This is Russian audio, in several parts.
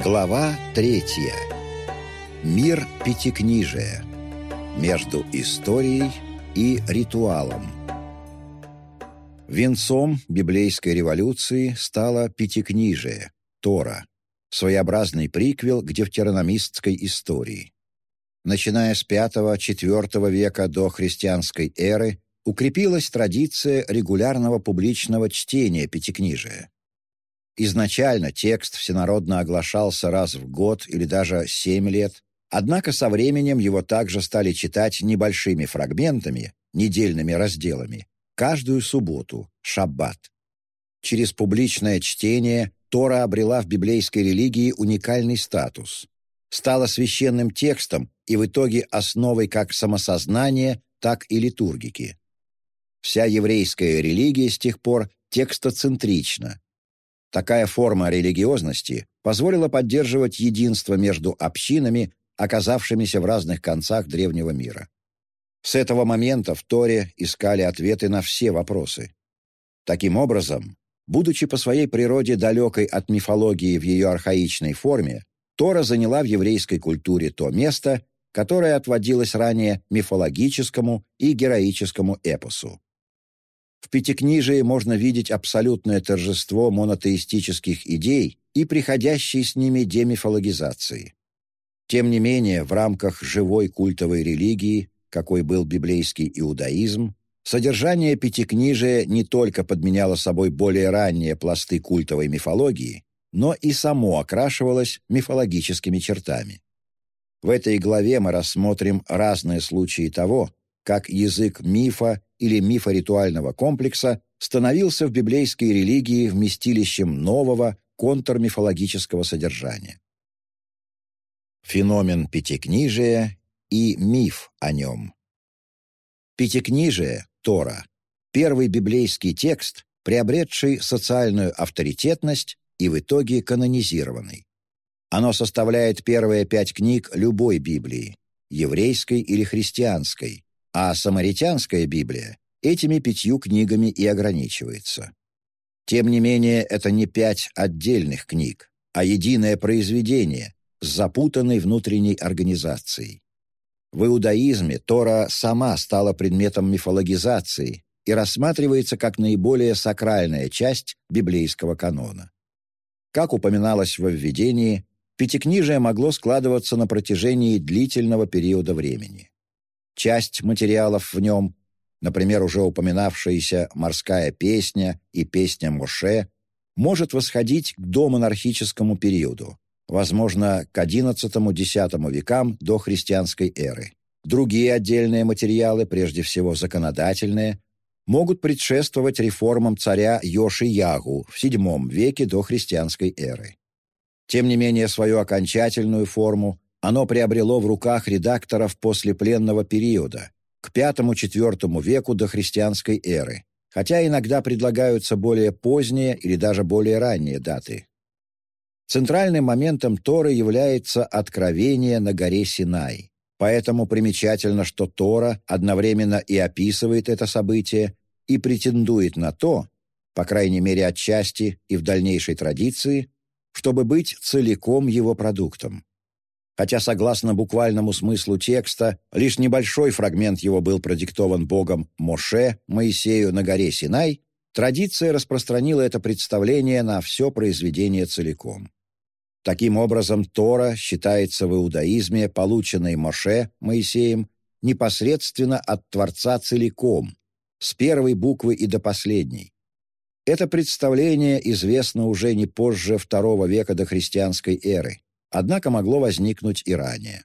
Глава третья. Мир пятикнижия. Между историей и ритуалом. Венцом библейской революции стало пятикнижие, Тора, своеобразный приквел к девтерономистской истории. Начиная с V-IV века до христианской эры укрепилась традиция регулярного публичного чтения пятикнижия. Изначально текст всенародно оглашался раз в год или даже семь лет, однако со временем его также стали читать небольшими фрагментами, недельными разделами, каждую субботу, шаббат. Через публичное чтение Тора обрела в библейской религии уникальный статус. Стала священным текстом и в итоге основой как самосознания, так и литургики. Вся еврейская религия с тех пор текстоцентрична, Такая форма религиозности позволила поддерживать единство между общинами, оказавшимися в разных концах древнего мира. С этого момента в Торе искали ответы на все вопросы. Таким образом, будучи по своей природе далекой от мифологии в ее архаичной форме, Тора заняла в еврейской культуре то место, которое отводилось ранее мифологическому и героическому эпосу. В Пятикнижии можно видеть абсолютное торжество монотеистических идей и приходящей с ними демифологизации. Тем не менее, в рамках живой культовой религии, какой был библейский иудаизм, содержание Пятикнижия не только подменяло собой более ранние пласты культовой мифологии, но и само окрашивалось мифологическими чертами. В этой главе мы рассмотрим разные случаи того, как язык мифа или мифоритуального комплекса становился в библейской религии вместилищем нового контрмифологического содержания. Феномен Пятикнижия и миф о нем. Пятикнижие, Тора, первый библейский текст, приобретший социальную авторитетность и в итоге канонизированный. Оно составляет первые пять книг любой Библии, еврейской или христианской, а самаритянская Библия этими пятью книгами и ограничивается. Тем не менее, это не пять отдельных книг, а единое произведение с запутанной внутренней организацией. В иудаизме Тора сама стала предметом мифологизации и рассматривается как наиболее сакральная часть библейского канона. Как упоминалось во введении, Пятикнижие могло складываться на протяжении длительного периода времени. Часть материалов в нем, например, уже упоминавшаяся «Морская песня» и «Песня Моше», может восходить к домонархическому периоду, возможно, к XI-X векам до христианской эры. Другие отдельные материалы, прежде всего законодательные, могут предшествовать реформам царя Йоши-Ягу в VII веке до христианской эры. Тем не менее, свою окончательную форму оно приобрело в руках редакторов после пленного периода, к V-IV веку до христианской эры, хотя иногда предлагаются более поздние или даже более ранние даты. Центральным моментом Торы является откровение на горе Синай, поэтому примечательно, что Тора одновременно и описывает это событие и претендует на то, по крайней мере отчасти и в дальнейшей традиции, чтобы быть целиком его продуктом хотя, согласно буквальному смыслу текста, лишь небольшой фрагмент его был продиктован Богом Моше, Моисею на горе Синай, традиция распространила это представление на все произведение целиком. Таким образом, Тора считается в иудаизме, полученной Моше, Моисеем, непосредственно от Творца целиком, с первой буквы и до последней. Это представление известно уже не позже II века до христианской эры однако могло возникнуть и ранее.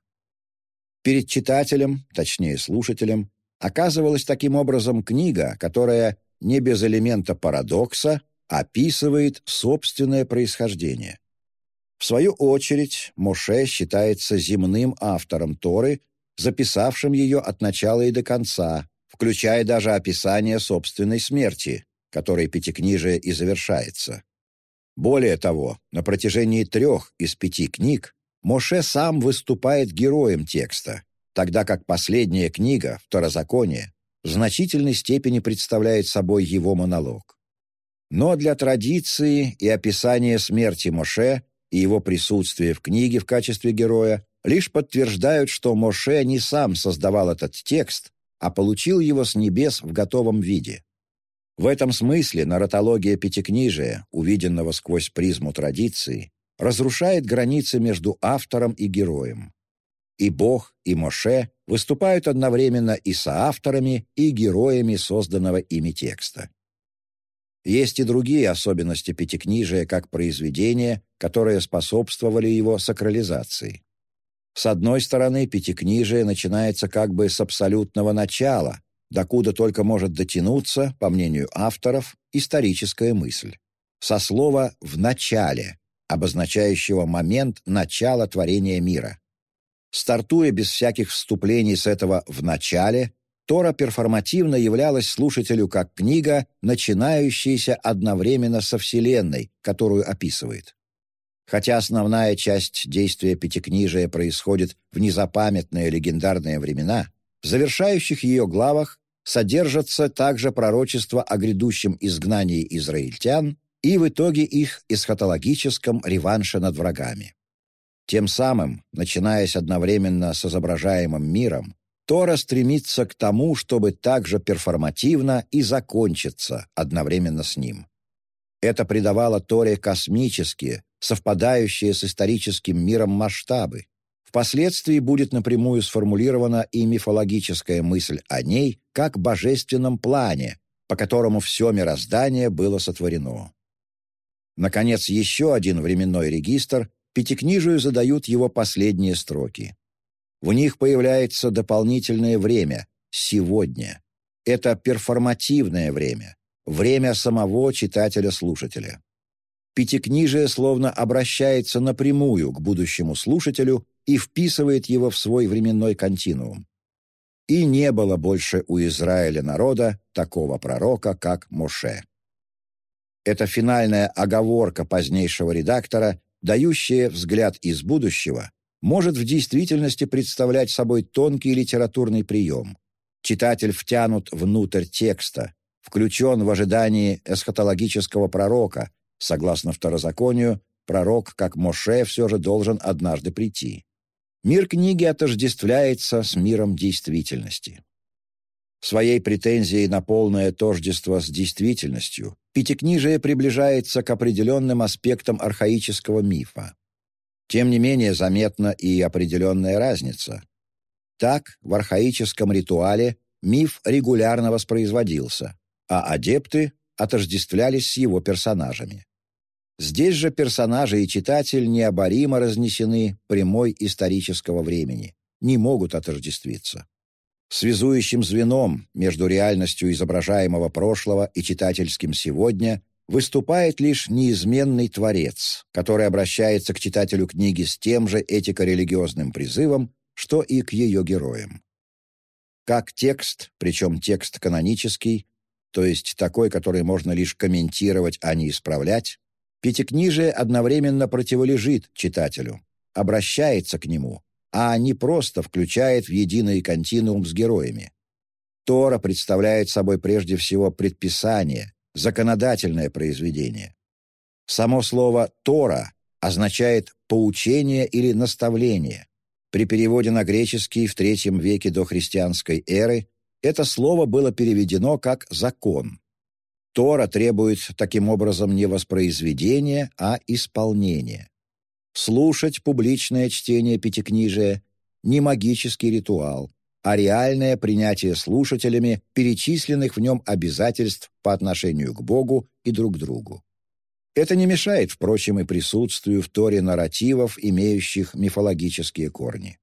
Перед читателем, точнее слушателем, оказывалась таким образом книга, которая не без элемента парадокса описывает собственное происхождение. В свою очередь, Моше считается земным автором Торы, записавшим ее от начала и до конца, включая даже описание собственной смерти, которой Пятикнижие и завершается. Более того, на протяжении трех из пяти книг Моше сам выступает героем текста, тогда как последняя книга, Второзаконие, в значительной степени представляет собой его монолог. Но для традиции и описания смерти Моше и его присутствие в книге в качестве героя лишь подтверждают, что Моше не сам создавал этот текст, а получил его с небес в готовом виде. В этом смысле наратология Пятикнижия, увиденного сквозь призму традиции, разрушает границы между автором и героем. И Бог, и Моше выступают одновременно и соавторами, и героями созданного ими текста. Есть и другие особенности Пятикнижия как произведения, которые способствовали его сакрализации. С одной стороны, Пятикнижие начинается как бы с абсолютного начала, докуда только может дотянуться, по мнению авторов, историческая мысль. Со слова «в начале», обозначающего момент начала творения мира. Стартуя без всяких вступлений с этого «в начале», Тора перформативно являлась слушателю как книга, начинающаяся одновременно со Вселенной, которую описывает. Хотя основная часть действия Пятикнижия происходит в незапамятные легендарные времена, в завершающих ее главах содержатся также пророчества о грядущем изгнании израильтян и в итоге их эсхатологическом реванше над врагами. Тем самым, начинаясь одновременно с изображаемым миром, Тора стремится к тому, чтобы также перформативно и закончиться одновременно с ним. Это придавало Торе космические, совпадающие с историческим миром масштабы. Впоследствии будет напрямую сформулирована и мифологическая мысль о ней как божественном плане, по которому все мироздание было сотворено. Наконец, еще один временной регистр Пятикнижию задают его последние строки. В них появляется дополнительное время – сегодня. Это перформативное время, время самого читателя-слушателя. Пятикнижие словно обращается напрямую к будущему слушателю и вписывает его в свой временной континуум. И не было больше у Израиля народа такого пророка, как Моше. Это финальная оговорка позднейшего редактора, дающая взгляд из будущего, может в действительности представлять собой тонкий литературный прием. Читатель втянут внутрь текста, включен в ожидании эсхатологического пророка. Согласно второзаконию, пророк, как Моше, все же должен однажды прийти. Мир книги отождествляется с миром действительности. Своей претензией на полное тождество с действительностью Пятикнижие приближается к определенным аспектам архаического мифа. Тем не менее заметна и определенная разница. Так, в архаическом ритуале миф регулярно воспроизводился, а адепты отождествлялись с его персонажами. Здесь же персонажи и читатель необоримо разнесены прямой исторического времени, не могут отождествиться. Связующим звеном между реальностью изображаемого прошлого и читательским сегодня выступает лишь неизменный Творец, который обращается к читателю книги с тем же этико-религиозным призывом, что и к ее героям. Как текст, причем текст канонический, то есть такой, который можно лишь комментировать, а не исправлять, Пятикнижие одновременно противолежит читателю, обращается к нему, а не просто включает в единый континуум с героями. Тора представляет собой прежде всего предписание, законодательное произведение. Само слово «тора» означает «поучение» или «наставление». При переводе на греческий в III веке до христианской эры это слово было переведено как «закон». Тора требует таким образом не воспроизведения, а исполнения. Слушать публичное чтение Пятикнижия – не магический ритуал, а реальное принятие слушателями перечисленных в нем обязательств по отношению к Богу и друг другу. Это не мешает, впрочем, и присутствию в Торе нарративов, имеющих мифологические корни.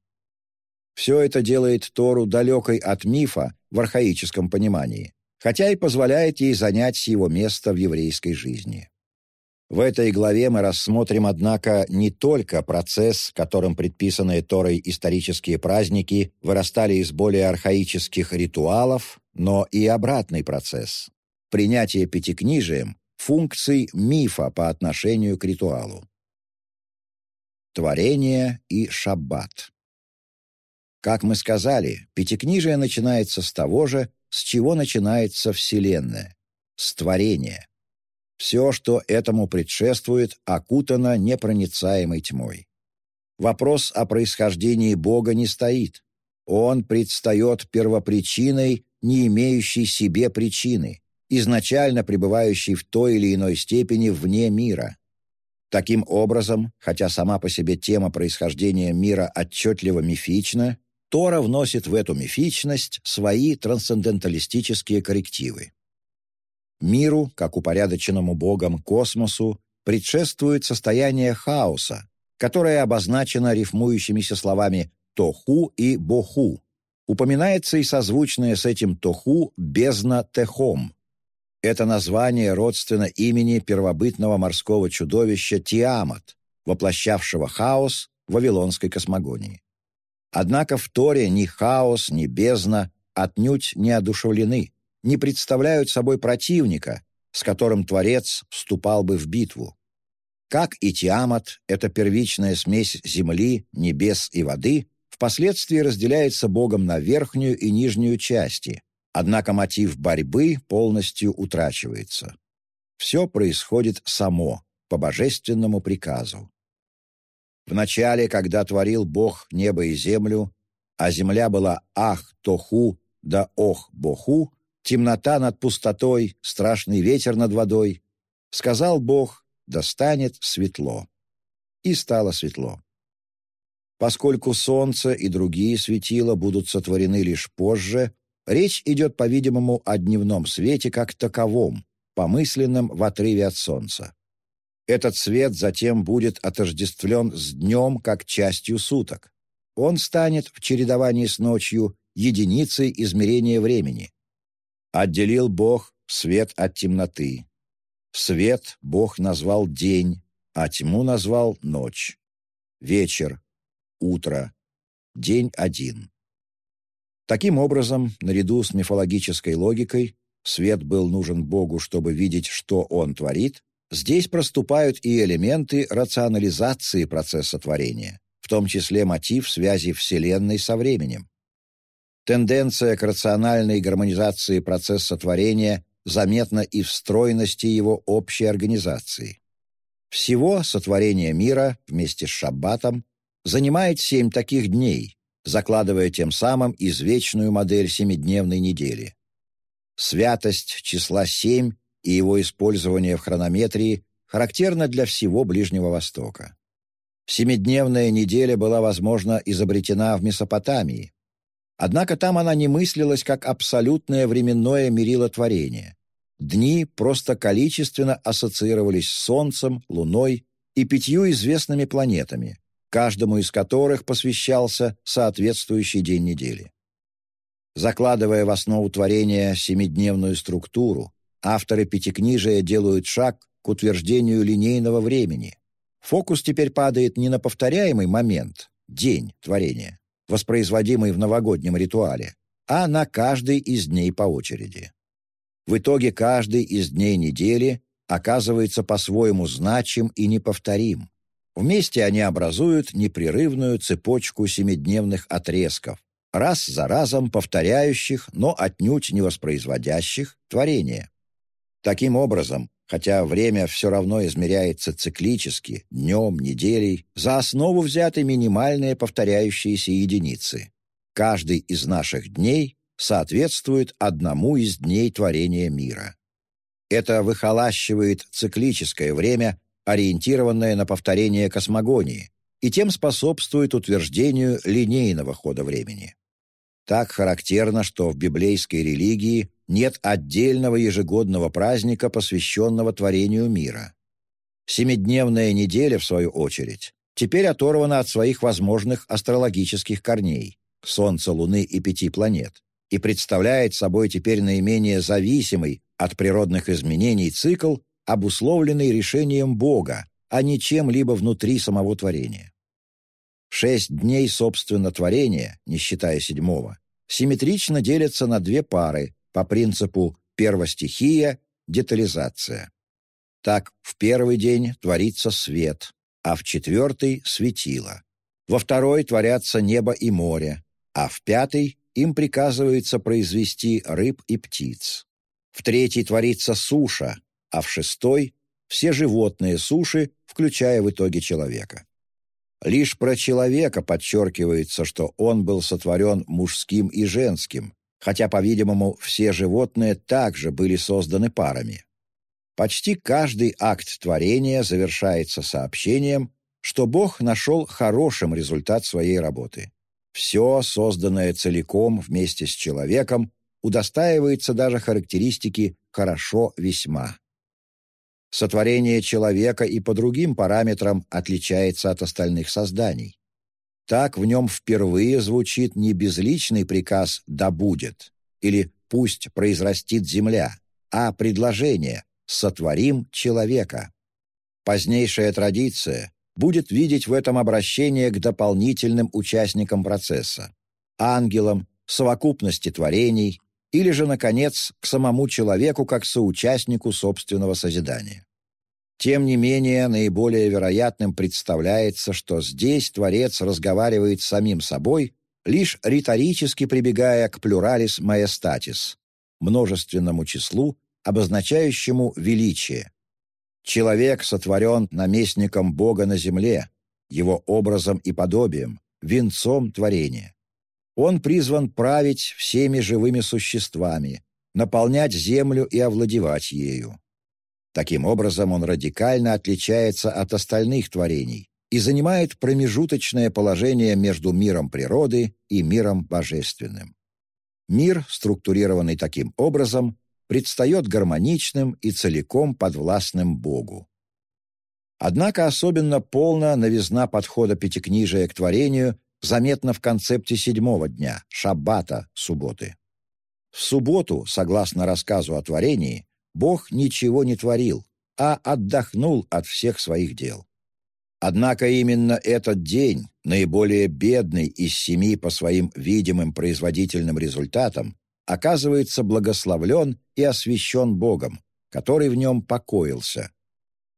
Все это делает Тору далекой от мифа в архаическом понимании, хотя и позволяет ей занять его место в еврейской жизни. В этой главе мы рассмотрим, однако, не только процесс, которым предписанные Торой исторические праздники вырастали из более архаических ритуалов, но и обратный процесс – принятие пятикнижием функций мифа по отношению к ритуалу. Творение и шаббат. Как мы сказали, пятикнижие начинается с того же, с чего начинается Вселенная – с творения. Все, что этому предшествует, окутано непроницаемой тьмой. Вопрос о происхождении Бога не стоит. Он предстает первопричиной, не имеющей себе причины, изначально пребывающей в той или иной степени вне мира. Таким образом, хотя сама по себе тема происхождения мира отчетливо мифична, Тора вносит в эту мифичность свои трансценденталистические коррективы. Миру, как упорядоченному Богом космосу, предшествует состояние хаоса, которое обозначено рифмующимися словами «тоху» и «боху». Упоминается и созвучное с этим «тоху» бездна Техом. Это название родственно имени первобытного морского чудовища Тиамат, воплощавшего хаос в вавилонской космогонии. Однако в Торе ни хаос, ни бездна отнюдь не одушевлены не представляют собой противника, с которым Творец вступал бы в битву. Как и Тиамат, эта первичная смесь земли, небес и воды впоследствии разделяется Богом на верхнюю и нижнюю части, однако мотив борьбы полностью утрачивается. Все происходит само, по божественному приказу. Вначале, когда творил Бог небо и землю, а земля была ах-тоху да ох-боху, темнота над пустотой, страшный ветер над водой. Сказал Бог, да светло. И стало светло. Поскольку солнце и другие светила будут сотворены лишь позже, речь идет, по-видимому, о дневном свете как таковом, помысленном в отрыве от солнца. Этот свет затем будет отождествлен с днем как частью суток. Он станет в чередовании с ночью единицей измерения времени. Отделил Бог свет от темноты. Свет Бог назвал день, а тьму назвал ночь. Вечер, утро, день один. Таким образом, наряду с мифологической логикой, свет был нужен Богу, чтобы видеть, что Он творит, здесь проступают и элементы рационализации процесса творения, в том числе мотив связи Вселенной со временем. Тенденция к рациональной гармонизации процесса творения заметна и в стройности его общей организации. Всего сотворение мира вместе с Шаббатом занимает семь таких дней, закладывая тем самым извечную модель семидневной недели. Святость числа семь и его использование в хронометрии характерно для всего Ближнего Востока. Семидневная неделя была, возможно, изобретена в Месопотамии, Однако там она не мыслилась как абсолютное временное мерило творения. Дни просто количественно ассоциировались с Солнцем, Луной и пятью известными планетами, каждому из которых посвящался соответствующий день недели. Закладывая в основу творения семидневную структуру, авторы Пятикнижия делают шаг к утверждению линейного времени. Фокус теперь падает не на повторяемый момент, день творения, воспроизводимый в новогоднем ритуале, а на каждый из дней по очереди. В итоге каждый из дней недели оказывается по-своему значим и неповторим. Вместе они образуют непрерывную цепочку семидневных отрезков, раз за разом повторяющих, но отнюдь не воспроизводящих творение. Таким образом, хотя время все равно измеряется циклически, днем, неделей, за основу взяты минимальные повторяющиеся единицы. Каждый из наших дней соответствует одному из дней творения мира. Это выхолащивает циклическое время, ориентированное на повторение космогонии, и тем способствует утверждению линейного хода времени. Так характерно, что в библейской религии нет отдельного ежегодного праздника, посвященного творению мира. Семидневная неделя, в свою очередь, теперь оторвана от своих возможных астрологических корней – Солнца, Луны и пяти планет, и представляет собой теперь наименее зависимый от природных изменений цикл, обусловленный решением Бога, а не чем-либо внутри самого творения. Шесть дней, собственно, творения, не считая седьмого, симметрично делятся на две пары, по принципу первостихия, детализация. Так, в первый день творится свет, а в четвертый — светило. Во второй творятся небо и море, а в пятый им приказывается произвести рыб и птиц. В третий творится суша, а в шестой – все животные суши, включая в итоге человека. Лишь про человека подчеркивается, что он был сотворен мужским и женским, хотя, по-видимому, все животные также были созданы парами. Почти каждый акт творения завершается сообщением, что Бог нашел хорошим результат своей работы. Все, созданное целиком вместе с человеком, удостаивается даже характеристики «хорошо весьма». Сотворение человека и по другим параметрам отличается от остальных созданий. Так в нем впервые звучит не безличный приказ «да будет» или «пусть произрастит земля», а предложение «сотворим человека». Позднейшая традиция будет видеть в этом обращение к дополнительным участникам процесса – ангелам, совокупности творений, или же, наконец, к самому человеку как соучастнику собственного созидания. Тем не менее, наиболее вероятным представляется, что здесь Творец разговаривает с самим собой, лишь риторически прибегая к плюралис маестатис, множественному числу, обозначающему величие. Человек сотворен наместником Бога на земле, его образом и подобием, венцом творения. Он призван править всеми живыми существами, наполнять землю и овладевать ею. Таким образом, он радикально отличается от остальных творений и занимает промежуточное положение между миром природы и миром божественным. Мир, структурированный таким образом, предстает гармоничным и целиком подвластным Богу. Однако особенно полна новизна подхода Пятикнижия к творению заметно в концепте седьмого дня, шаббата, субботы. В субботу, согласно рассказу о творении, Бог ничего не творил, а отдохнул от всех своих дел. Однако именно этот день, наиболее бедный из семи по своим видимым производительным результатам, оказывается благословлен и освящен Богом, который в нем покоился.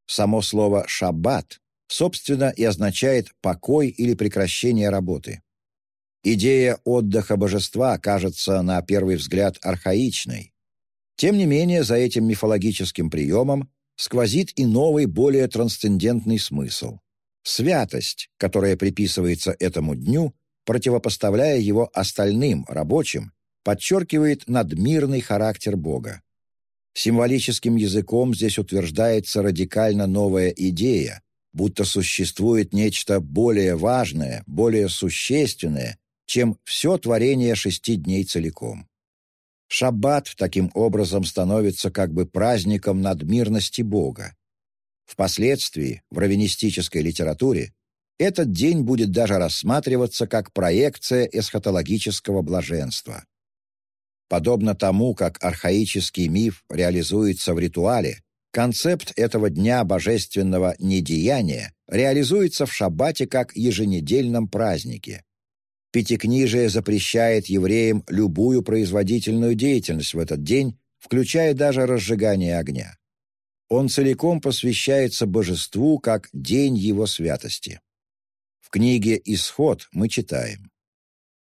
Само слово «шаббат» собственно, и означает покой или прекращение работы. Идея отдыха божества кажется на первый взгляд архаичной. Тем не менее, за этим мифологическим приемом сквозит и новый, более трансцендентный смысл. Святость, которая приписывается этому дню, противопоставляя его остальным, рабочим, подчеркивает надмирный характер Бога. Символическим языком здесь утверждается радикально новая идея, будто существует нечто более важное, более существенное, чем все творение шести дней целиком. Шаббат таким образом становится как бы праздником надмирности Бога. Впоследствии, в раввинистической литературе, этот день будет даже рассматриваться как проекция эсхатологического блаженства. Подобно тому, как архаический миф реализуется в ритуале, Концепт этого дня божественного недеяния реализуется в шаббате как еженедельном празднике. Пятикнижие запрещает евреям любую производительную деятельность в этот день, включая даже разжигание огня. Он целиком посвящается божеству как день его святости. В книге «Исход» мы читаем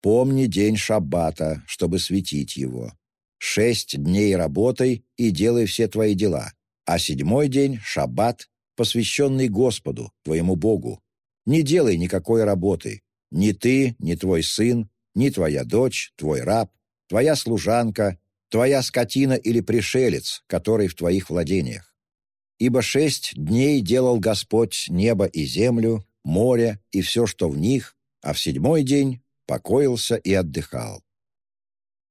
«Помни день шаббата, чтобы светить его. Шесть дней работай и делай все твои дела, а седьмой день — шаббат, посвященный Господу, твоему Богу. Не делай никакой работы. Ни ты, ни твой сын, ни твоя дочь, твой раб, твоя служанка, твоя скотина или пришелец, который в твоих владениях. Ибо шесть дней делал Господь небо и землю, море и все, что в них, а в седьмой день покоился и отдыхал.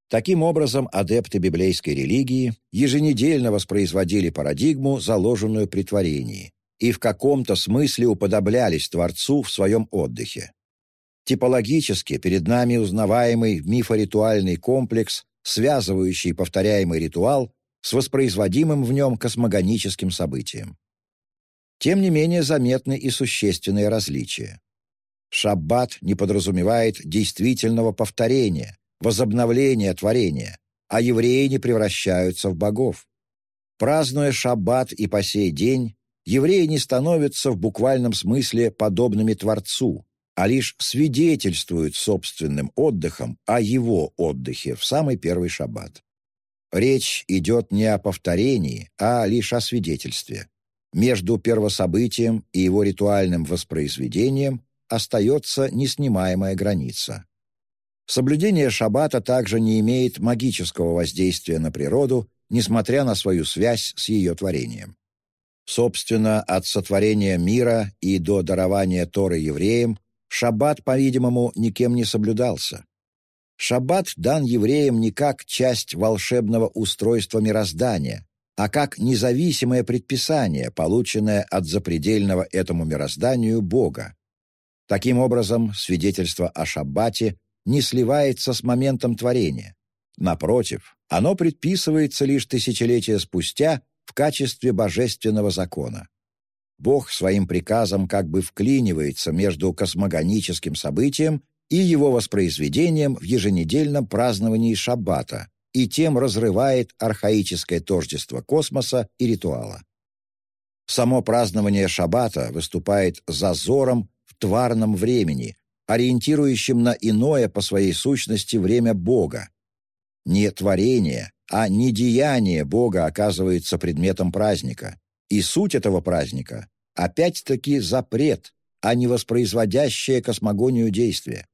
Таким образом, адепты библейской религии еженедельно воспроизводили парадигму, заложенную при творении, и в каком-то смысле уподоблялись Творцу в своем отдыхе. Типологически перед нами узнаваемый мифоритуальный комплекс, связывающий повторяемый ритуал с воспроизводимым в нем космогоническим событием. Тем не менее заметны и существенные различия. Шаббат не подразумевает действительного повторения, возобновления творения, а евреи не превращаются в богов. Празднуя шаббат и по сей день, евреи не становятся в буквальном смысле подобными Творцу, а лишь свидетельствуют собственным отдыхом о его отдыхе в самый первый шаббат. Речь идет не о повторении, а лишь о свидетельстве. Между первособытием и его ритуальным воспроизведением остается неснимаемая граница. Соблюдение шаббата также не имеет магического воздействия на природу, несмотря на свою связь с ее творением. Собственно, от сотворения мира и до дарования Торы евреям шаббат, по-видимому, никем не соблюдался. Шаббат дан евреям не как часть волшебного устройства мироздания, а как независимое предписание, полученное от запредельного этому мирозданию Бога. Таким образом, свидетельство о Шаббате не сливается с моментом творения. Напротив, оно предписывается лишь тысячелетия спустя в качестве божественного закона. Бог своим приказом как бы вклинивается между космогоническим событием и его воспроизведением в еженедельном праздновании Шаббата и тем разрывает архаическое тождество космоса и ритуала. Само празднование Шаббата выступает зазором в тварном времени, ориентирующим на иное по своей сущности время Бога. Не творение, а не деяние Бога оказывается предметом праздника, и суть этого праздника – опять-таки запрет, а не воспроизводящее космогонию действие.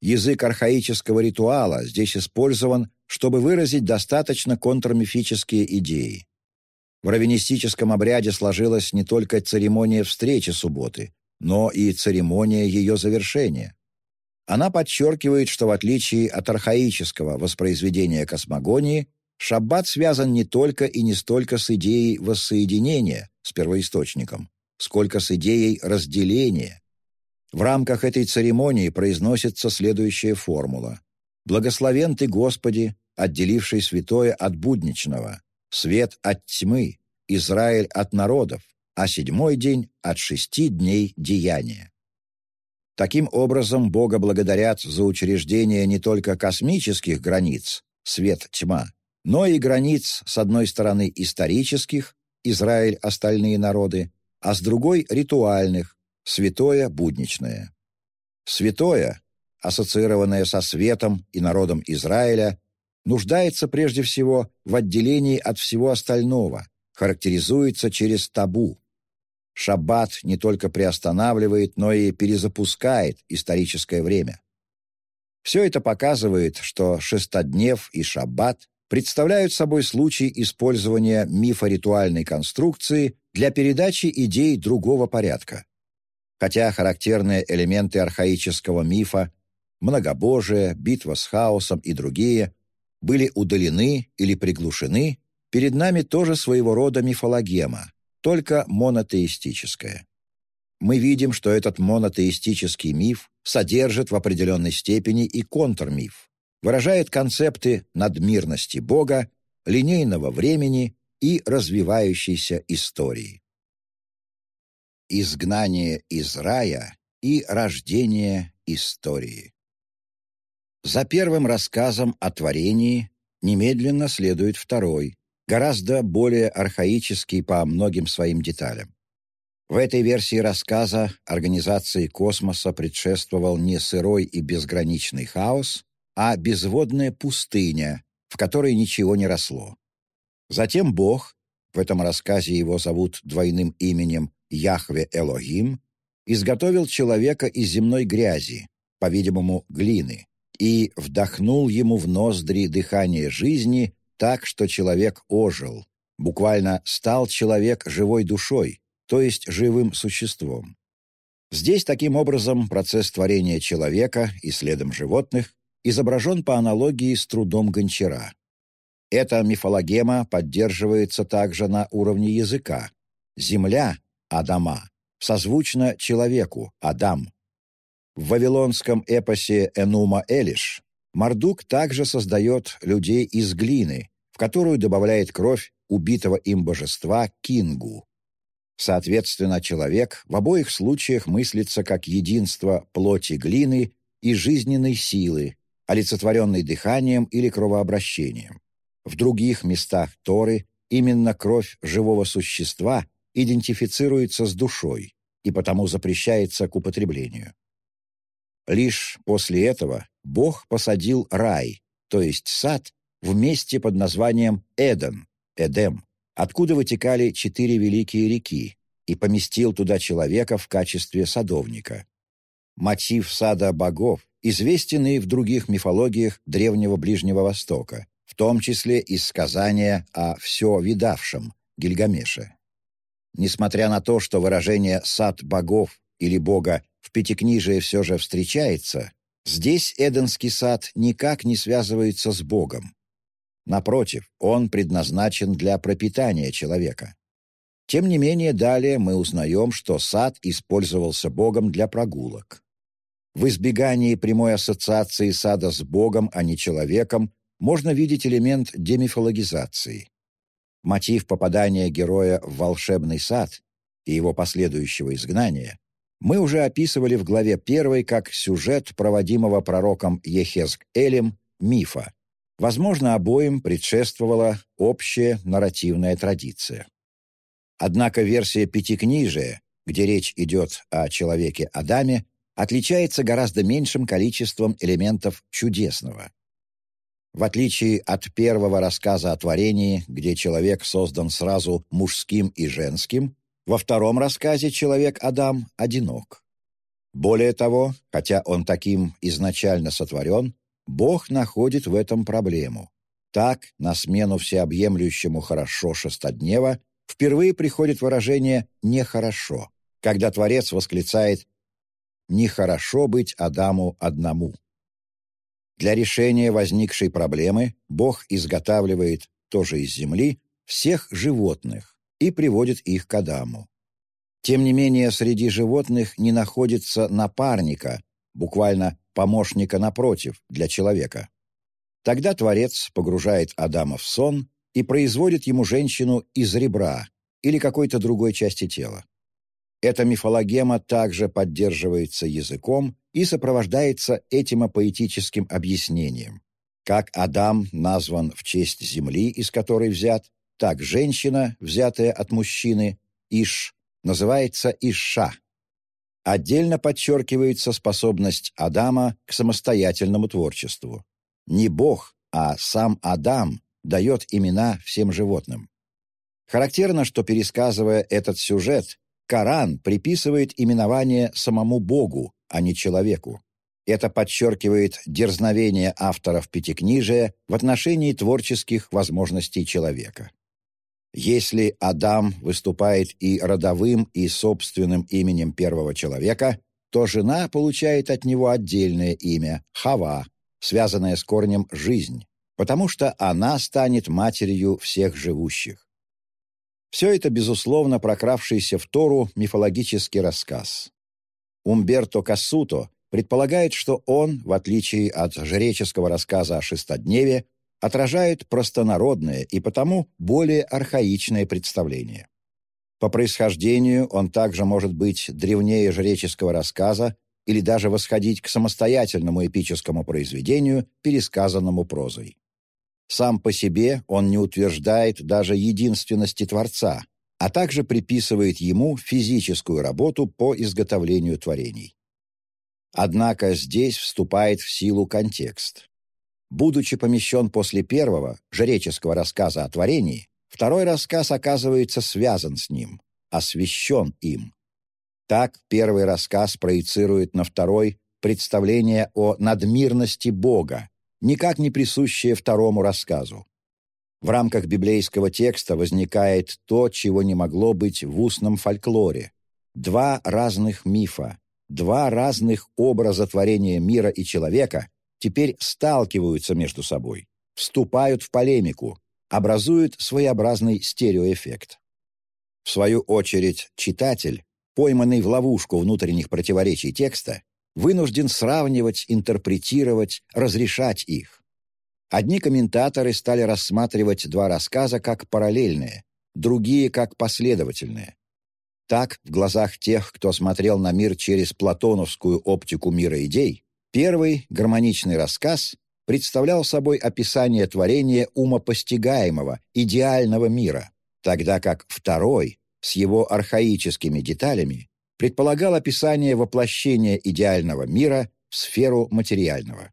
Язык архаического ритуала здесь использован, чтобы выразить достаточно контрмифические идеи. В раввинистическом обряде сложилась не только церемония встречи субботы, но и церемония ее завершения. Она подчеркивает, что в отличие от архаического воспроизведения космогонии, шаббат связан не только и не столько с идеей воссоединения с первоисточником, сколько с идеей разделения, в рамках этой церемонии произносится следующая формула. «Благословен Ты, Господи, отделивший святое от будничного, свет от тьмы, Израиль от народов, а седьмой день от шести дней деяния». Таким образом, Бога благодарят за учреждение не только космических границ, свет-тьма, но и границ, с одной стороны, исторических, Израиль – остальные народы, а с другой – ритуальных, святое будничное. Святое, ассоциированное со светом и народом Израиля, нуждается прежде всего в отделении от всего остального, характеризуется через табу. Шаббат не только приостанавливает, но и перезапускает историческое время. Все это показывает, что шестоднев и шаббат представляют собой случай использования мифоритуальной конструкции для передачи идей другого порядка. Хотя характерные элементы архаического мифа многобожие, битва с хаосом и другие были удалены или приглушены, перед нами тоже своего рода мифологема, только монотеистическая. Мы видим, что этот монотеистический миф содержит в определенной степени и контрмиф, выражает концепты надмирности Бога, линейного времени и развивающейся истории изгнание из рая и рождение истории. За первым рассказом о творении немедленно следует второй, гораздо более архаический по многим своим деталям. В этой версии рассказа организации космоса предшествовал не сырой и безграничный хаос, а безводная пустыня, в которой ничего не росло. Затем Бог, в этом рассказе его зовут двойным именем Яхве Элогим, изготовил человека из земной грязи, по-видимому, глины, и вдохнул ему в ноздри дыхание жизни так, что человек ожил, буквально стал человек живой душой, то есть живым существом. Здесь, таким образом, процесс творения человека и следом животных изображен по аналогии с трудом гончара. Эта мифологема поддерживается также на уровне языка. Земля Адама, созвучно человеку, Адам. В вавилонском эпосе Энума Элиш Мардук также создает людей из глины, в которую добавляет кровь убитого им божества Кингу. Соответственно, человек в обоих случаях мыслится как единство плоти глины и жизненной силы, олицетворенной дыханием или кровообращением. В других местах Торы именно кровь живого существа идентифицируется с душой и потому запрещается к употреблению. Лишь после этого Бог посадил рай, то есть сад, в месте под названием Эден, Эдем, откуда вытекали четыре великие реки, и поместил туда человека в качестве садовника. Мотив сада богов известен и в других мифологиях Древнего Ближнего Востока, в том числе из сказания о «все видавшем» Гильгамеше. Несмотря на то, что выражение «сад богов» или «бога» в Пятикнижии все же встречается, здесь Эденский сад никак не связывается с Богом. Напротив, он предназначен для пропитания человека. Тем не менее, далее мы узнаем, что сад использовался Богом для прогулок. В избегании прямой ассоциации сада с Богом, а не человеком, можно видеть элемент демифологизации. Мотив попадания героя в волшебный сад и его последующего изгнания мы уже описывали в главе 1 как сюжет проводимого пророком Ехезк-Элем мифа. Возможно, обоим предшествовала общая нарративная традиция. Однако версия Пятикнижия, где речь идет о человеке Адаме, отличается гораздо меньшим количеством элементов чудесного. В отличие от первого рассказа о творении, где человек создан сразу мужским и женским, во втором рассказе человек Адам одинок. Более того, хотя он таким изначально сотворен, Бог находит в этом проблему. Так, на смену всеобъемлющему «хорошо» шестоднева впервые приходит выражение «нехорошо», когда Творец восклицает «нехорошо быть Адаму одному». Для решения возникшей проблемы Бог изготавливает, тоже из земли, всех животных и приводит их к Адаму. Тем не менее, среди животных не находится напарника, буквально помощника напротив, для человека. Тогда Творец погружает Адама в сон и производит ему женщину из ребра или какой-то другой части тела. Эта мифологема также поддерживается языком и сопровождается этимопоэтическим объяснением. Как Адам назван в честь земли, из которой взят, так женщина, взятая от мужчины, Иш, называется Иша. Отдельно подчеркивается способность Адама к самостоятельному творчеству. Не Бог, а сам Адам дает имена всем животным. Характерно, что пересказывая этот сюжет, Коран приписывает именование самому Богу, а не человеку. Это подчеркивает дерзновение авторов Пятикнижия в отношении творческих возможностей человека. Если Адам выступает и родовым, и собственным именем первого человека, то жена получает от него отдельное имя – Хава, связанное с корнем «жизнь», потому что она станет матерью всех живущих. Все это, безусловно, прокравшийся в Тору мифологический рассказ. Умберто Кассуто предполагает, что он, в отличие от жреческого рассказа о шестодневе, отражает простонародное и потому более архаичное представление. По происхождению он также может быть древнее жреческого рассказа или даже восходить к самостоятельному эпическому произведению, пересказанному прозой. Сам по себе он не утверждает даже единственности Творца, а также приписывает ему физическую работу по изготовлению творений. Однако здесь вступает в силу контекст. Будучи помещен после первого, жреческого рассказа о творении, второй рассказ оказывается связан с ним, освящен им. Так первый рассказ проецирует на второй представление о надмирности Бога, никак не присущее второму рассказу. В рамках библейского текста возникает то, чего не могло быть в устном фольклоре. Два разных мифа, два разных образа творения мира и человека теперь сталкиваются между собой, вступают в полемику, образуют своеобразный стереоэффект. В свою очередь, читатель, пойманный в ловушку внутренних противоречий текста, вынужден сравнивать, интерпретировать, разрешать их. Одни комментаторы стали рассматривать два рассказа как параллельные, другие как последовательные. Так, в глазах тех, кто смотрел на мир через платоновскую оптику мира идей, первый, гармоничный рассказ представлял собой описание творения умопостигаемого, идеального мира, тогда как второй, с его архаическими деталями, предполагал описание воплощения идеального мира в сферу материального.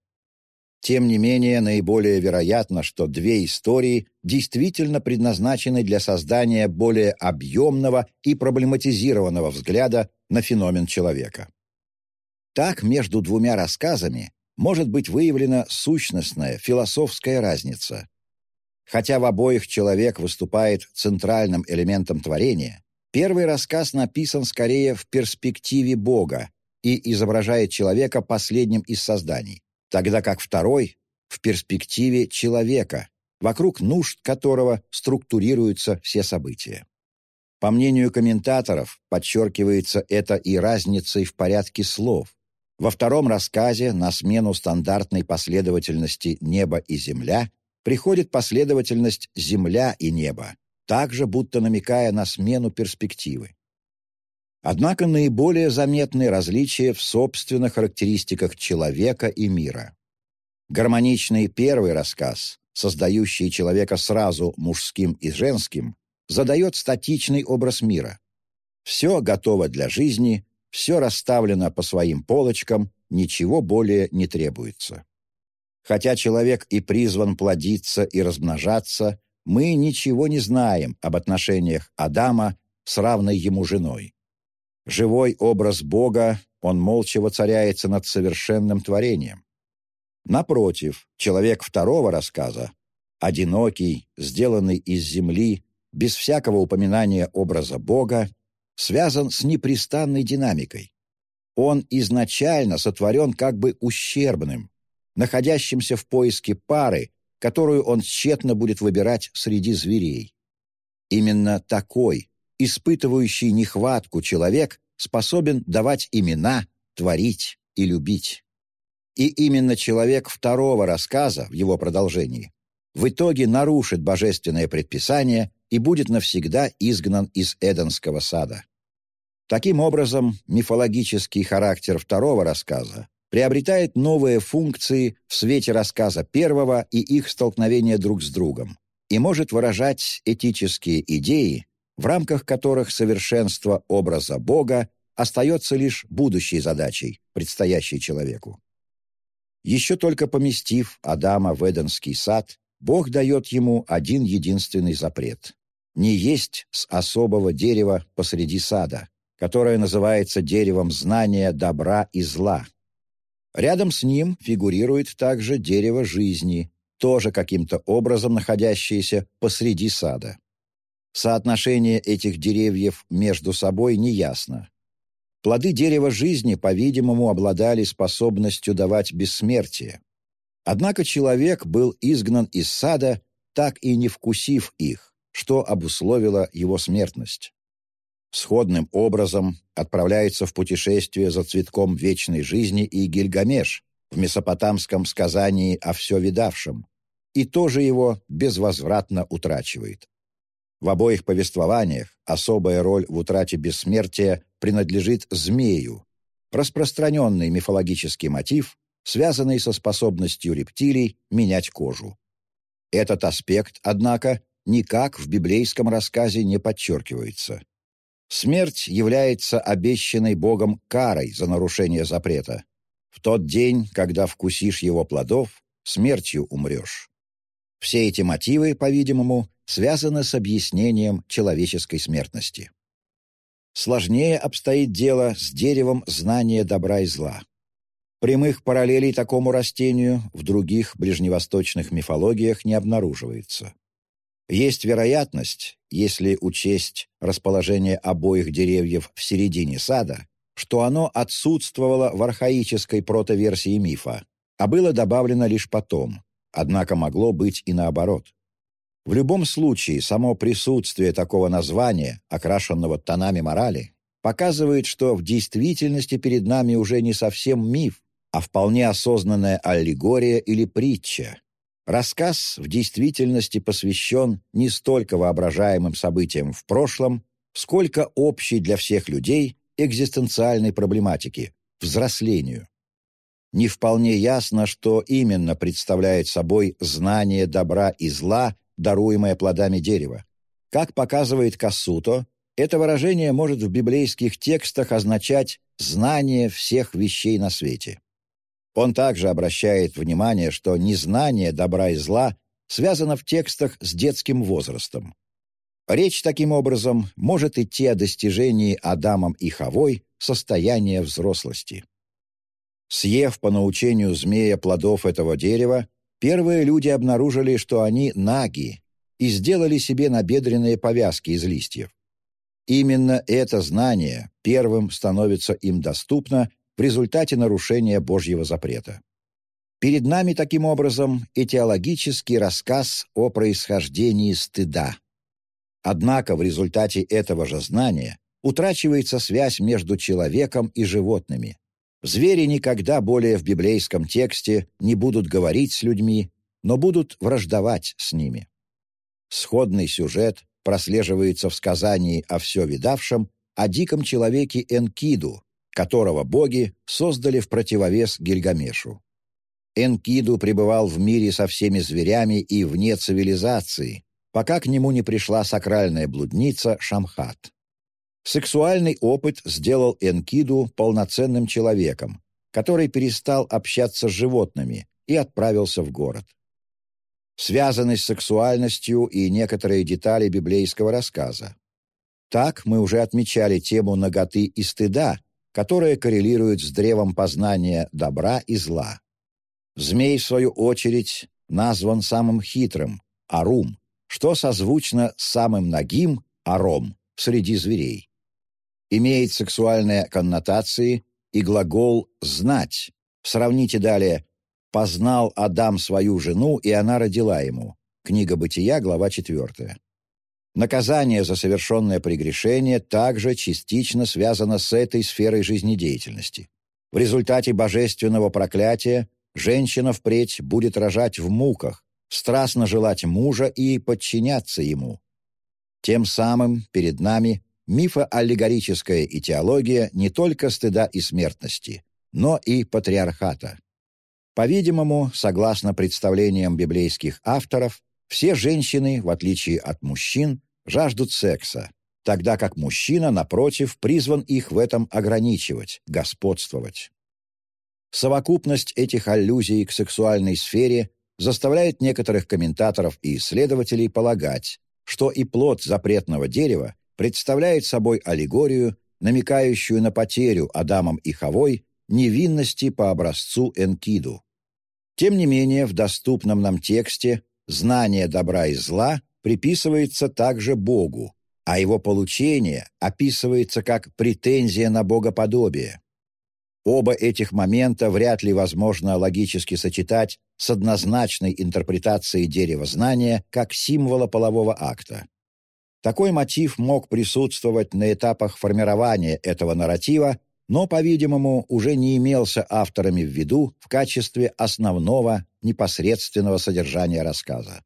Тем не менее, наиболее вероятно, что две истории действительно предназначены для создания более объемного и проблематизированного взгляда на феномен человека. Так, между двумя рассказами может быть выявлена сущностная философская разница. Хотя в обоих человек выступает центральным элементом творения, первый рассказ написан скорее в перспективе Бога и изображает человека последним из созданий, тогда как второй — в перспективе человека, вокруг нужд которого структурируются все события. По мнению комментаторов, подчеркивается это и разницей в порядке слов. Во втором рассказе на смену стандартной последовательности «небо» и «земля» приходит последовательность «земля» и «небо», также будто намекая на смену перспективы. Однако наиболее заметны различия в собственных характеристиках человека и мира. Гармоничный первый рассказ, создающий человека сразу мужским и женским, задает статичный образ мира. Все готово для жизни, все расставлено по своим полочкам, ничего более не требуется. Хотя человек и призван плодиться и размножаться, мы ничего не знаем об отношениях Адама с равной ему женой. Живой образ Бога, он молча воцаряется над совершенным творением. Напротив, человек второго рассказа, одинокий, сделанный из земли, без всякого упоминания образа Бога, связан с непрестанной динамикой. Он изначально сотворен как бы ущербным, находящимся в поиске пары, которую он тщетно будет выбирать среди зверей. Именно такой, испытывающий нехватку человек способен давать имена, творить и любить. И именно человек второго рассказа в его продолжении в итоге нарушит божественное предписание и будет навсегда изгнан из Эденского сада. Таким образом, мифологический характер второго рассказа приобретает новые функции в свете рассказа первого и их столкновения друг с другом и может выражать этические идеи, в рамках которых совершенство образа Бога остается лишь будущей задачей, предстоящей человеку. Еще только поместив Адама в Эденский сад, Бог дает ему один единственный запрет — не есть с особого дерева посреди сада, которое называется деревом знания добра и зла. Рядом с ним фигурирует также дерево жизни, тоже каким-то образом находящееся посреди сада. Соотношение этих деревьев между собой неясно. Плоды дерева жизни, по-видимому, обладали способностью давать бессмертие. Однако человек был изгнан из сада, так и не вкусив их, что обусловило его смертность. Сходным образом отправляется в путешествие за цветком вечной жизни и Гильгамеш в месопотамском сказании о все видавшем, и тоже его безвозвратно утрачивает. В обоих повествованиях особая роль в утрате бессмертия принадлежит змею, распространенный мифологический мотив, связанный со способностью рептилий менять кожу. Этот аспект, однако, никак в библейском рассказе не подчеркивается. Смерть является обещанной Богом карой за нарушение запрета. В тот день, когда вкусишь его плодов, смертью умрешь. Все эти мотивы, по-видимому, связаны с объяснением человеческой смертности. Сложнее обстоит дело с деревом знания добра и зла. Прямых параллелей такому растению в других ближневосточных мифологиях не обнаруживается. Есть вероятность, если учесть расположение обоих деревьев в середине сада, что оно отсутствовало в архаической протоверсии мифа, а было добавлено лишь потом, однако могло быть и наоборот. В любом случае, само присутствие такого названия, окрашенного тонами морали, показывает, что в действительности перед нами уже не совсем миф, а вполне осознанная аллегория или притча. Рассказ в действительности посвящен не столько воображаемым событиям в прошлом, сколько общей для всех людей экзистенциальной проблематике – взрослению не вполне ясно, что именно представляет собой знание добра и зла, даруемое плодами дерева. Как показывает Кассуто, это выражение может в библейских текстах означать «знание всех вещей на свете». Он также обращает внимание, что незнание добра и зла связано в текстах с детским возрастом. Речь таким образом может идти о достижении Адамом и Хавой состояния взрослости. Съев по научению змея плодов этого дерева, первые люди обнаружили, что они наги, и сделали себе набедренные повязки из листьев. Именно это знание первым становится им доступно в результате нарушения Божьего запрета. Перед нами, таким образом, этиологический рассказ о происхождении стыда. Однако в результате этого же знания утрачивается связь между человеком и животными. Звери никогда более в библейском тексте не будут говорить с людьми, но будут враждовать с ними. Сходный сюжет прослеживается в сказании о все видавшем о диком человеке Энкиду, которого боги создали в противовес Гильгамешу. Энкиду пребывал в мире со всеми зверями и вне цивилизации, пока к нему не пришла сакральная блудница Шамхат. Сексуальный опыт сделал Энкиду полноценным человеком, который перестал общаться с животными и отправился в город. Связанность с сексуальностью и некоторые детали библейского рассказа. Так мы уже отмечали тему наготы и стыда, которая коррелирует с древом познания добра и зла. Змей, в свою очередь, назван самым хитрым – Арум, что созвучно самым нагим – Аром среди зверей. Имеет сексуальные коннотации и глагол «знать». Сравните далее «познал Адам свою жену, и она родила ему». Книга Бытия, глава 4. Наказание за совершенное прегрешение также частично связано с этой сферой жизнедеятельности. В результате божественного проклятия женщина впредь будет рожать в муках, страстно желать мужа и подчиняться ему. Тем самым перед нами мифоаллегорическая этиология не только стыда и смертности, но и патриархата. По-видимому, согласно представлениям библейских авторов, все женщины, в отличие от мужчин, жаждут секса, тогда как мужчина, напротив, призван их в этом ограничивать, господствовать. Совокупность этих аллюзий к сексуальной сфере заставляет некоторых комментаторов и исследователей полагать, что и плод запретного дерева представляет собой аллегорию, намекающую на потерю Адамом и Хавой невинности по образцу Энкиду. Тем не менее, в доступном нам тексте знание добра и зла приписывается также Богу, а его получение описывается как претензия на богоподобие. Оба этих момента вряд ли возможно логически сочетать с однозначной интерпретацией дерева знания как символа полового акта. Такой мотив мог присутствовать на этапах формирования этого нарратива, но, по-видимому, уже не имелся авторами в виду в качестве основного непосредственного содержания рассказа.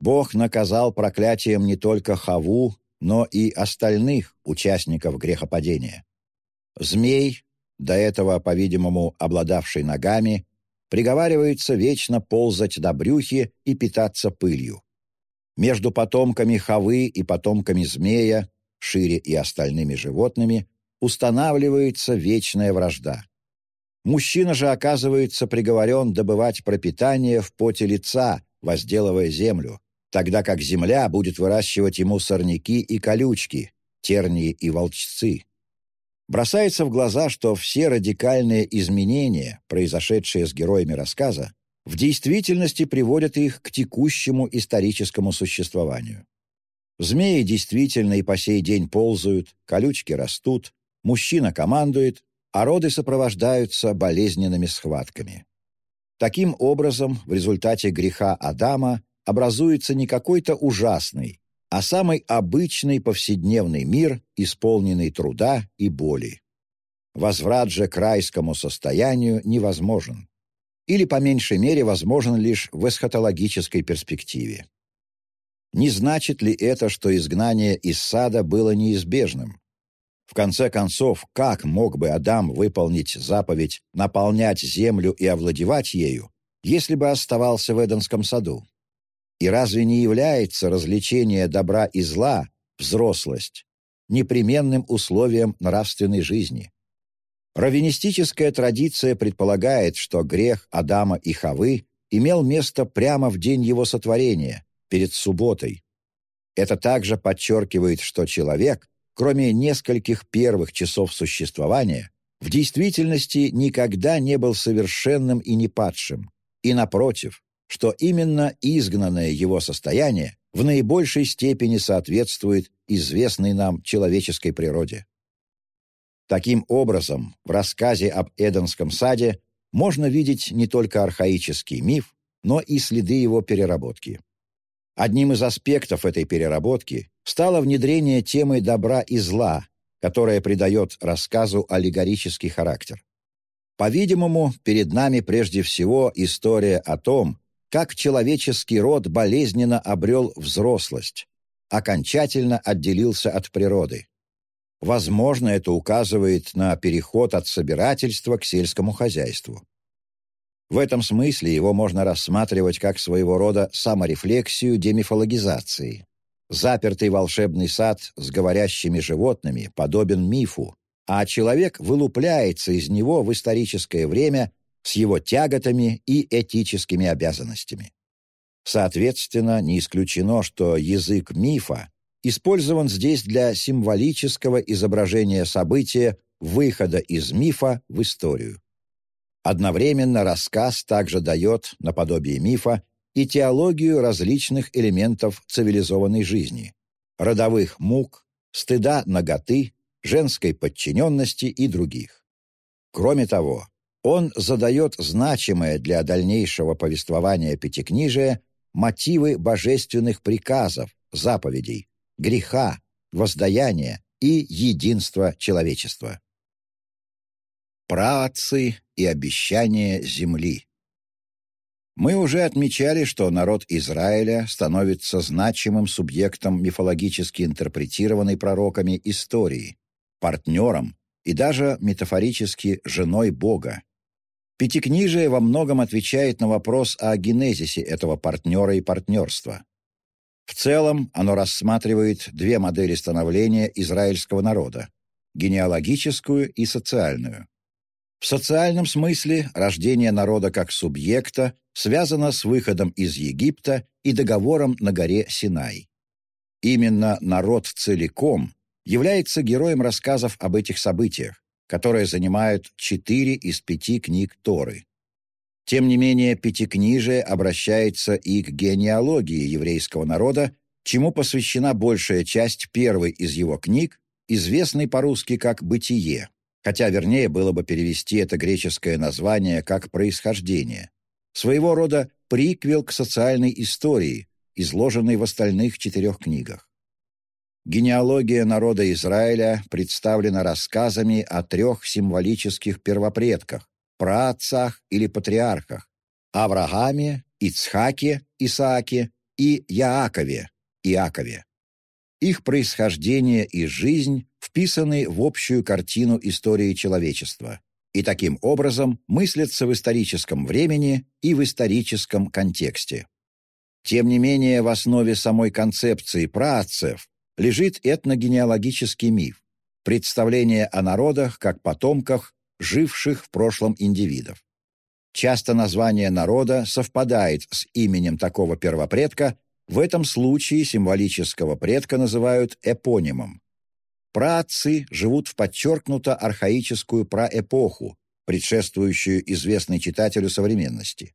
Бог наказал проклятием не только Хаву, но и остальных участников грехопадения. Змей, до этого, по-видимому, обладавший ногами, приговаривается вечно ползать до брюхи и питаться пылью. Между потомками Хавы и потомками змея, шире и остальными животными, устанавливается вечная вражда. Мужчина же оказывается приговорен добывать пропитание в поте лица, возделывая землю, тогда как земля будет выращивать ему сорняки и колючки, тернии и волчцы. Бросается в глаза, что все радикальные изменения, произошедшие с героями рассказа, в действительности приводят их к текущему историческому существованию. Змеи действительно и по сей день ползают, колючки растут, мужчина командует, а роды сопровождаются болезненными схватками. Таким образом, в результате греха Адама образуется не какой-то ужасный, а самый обычный повседневный мир, исполненный труда и боли. Возврат же к райскому состоянию невозможен. Или, по меньшей мере, возможен лишь в эсхатологической перспективе. Не значит ли это, что изгнание из сада было неизбежным? В конце концов, как мог бы Адам выполнить заповедь наполнять землю и овладевать ею, если бы оставался в Эденском саду? И разве не является развлечение добра и зла, взрослость, непременным условием нравственной жизни? Раввинистическая традиция предполагает, что грех Адама и Хавы имел место прямо в день его сотворения, перед субботой. Это также подчеркивает, что человек, кроме нескольких первых часов существования, в действительности никогда не был совершенным и не падшим, и, напротив, что именно изгнанное его состояние в наибольшей степени соответствует известной нам человеческой природе. Таким образом, в рассказе об Эденском саде можно видеть не только архаический миф, но и следы его переработки. Одним из аспектов этой переработки стало внедрение темы добра и зла, которая придает рассказу аллегорический характер. По-видимому, перед нами прежде всего история о том, как человеческий род болезненно обрел взрослость, окончательно отделился от природы. Возможно, это указывает на переход от собирательства к сельскому хозяйству. В этом смысле его можно рассматривать как своего рода саморефлексию демифологизации. Запертый волшебный сад с говорящими животными подобен мифу, а человек вылупляется из него в историческое время с его тяготами и этическими обязанностями. Соответственно, не исключено, что язык мифа использован здесь для символического изображения события выхода из мифа в историю. Одновременно рассказ также дает, наподобие мифа, и теологию различных элементов цивилизованной жизни – родовых мук, стыда наготы, женской подчиненности и других. Кроме того, он задает значимое для дальнейшего повествования Пятикнижия мотивы божественных приказов, заповедей, греха, воздаяния и единства человечества. Праотцы и обещания земли Мы уже отмечали, что народ Израиля становится значимым субъектом мифологически интерпретированной пророками истории, партнером и даже метафорически женой Бога. Пятикнижие во многом отвечает на вопрос о генезисе этого партнера и партнерства. В целом оно рассматривает две модели становления израильского народа – генеалогическую и социальную. В социальном смысле рождение народа как субъекта связано с выходом из Египта и договором на горе Синай. Именно народ целиком является героем рассказов об этих событиях, которые занимают четыре из пяти книг Торы. Тем не менее, Пятикнижие обращается и к генеалогии еврейского народа, чему посвящена большая часть первой из его книг, известной по-русски как «Бытие», хотя вернее было бы перевести это греческое название как «происхождение», своего рода приквел к социальной истории, изложенной в остальных четырех книгах. Генеалогия народа Израиля представлена рассказами о трех символических первопредках, праотцах или патриархах – Аврааме, Ицхаке, Исааке и Яакове, Иакове. Их происхождение и жизнь вписаны в общую картину истории человечества и таким образом мыслятся в историческом времени и в историческом контексте. Тем не менее, в основе самой концепции праотцев лежит этногенеалогический миф, представление о народах как потомках живших в прошлом индивидов. Часто название народа совпадает с именем такого первопредка, в этом случае символического предка называют эпонимом. Праотцы живут в подчеркнуто архаическую праэпоху, предшествующую известной читателю современности.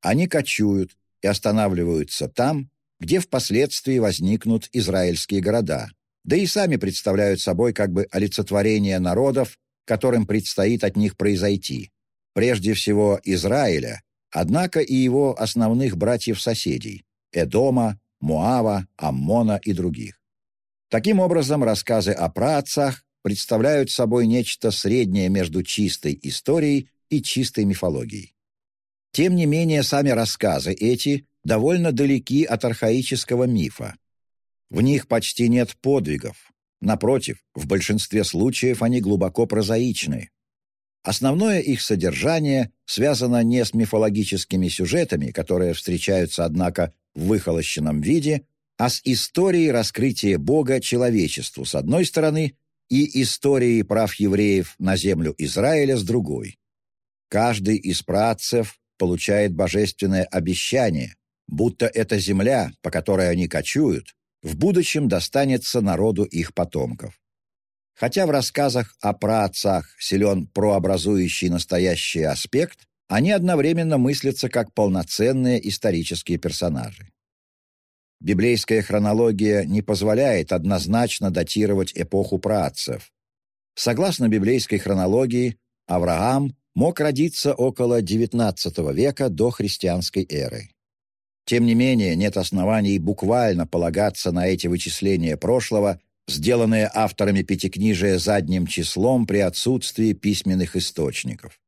Они кочуют и останавливаются там, где впоследствии возникнут израильские города, да и сами представляют собой как бы олицетворение народов, которым предстоит от них произойти. Прежде всего Израиля, однако и его основных братьев-соседей – Эдома, Муава, Аммона и других. Таким образом, рассказы о праотцах представляют собой нечто среднее между чистой историей и чистой мифологией. Тем не менее, сами рассказы эти довольно далеки от архаического мифа. В них почти нет подвигов, Напротив, в большинстве случаев они глубоко прозаичны. Основное их содержание связано не с мифологическими сюжетами, которые встречаются, однако, в выхолощенном виде, а с историей раскрытия Бога человечеству с одной стороны и историей прав евреев на землю Израиля с другой. Каждый из праотцев получает божественное обещание, будто эта земля, по которой они кочуют, в будущем достанется народу их потомков. Хотя в рассказах о праотцах силен прообразующий настоящий аспект, они одновременно мыслятся как полноценные исторические персонажи. Библейская хронология не позволяет однозначно датировать эпоху праотцев. Согласно библейской хронологии, Авраам мог родиться около XIX века до христианской эры. Тем не менее, нет оснований буквально полагаться на эти вычисления прошлого, сделанные авторами Пятикнижия задним числом при отсутствии письменных источников.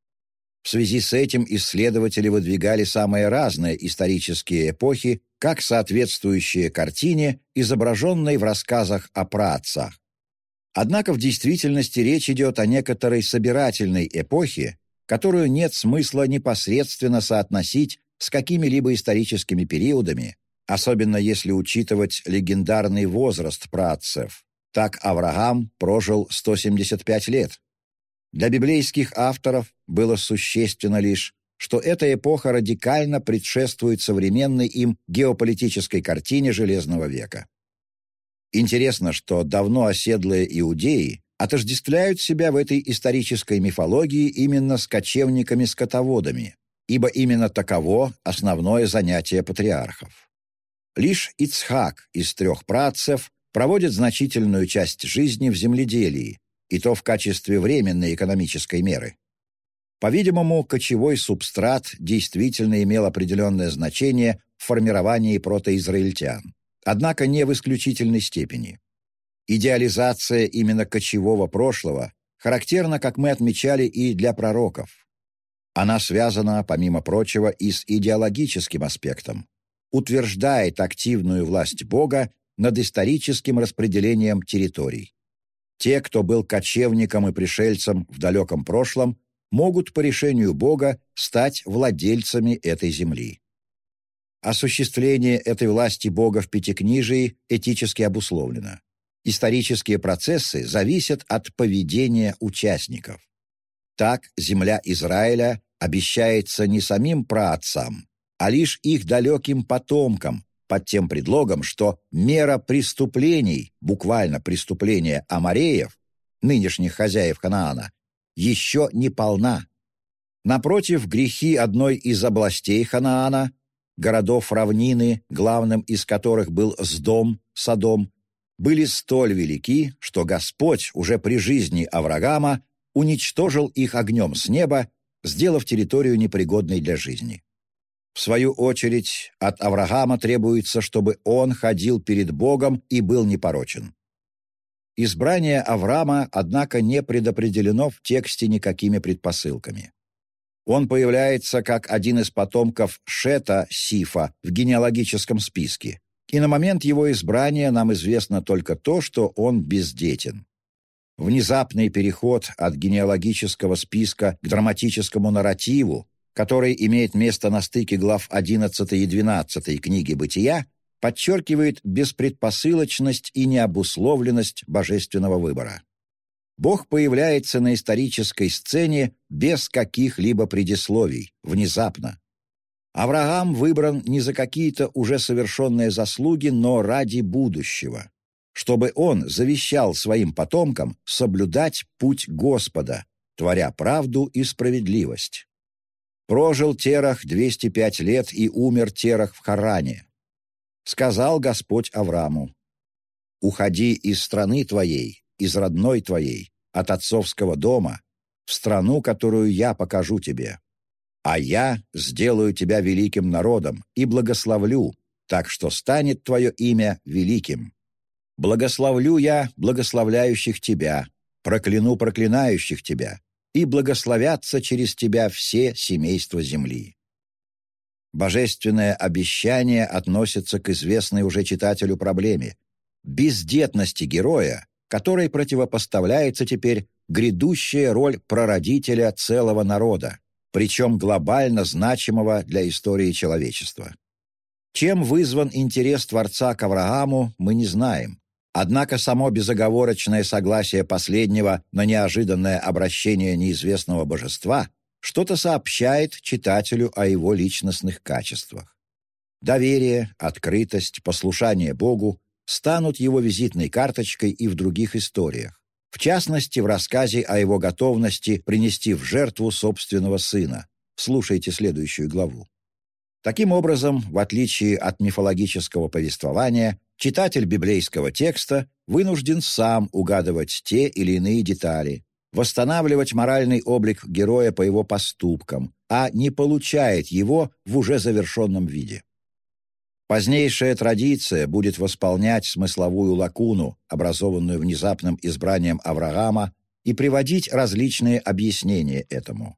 В связи с этим исследователи выдвигали самые разные исторические эпохи, как соответствующие картине, изображенной в рассказах о праотцах. Однако в действительности речь идет о некоторой собирательной эпохе, которую нет смысла непосредственно соотносить с какими-либо историческими периодами, особенно если учитывать легендарный возраст праотцев. Так Авраам прожил 175 лет. Для библейских авторов было существенно лишь, что эта эпоха радикально предшествует современной им геополитической картине Железного века. Интересно, что давно оседлые иудеи отождествляют себя в этой исторической мифологии именно с кочевниками-скотоводами, ибо именно таково основное занятие патриархов. Лишь Ицхак из трех працев проводит значительную часть жизни в земледелии, и то в качестве временной экономической меры. По-видимому, кочевой субстрат действительно имел определенное значение в формировании протоизраильтян, однако не в исключительной степени. Идеализация именно кочевого прошлого характерна, как мы отмечали, и для пророков. Она связана, помимо прочего, и с идеологическим аспектом, утверждает активную власть Бога над историческим распределением территорий. Те, кто был кочевником и пришельцем в далеком прошлом, могут по решению Бога стать владельцами этой земли. Осуществление этой власти Бога в Пятикнижии этически обусловлено. Исторические процессы зависят от поведения участников. Так земля Израиля обещается не самим праотцам, а лишь их далеким потомкам, под тем предлогом, что мера преступлений, буквально преступления амареев, нынешних хозяев Ханаана, еще не полна. Напротив, грехи одной из областей Ханаана, городов равнины, главным из которых был Сдом, Содом, были столь велики, что Господь уже при жизни Авраама уничтожил их огнем с неба, сделав территорию непригодной для жизни. В свою очередь, от Авраама требуется, чтобы он ходил перед Богом и был непорочен. Избрание Авраама, однако, не предопределено в тексте никакими предпосылками. Он появляется как один из потомков Шета Сифа в генеалогическом списке, и на момент его избрания нам известно только то, что он бездетен. Внезапный переход от генеалогического списка к драматическому нарративу который имеет место на стыке глав 11 и 12 книги «Бытия», подчеркивает беспредпосылочность и необусловленность божественного выбора. Бог появляется на исторической сцене без каких-либо предисловий, внезапно. Авраам выбран не за какие-то уже совершенные заслуги, но ради будущего, чтобы он завещал своим потомкам соблюдать путь Господа, творя правду и справедливость. Прожил Терах 205 лет и умер Терах в Харане. Сказал Господь Аврааму, «Уходи из страны твоей, из родной твоей, от отцовского дома, в страну, которую я покажу тебе. А я сделаю тебя великим народом и благословлю, так что станет твое имя великим. Благословлю я благословляющих тебя, прокляну проклинающих тебя, и благословятся через тебя все семейства земли». Божественное обещание относится к известной уже читателю проблеме – бездетности героя, которой противопоставляется теперь грядущая роль прародителя целого народа, причем глобально значимого для истории человечества. Чем вызван интерес Творца к Аврааму, мы не знаем, Однако само безоговорочное согласие последнего на неожиданное обращение неизвестного божества что-то сообщает читателю о его личностных качествах. Доверие, открытость, послушание Богу станут его визитной карточкой и в других историях, в частности, в рассказе о его готовности принести в жертву собственного сына. Слушайте следующую главу. Таким образом, в отличие от мифологического повествования, читатель библейского текста вынужден сам угадывать те или иные детали, восстанавливать моральный облик героя по его поступкам, а не получает его в уже завершенном виде. Позднейшая традиция будет восполнять смысловую лакуну, образованную внезапным избранием Авраама, и приводить различные объяснения этому.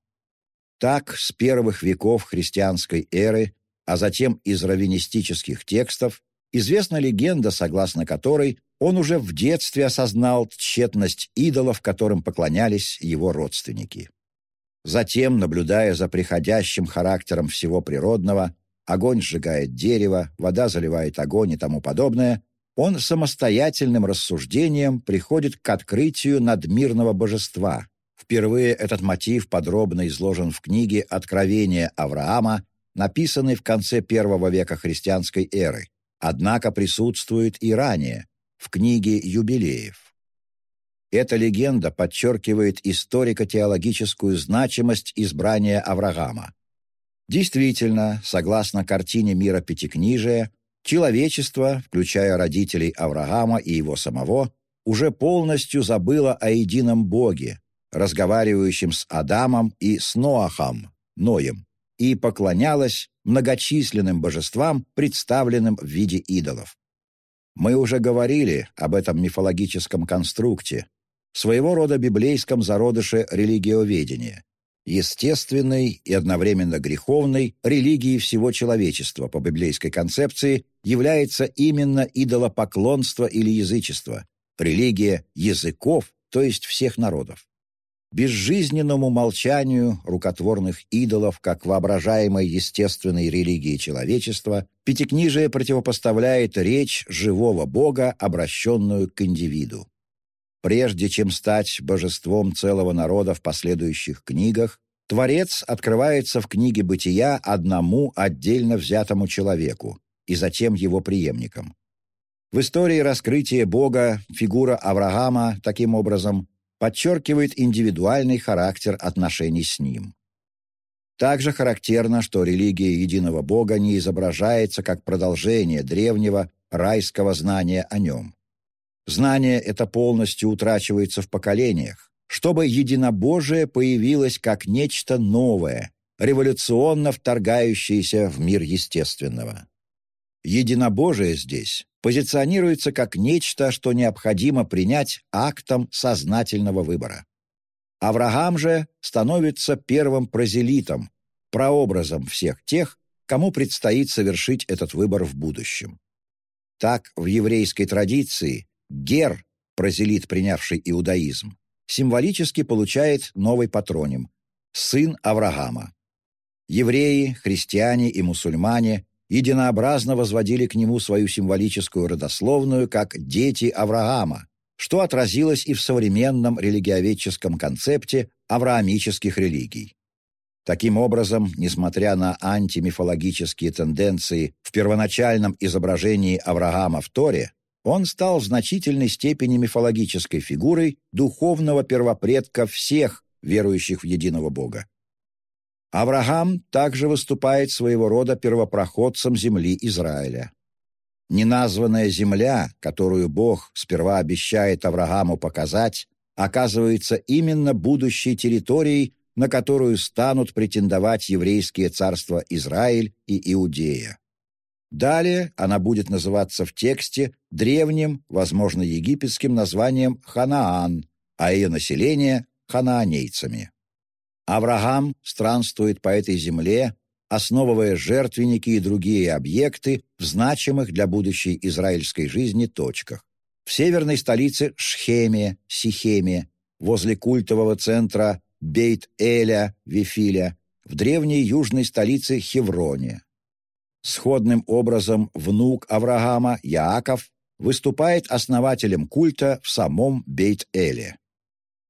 Так, с первых веков христианской эры, а затем из раввинистических текстов, известна легенда, согласно которой он уже в детстве осознал тщетность идолов, которым поклонялись его родственники. Затем, наблюдая за приходящим характером всего природного, огонь сжигает дерево, вода заливает огонь и тому подобное, он самостоятельным рассуждением приходит к открытию надмирного божества. Впервые этот мотив подробно изложен в книге «Откровение Авраама», написанной в конце первого века христианской эры, однако присутствует и ранее, в книге «Юбилеев». Эта легенда подчеркивает историко-теологическую значимость избрания Авраама. Действительно, согласно картине мира Пятикнижия, человечество, включая родителей Авраама и его самого, уже полностью забыло о едином Боге, разговаривающем с Адамом и с Ноахом, Ноем, и поклонялось многочисленным божествам, представленным в виде идолов. Мы уже говорили об этом мифологическом конструкте, своего рода библейском зародыше религиоведения, естественной и одновременно греховной религии всего человечества по библейской концепции является именно идолопоклонство или язычество, религия языков, то есть всех народов. Безжизненному молчанию рукотворных идолов как воображаемой естественной религии человечества Пятикнижие противопоставляет речь живого Бога, обращенную к индивиду. Прежде чем стать божеством целого народа в последующих книгах, Творец открывается в книге «Бытия» одному отдельно взятому человеку и затем его преемникам. В истории раскрытия Бога фигура Авраама, таким образом, подчеркивает индивидуальный характер отношений с ним. Также характерно, что религия единого Бога не изображается как продолжение древнего райского знания о нем. Знание это полностью утрачивается в поколениях, чтобы единобожие появилось как нечто новое, революционно вторгающееся в мир естественного. Единобожие здесь позиционируется как нечто, что необходимо принять актом сознательного выбора. Авраам же становится первым прозелитом, прообразом всех тех, кому предстоит совершить этот выбор в будущем. Так, в еврейской традиции Гер, прозелит, принявший иудаизм, символически получает новый патроним – сын Авраама. Евреи, христиане и мусульмане единообразно возводили к нему свою символическую родословную как «дети Авраама», что отразилось и в современном религиоведческом концепте авраамических религий. Таким образом, несмотря на антимифологические тенденции в первоначальном изображении Авраама в Торе, он стал в значительной степени мифологической фигурой духовного первопредка всех верующих в единого Бога. Авраам также выступает своего рода первопроходцем земли Израиля. Неназванная земля, которую Бог сперва обещает Аврааму показать, оказывается именно будущей территорией, на которую станут претендовать еврейские царства Израиль и Иудея. Далее она будет называться в тексте древним, возможно, египетским названием Ханаан, а ее население – ханаанейцами. Авраам странствует по этой земле, основывая жертвенники и другие объекты в значимых для будущей израильской жизни точках. В северной столице Шхеме, Сихеме, возле культового центра Бейт-Эля, Вифиля, в древней южной столице Хевроне. Сходным образом внук Авраама, Яаков, выступает основателем культа в самом Бейт-Эле.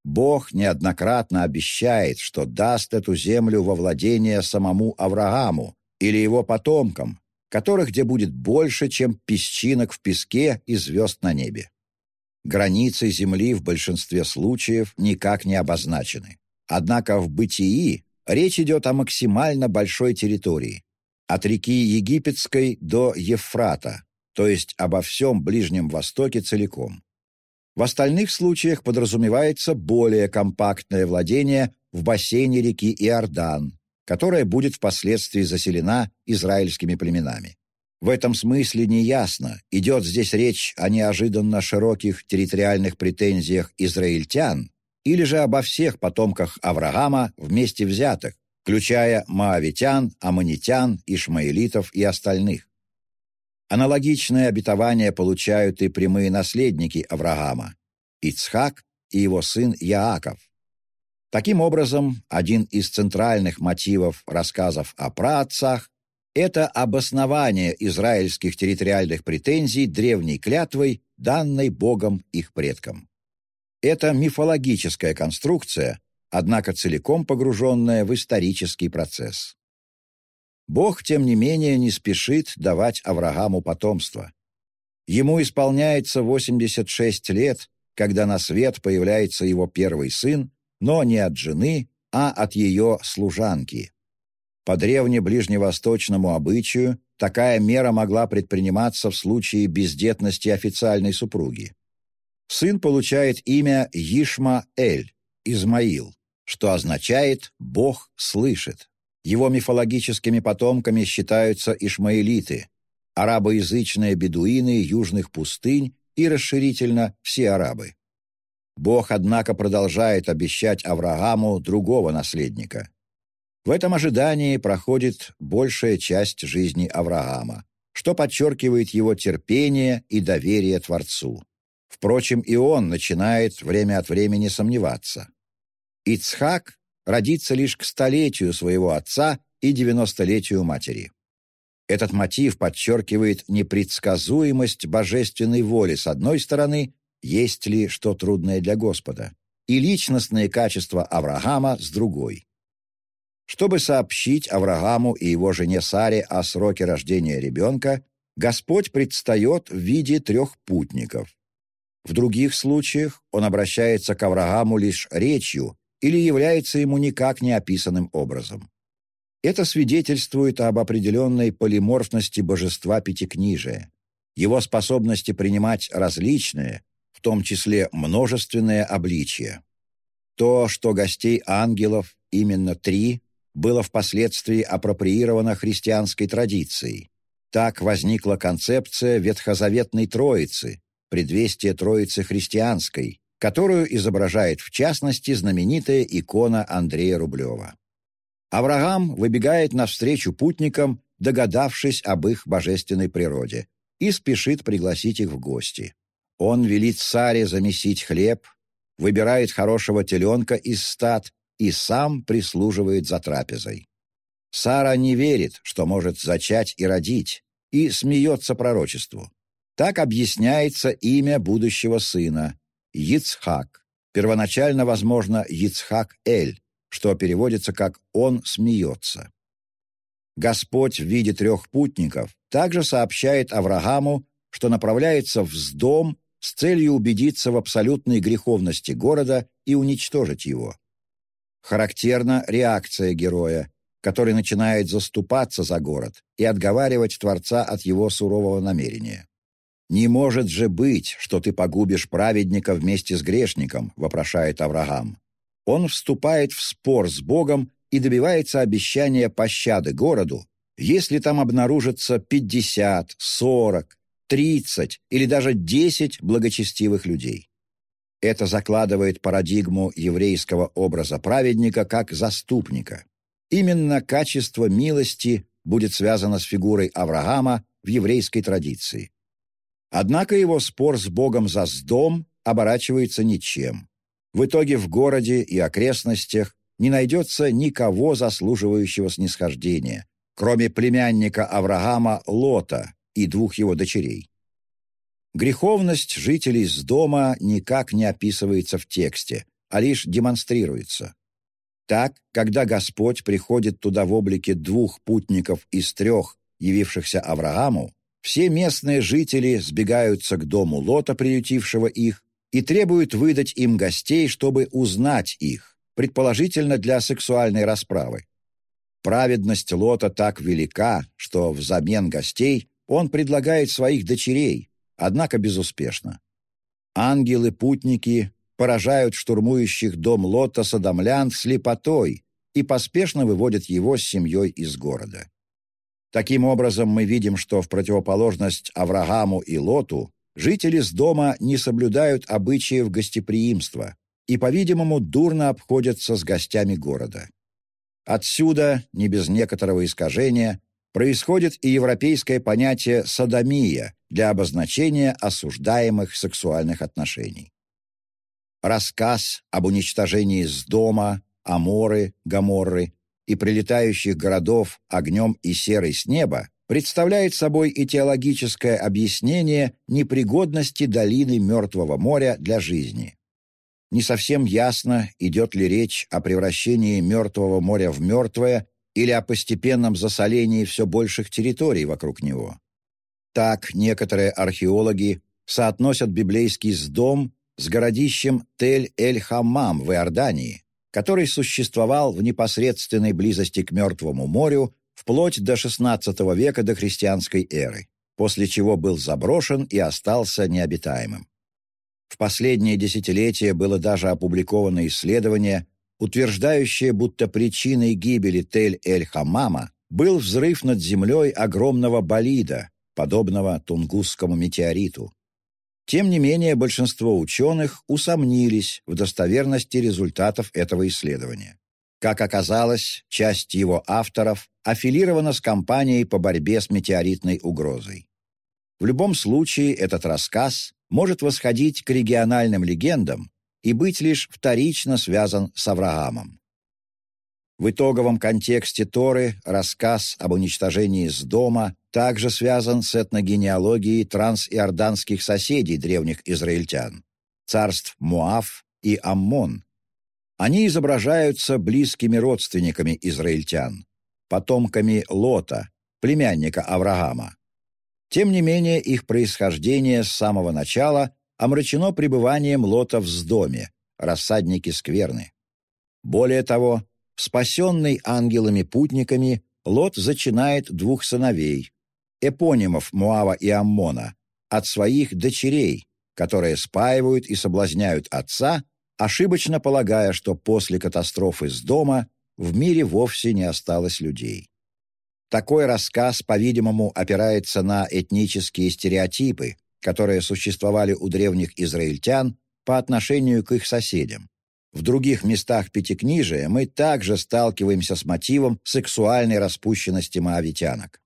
Бог неоднократно обещает, что даст эту землю во владение самому Аврааму или его потомкам, которых где будет больше, чем песчинок в песке и звезд на небе. Границы земли в большинстве случаев никак не обозначены. Однако в бытии речь идет о максимально большой территории, от реки Египетской до Евфрата, то есть обо всем Ближнем Востоке целиком. В остальных случаях подразумевается более компактное владение в бассейне реки Иордан, которая будет впоследствии заселена израильскими племенами. В этом смысле неясно, идет здесь речь о неожиданно широких территориальных претензиях израильтян или же обо всех потомках Авраама вместе взятых, включая маавитян, аммонитян, ишмаэлитов и остальных. Аналогичное обетование получают и прямые наследники Авраама – Ицхак и его сын Яаков. Таким образом, один из центральных мотивов рассказов о праотцах – это обоснование израильских территориальных претензий древней клятвой, данной Богом их предкам. Это мифологическая конструкция, однако целиком погруженная в исторический процесс. Бог, тем не менее, не спешит давать Аврааму потомство. Ему исполняется 86 лет, когда на свет появляется его первый сын, но не от жены, а от ее служанки. По древне-ближневосточному обычаю такая мера могла предприниматься в случае бездетности официальной супруги. Сын получает имя Ишма-Эль, Измаил, что означает «Бог слышит». Его мифологическими потомками считаются ишмаэлиты, арабоязычные бедуины южных пустынь и, расширительно, все арабы. Бог, однако, продолжает обещать Аврааму другого наследника. В этом ожидании проходит большая часть жизни Авраама, что подчеркивает его терпение и доверие Творцу. Впрочем, и он начинает время от времени сомневаться. Ицхак родится лишь к столетию своего отца и девяностолетию матери. Этот мотив подчеркивает непредсказуемость божественной воли с одной стороны, есть ли что трудное для Господа, и личностные качества Авраама с другой. Чтобы сообщить Аврааму и его жене Саре о сроке рождения ребенка, Господь предстает в виде трех путников. В других случаях он обращается к Аврааму лишь речью или является ему никак не описанным образом. Это свидетельствует об определенной полиморфности божества Пятикнижия, его способности принимать различные, в том числе множественные обличия. То, что гостей ангелов именно три, было впоследствии апроприировано христианской традицией. Так возникла концепция ветхозаветной Троицы, предвестие Троицы христианской, которую изображает в частности знаменитая икона Андрея Рублева. Авраам выбегает навстречу путникам, догадавшись об их божественной природе, и спешит пригласить их в гости. Он велит Саре замесить хлеб, выбирает хорошего теленка из стад и сам прислуживает за трапезой. Сара не верит, что может зачать и родить, и смеется пророчеству. Так объясняется имя будущего сына Ицхак. Первоначально, возможно, Ицхак-Эль, что переводится как «он смеется». Господь в виде трех путников также сообщает Аврааму, что направляется в Сдом с целью убедиться в абсолютной греховности города и уничтожить его. Характерна реакция героя, который начинает заступаться за город и отговаривать Творца от его сурового намерения. «Не может же быть, что ты погубишь праведника вместе с грешником», — вопрошает Авраам. Он вступает в спор с Богом и добивается обещания пощады городу, если там обнаружится 50, 40, 30 или даже 10 благочестивых людей. Это закладывает парадигму еврейского образа праведника как заступника. Именно качество милости будет связано с фигурой Авраама в еврейской традиции. Однако его спор с Богом за сдом оборачивается ничем. В итоге в городе и окрестностях не найдется никого заслуживающего снисхождения, кроме племянника Авраама Лота и двух его дочерей. Греховность жителей с дома никак не описывается в тексте, а лишь демонстрируется. Так, когда Господь приходит туда в облике двух путников из трех, явившихся Аврааму, все местные жители сбегаются к дому Лота, приютившего их, и требуют выдать им гостей, чтобы узнать их, предположительно для сексуальной расправы. Праведность Лота так велика, что взамен гостей он предлагает своих дочерей, однако безуспешно. Ангелы-путники поражают штурмующих дом Лота садомлян слепотой и поспешно выводят его с семьей из города. Таким образом, мы видим, что в противоположность Аврааму и Лоту жители с дома не соблюдают обычаев гостеприимства и, по-видимому, дурно обходятся с гостями города. Отсюда, не без некоторого искажения, происходит и европейское понятие «садомия» для обозначения осуждаемых сексуальных отношений. Рассказ об уничтожении с дома, Аморы, Гаморры и прилетающих городов огнем и серой с неба представляет собой этиологическое объяснение непригодности долины Мертвого моря для жизни. Не совсем ясно, идет ли речь о превращении Мертвого моря в мертвое или о постепенном засолении все больших территорий вокруг него. Так некоторые археологи соотносят библейский Сдом с городищем Тель-эль-Хаммам в Иордании, который существовал в непосредственной близости к Мертвому морю вплоть до XVI века до христианской эры, после чего был заброшен и остался необитаемым. В последние десятилетия было даже опубликовано исследование, утверждающее, будто причиной гибели Тель-эль-Хамама был взрыв над землей огромного болида, подобного Тунгусскому метеориту. Тем не менее, большинство ученых усомнились в достоверности результатов этого исследования. Как оказалось, часть его авторов аффилирована с компанией по борьбе с метеоритной угрозой. В любом случае, этот рассказ может восходить к региональным легендам и быть лишь вторично связан с Авраамом. В итоговом контексте Торы рассказ об уничтожении с дома также связан с этногенеалогией трансиорданских соседей древних израильтян – царств Муав и Аммон. Они изображаются близкими родственниками израильтян, потомками Лота, племянника Авраама. Тем не менее, их происхождение с самого начала омрачено пребыванием Лота в Сдоме, рассаднике скверны. Более того, Спасенный ангелами-путниками, Лот зачинает двух сыновей, эпонимов Муава и Аммона, от своих дочерей, которые спаивают и соблазняют отца, ошибочно полагая, что после катастрофы с дома в мире вовсе не осталось людей. Такой рассказ, по-видимому, опирается на этнические стереотипы, которые существовали у древних израильтян по отношению к их соседям. В других местах Пятикнижия мы также сталкиваемся с мотивом сексуальной распущенности моавитянок.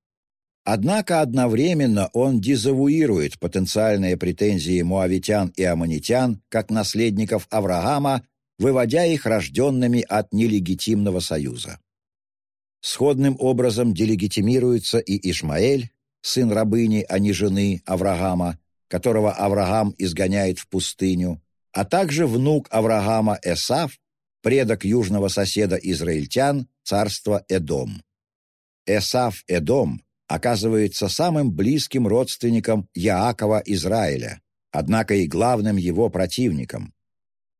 Однако одновременно он дезавуирует потенциальные претензии муавитян и аммонитян как наследников Авраама, выводя их рожденными от нелегитимного союза. Сходным образом делегитимируется и Ишмаэль, сын рабыни, а не жены Авраама, которого Авраам изгоняет в пустыню, а также внук Авраама Эсав, предок южного соседа израильтян, царства Эдом. Эсав Эдом оказывается самым близким родственником Яакова Израиля, однако и главным его противником.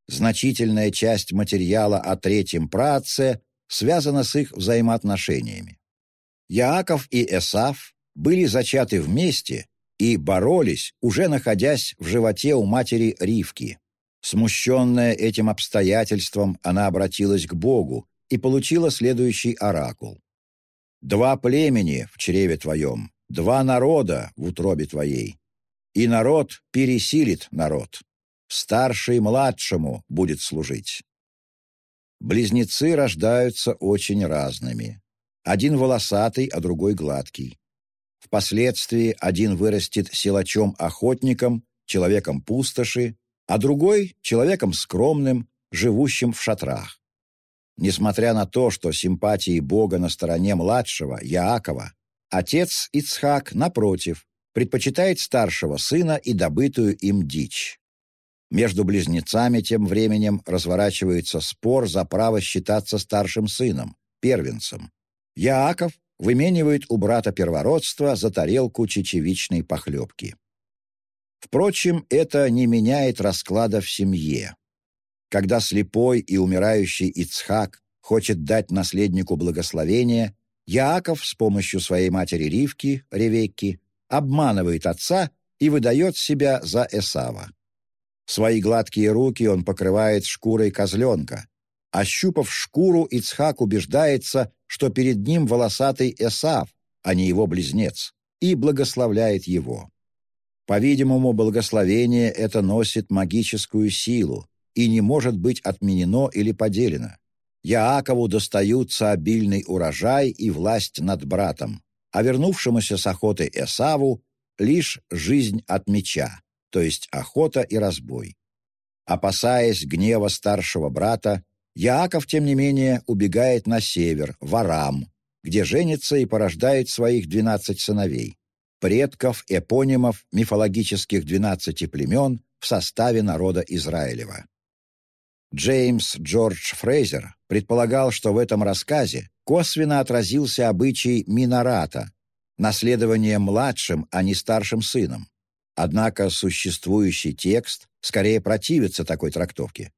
Значительная часть материала о третьем праотце связана с их взаимоотношениями. Яаков и Эсав были зачаты вместе и боролись, уже находясь в животе у матери Ривки. Смущенная этим обстоятельством, она обратилась к Богу и получила следующий оракул. «Два племени в чреве твоем, два народа в утробе твоей, и народ пересилит народ, старший младшему будет служить». Близнецы рождаются очень разными. Один волосатый, а другой гладкий. Впоследствии один вырастет силачом-охотником, человеком пустоши, а другой — человеком скромным, живущим в шатрах. Несмотря на то, что симпатии Бога на стороне младшего, Яакова, отец Ицхак, напротив, предпочитает старшего сына и добытую им дичь. Между близнецами тем временем разворачивается спор за право считаться старшим сыном, первенцем. Яаков выменивает у брата первородства за тарелку чечевичной похлебки. Впрочем, это не меняет расклада в семье. Когда слепой и умирающий Ицхак хочет дать наследнику благословение, Яаков с помощью своей матери Ривки, Ревекки, обманывает отца и выдает себя за Эсава. Свои гладкие руки он покрывает шкурой козленка. Ощупав шкуру, Ицхак убеждается, что перед ним волосатый Эсав, а не его близнец, и благословляет его. По-видимому, благословение это носит магическую силу и не может быть отменено или поделено. Яакову достаются обильный урожай и власть над братом, а вернувшемуся с охоты Эсаву лишь жизнь от меча, то есть охота и разбой. Опасаясь гнева старшего брата, Яаков, тем не менее, убегает на север, в Арам, где женится и порождает своих двенадцать сыновей, предков, эпонимов мифологических двенадцати племен в составе народа Израилева. Джеймс Джордж Фрейзер предполагал, что в этом рассказе косвенно отразился обычай минората, наследование младшим, а не старшим сыном. Однако существующий текст скорее противится такой трактовке.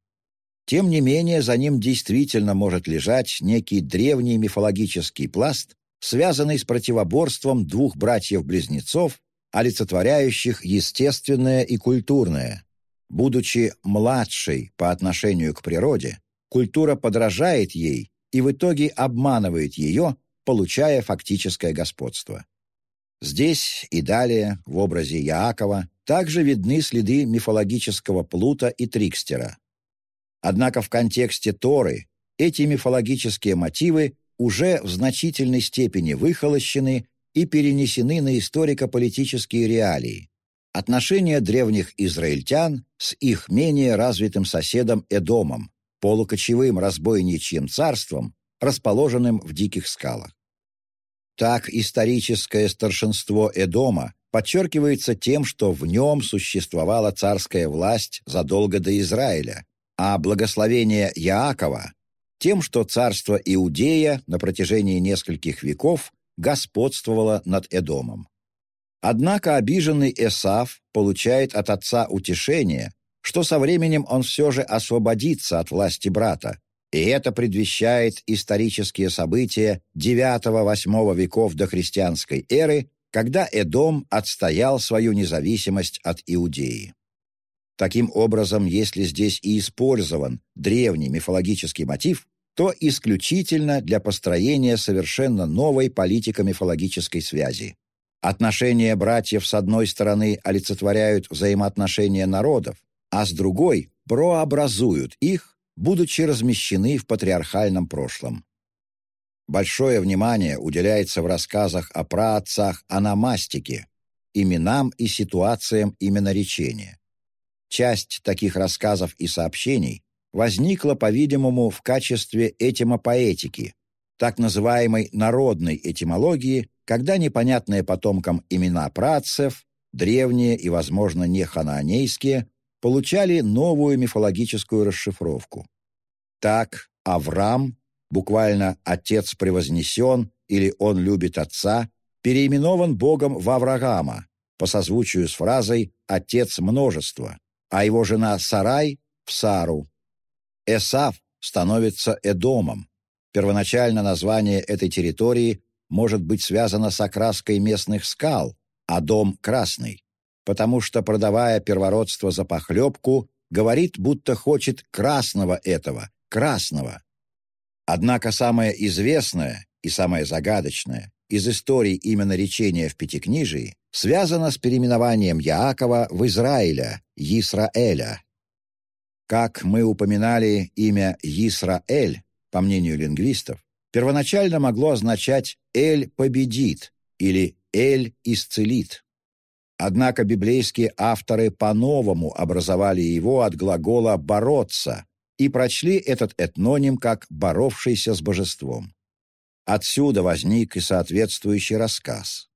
Тем не менее, за ним действительно может лежать некий древний мифологический пласт, связанный с противоборством двух братьев-близнецов, олицетворяющих естественное и культурное, Будучи младшей по отношению к природе, культура подражает ей и в итоге обманывает ее, получая фактическое господство. Здесь и далее, в образе Яакова, также видны следы мифологического Плута и Трикстера. Однако в контексте Торы эти мифологические мотивы уже в значительной степени выхолощены и перенесены на историко-политические реалии, Отношения древних израильтян с их менее развитым соседом Эдомом, полукочевым разбойничьим царством, расположенным в диких скалах. Так историческое старшинство Эдома подчеркивается тем, что в нем существовала царская власть задолго до Израиля, а благословение Яакова – тем, что царство Иудея на протяжении нескольких веков господствовало над Эдомом. Однако обиженный Эсав получает от отца утешение, что со временем он все же освободится от власти брата, и это предвещает исторические события IX-VIII веков до христианской эры, когда Эдом отстоял свою независимость от Иудеи. Таким образом, если здесь и использован древний мифологический мотив, то исключительно для построения совершенно новой политико-мифологической связи. Отношения братьев с одной стороны олицетворяют взаимоотношения народов, а с другой прообразуют их, будучи размещены в патриархальном прошлом. Большое внимание уделяется в рассказах о праотцах аномастике, именам и ситуациям именоречения. Часть таких рассказов и сообщений возникла, по-видимому, в качестве этимопоэтики, так называемой народной этимологии, когда непонятные потомкам имена працев, древние и, возможно, не ханаанейские, получали новую мифологическую расшифровку. Так Авраам, буквально «отец превознесен» или «он любит отца», переименован Богом в Авраама по созвучию с фразой «отец множества», а его жена Сарай — в Сару. Эсав становится Эдомом. Первоначально название этой территории может быть связано с окраской местных скал, а дом красный, потому что, продавая первородство за похлебку, говорит, будто хочет красного этого, красного. Однако самое известное и самое загадочное из историй именно речения в Пятикнижии связано с переименованием Яакова в Израиля, Исраэля. Как мы упоминали имя Исраэль, по мнению лингвистов, первоначально могло означать «Эль победит» или «Эль исцелит». Однако библейские авторы по-новому образовали его от глагола «бороться» и прочли этот этноним как «боровшийся с божеством». Отсюда возник и соответствующий рассказ.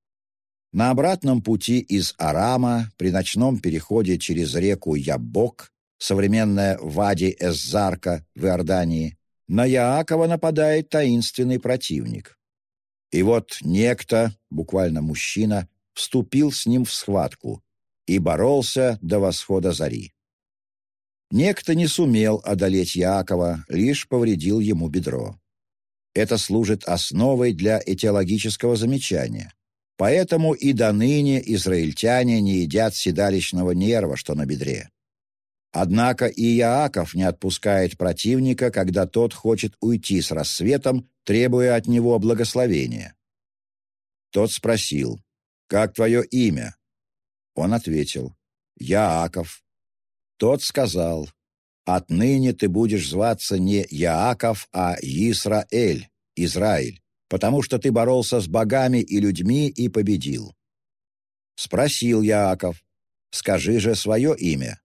На обратном пути из Арама, при ночном переходе через реку Ябок, современная Вади-Эззарка в Иордании, на Яакова нападает таинственный противник. И вот некто, буквально мужчина, вступил с ним в схватку и боролся до восхода зари. Некто не сумел одолеть Яакова, лишь повредил ему бедро. Это служит основой для этиологического замечания. Поэтому и до ныне израильтяне не едят седалищного нерва, что на бедре. Однако и Яаков не отпускает противника, когда тот хочет уйти с рассветом, требуя от него благословения. Тот спросил, «Как твое имя?» Он ответил, «Яаков». Тот сказал, «Отныне ты будешь зваться не Яаков, а Исраэль, Израиль, потому что ты боролся с богами и людьми и победил». Спросил Яаков, «Скажи же свое имя».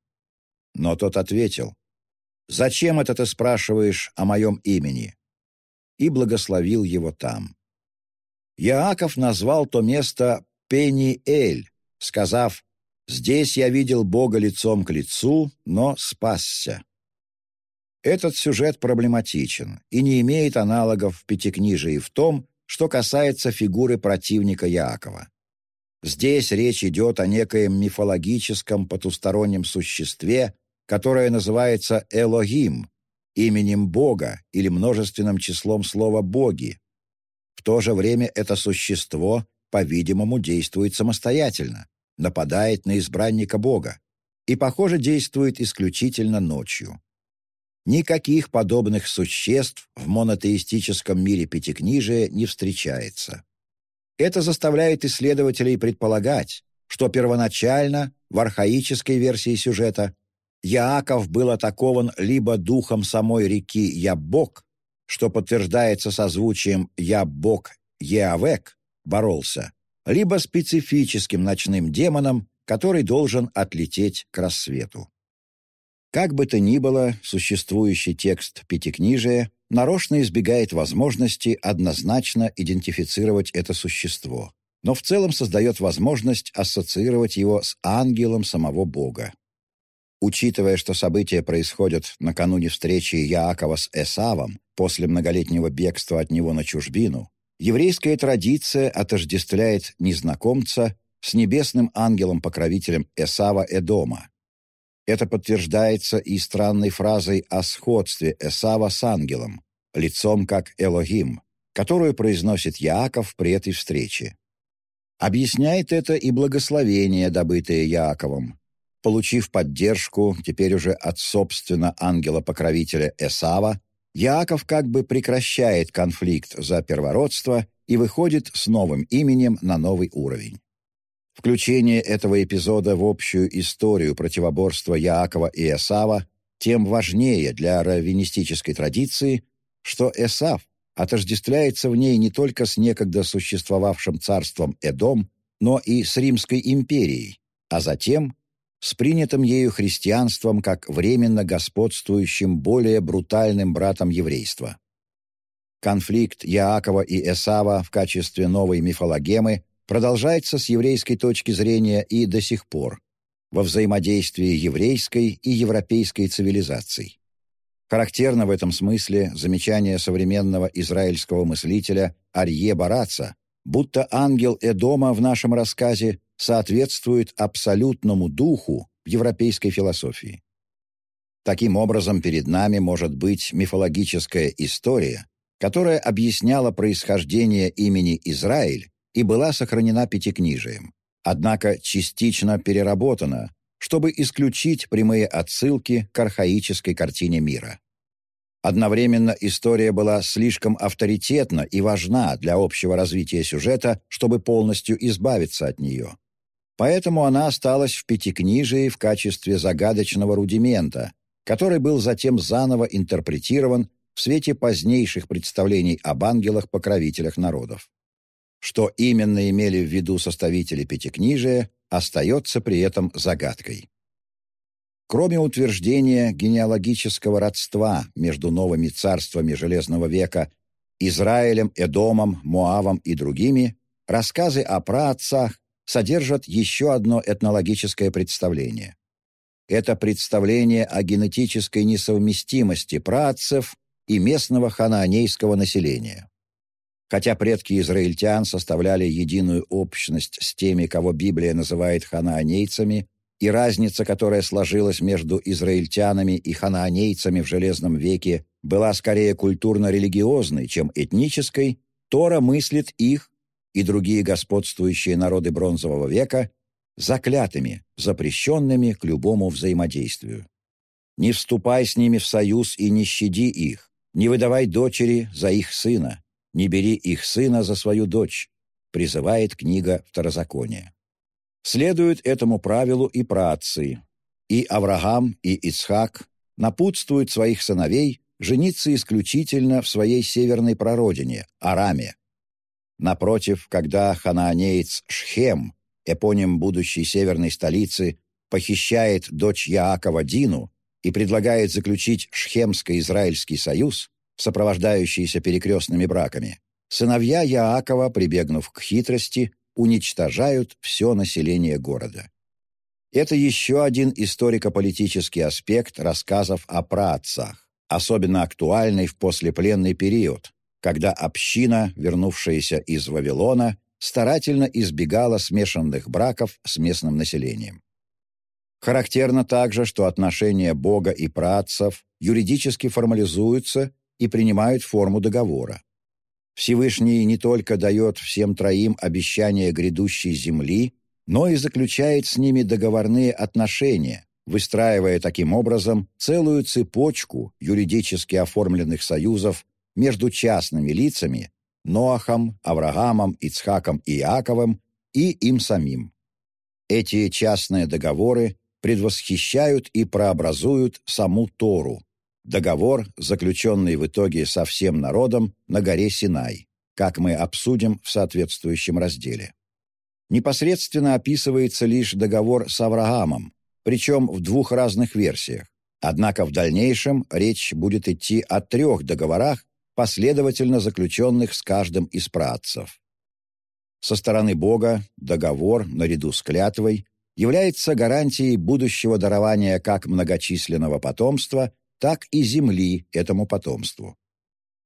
Но тот ответил, «Зачем это ты спрашиваешь о моем имени?» И благословил его там. Яаков назвал то место Пени-Эль, сказав, Здесь я видел Бога лицом к лицу, но спасся. Этот сюжет проблематичен и не имеет аналогов в Пятикнижии в том, что касается фигуры противника Яакова. Здесь речь идет о некоем мифологическом потустороннем существе, которое называется Элогим, именем Бога или множественным числом слова «боги». В то же время это существо, по-видимому, действует самостоятельно нападает на избранника Бога и, похоже, действует исключительно ночью. Никаких подобных существ в монотеистическом мире Пятикнижия не встречается. Это заставляет исследователей предполагать, что первоначально, в архаической версии сюжета, Яаков был атакован либо духом самой реки Ябок, что подтверждается созвучием Ябок-Еавек, боролся, либо специфическим ночным демоном, который должен отлететь к рассвету. Как бы то ни было, существующий текст Пятикнижия нарочно избегает возможности однозначно идентифицировать это существо, но в целом создает возможность ассоциировать его с ангелом самого Бога. Учитывая, что события происходят накануне встречи Яакова с Эсавом после многолетнего бегства от него на чужбину, Еврейская традиция отождествляет незнакомца с небесным ангелом-покровителем Эсава Эдома. Это подтверждается и странной фразой о сходстве Эсава с ангелом, лицом как Элохим, которую произносит Яаков при этой встрече. Объясняет это и благословение, добытое Яаковом. Получив поддержку, теперь уже от собственно ангела-покровителя Эсава, Яаков как бы прекращает конфликт за первородство и выходит с новым именем на новый уровень. Включение этого эпизода в общую историю противоборства Яакова и Эсава тем важнее для раввинистической традиции, что Эсав отождествляется в ней не только с некогда существовавшим царством Эдом, но и с Римской империей, а затем с принятым ею христианством как временно господствующим более брутальным братом еврейства. Конфликт Яакова и Эсава в качестве новой мифологемы продолжается с еврейской точки зрения и до сих пор во взаимодействии еврейской и европейской цивилизаций. Характерно в этом смысле замечание современного израильского мыслителя Арье Бараца, будто ангел Эдома в нашем рассказе соответствует абсолютному духу в европейской философии. Таким образом, перед нами может быть мифологическая история, которая объясняла происхождение имени Израиль и была сохранена пятикнижием, однако частично переработана, чтобы исключить прямые отсылки к архаической картине мира. Одновременно история была слишком авторитетна и важна для общего развития сюжета, чтобы полностью избавиться от нее. Поэтому она осталась в Пятикнижии в качестве загадочного рудимента, который был затем заново интерпретирован в свете позднейших представлений об ангелах-покровителях народов. Что именно имели в виду составители Пятикнижия, остается при этом загадкой. Кроме утверждения генеалогического родства между новыми царствами Железного века Израилем, Эдомом, Моавом и другими, рассказы о праотцах содержат еще одно этнологическое представление. Это представление о генетической несовместимости працев и местного ханаанейского населения. Хотя предки израильтян составляли единую общность с теми, кого Библия называет ханаанейцами, и разница, которая сложилась между израильтянами и ханаанейцами в Железном веке, была скорее культурно-религиозной, чем этнической, Тора мыслит их и другие господствующие народы Бронзового века заклятыми, запрещенными к любому взаимодействию. Не вступай с ними в союз и не щади их, не выдавай дочери за их сына, не бери их сына за свою дочь, призывает книга Второзакония. Следуют этому правилу и праотцы. И Авраам, и Ицхак напутствуют своих сыновей жениться исключительно в своей северной прародине, Араме. Напротив, когда ханаанеец Шхем, эпоним будущей северной столицы, похищает дочь Яакова Дину и предлагает заключить Шхемско-Израильский союз, сопровождающийся перекрестными браками, сыновья Яакова, прибегнув к хитрости, уничтожают все население города. Это еще один историко-политический аспект рассказов о праотцах, особенно актуальный в послепленный период, когда община, вернувшаяся из Вавилона, старательно избегала смешанных браков с местным населением. Характерно также, что отношения Бога и праотцев юридически формализуются и принимают форму договора. Всевышний не только дает всем троим обещание грядущей земли, но и заключает с ними договорные отношения, выстраивая таким образом целую цепочку юридически оформленных союзов между частными лицами Ноахом, Авраамом, Ицхаком и Иаковым и им самим. Эти частные договоры предвосхищают и прообразуют саму Тору, Договор, заключенный в итоге со всем народом на горе Синай, как мы обсудим в соответствующем разделе. Непосредственно описывается лишь договор с Авраамом, причем в двух разных версиях. Однако в дальнейшем речь будет идти о трех договорах, последовательно заключенных с каждым из працев. Со стороны Бога договор, наряду с клятвой, является гарантией будущего дарования как многочисленного потомства, так и земли этому потомству.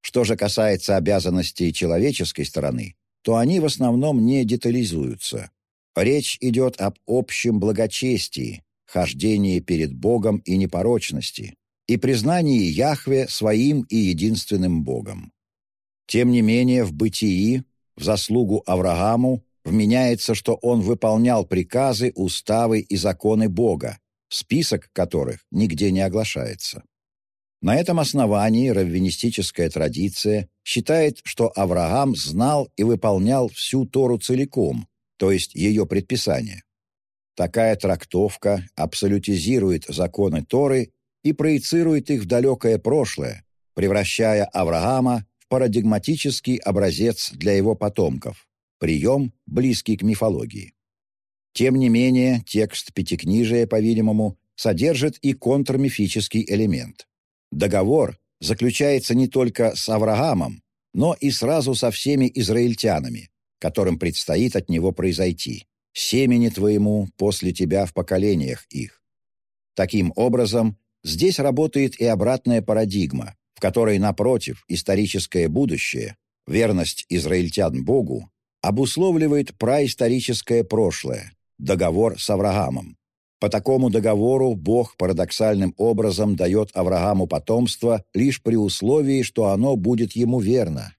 Что же касается обязанностей человеческой стороны, то они в основном не детализуются. Речь идет об общем благочестии, хождении перед Богом и непорочности, и признании Яхве своим и единственным Богом. Тем не менее, в бытии, в заслугу Аврааму, вменяется, что он выполнял приказы, уставы и законы Бога, список которых нигде не оглашается. На этом основании раввинистическая традиция считает, что Авраам знал и выполнял всю Тору целиком, то есть ее предписания. Такая трактовка абсолютизирует законы Торы и проецирует их в далекое прошлое, превращая Авраама в парадигматический образец для его потомков, прием, близкий к мифологии. Тем не менее, текст Пятикнижия, по-видимому, содержит и контрмифический элемент. Договор заключается не только с Авраамом, но и сразу со всеми израильтянами, которым предстоит от него произойти, семени твоему после тебя в поколениях их. Таким образом, здесь работает и обратная парадигма, в которой, напротив, историческое будущее, верность израильтян Богу, обусловливает праисторическое прошлое, договор с Авраамом, по такому договору Бог парадоксальным образом дает Аврааму потомство лишь при условии, что оно будет ему верно.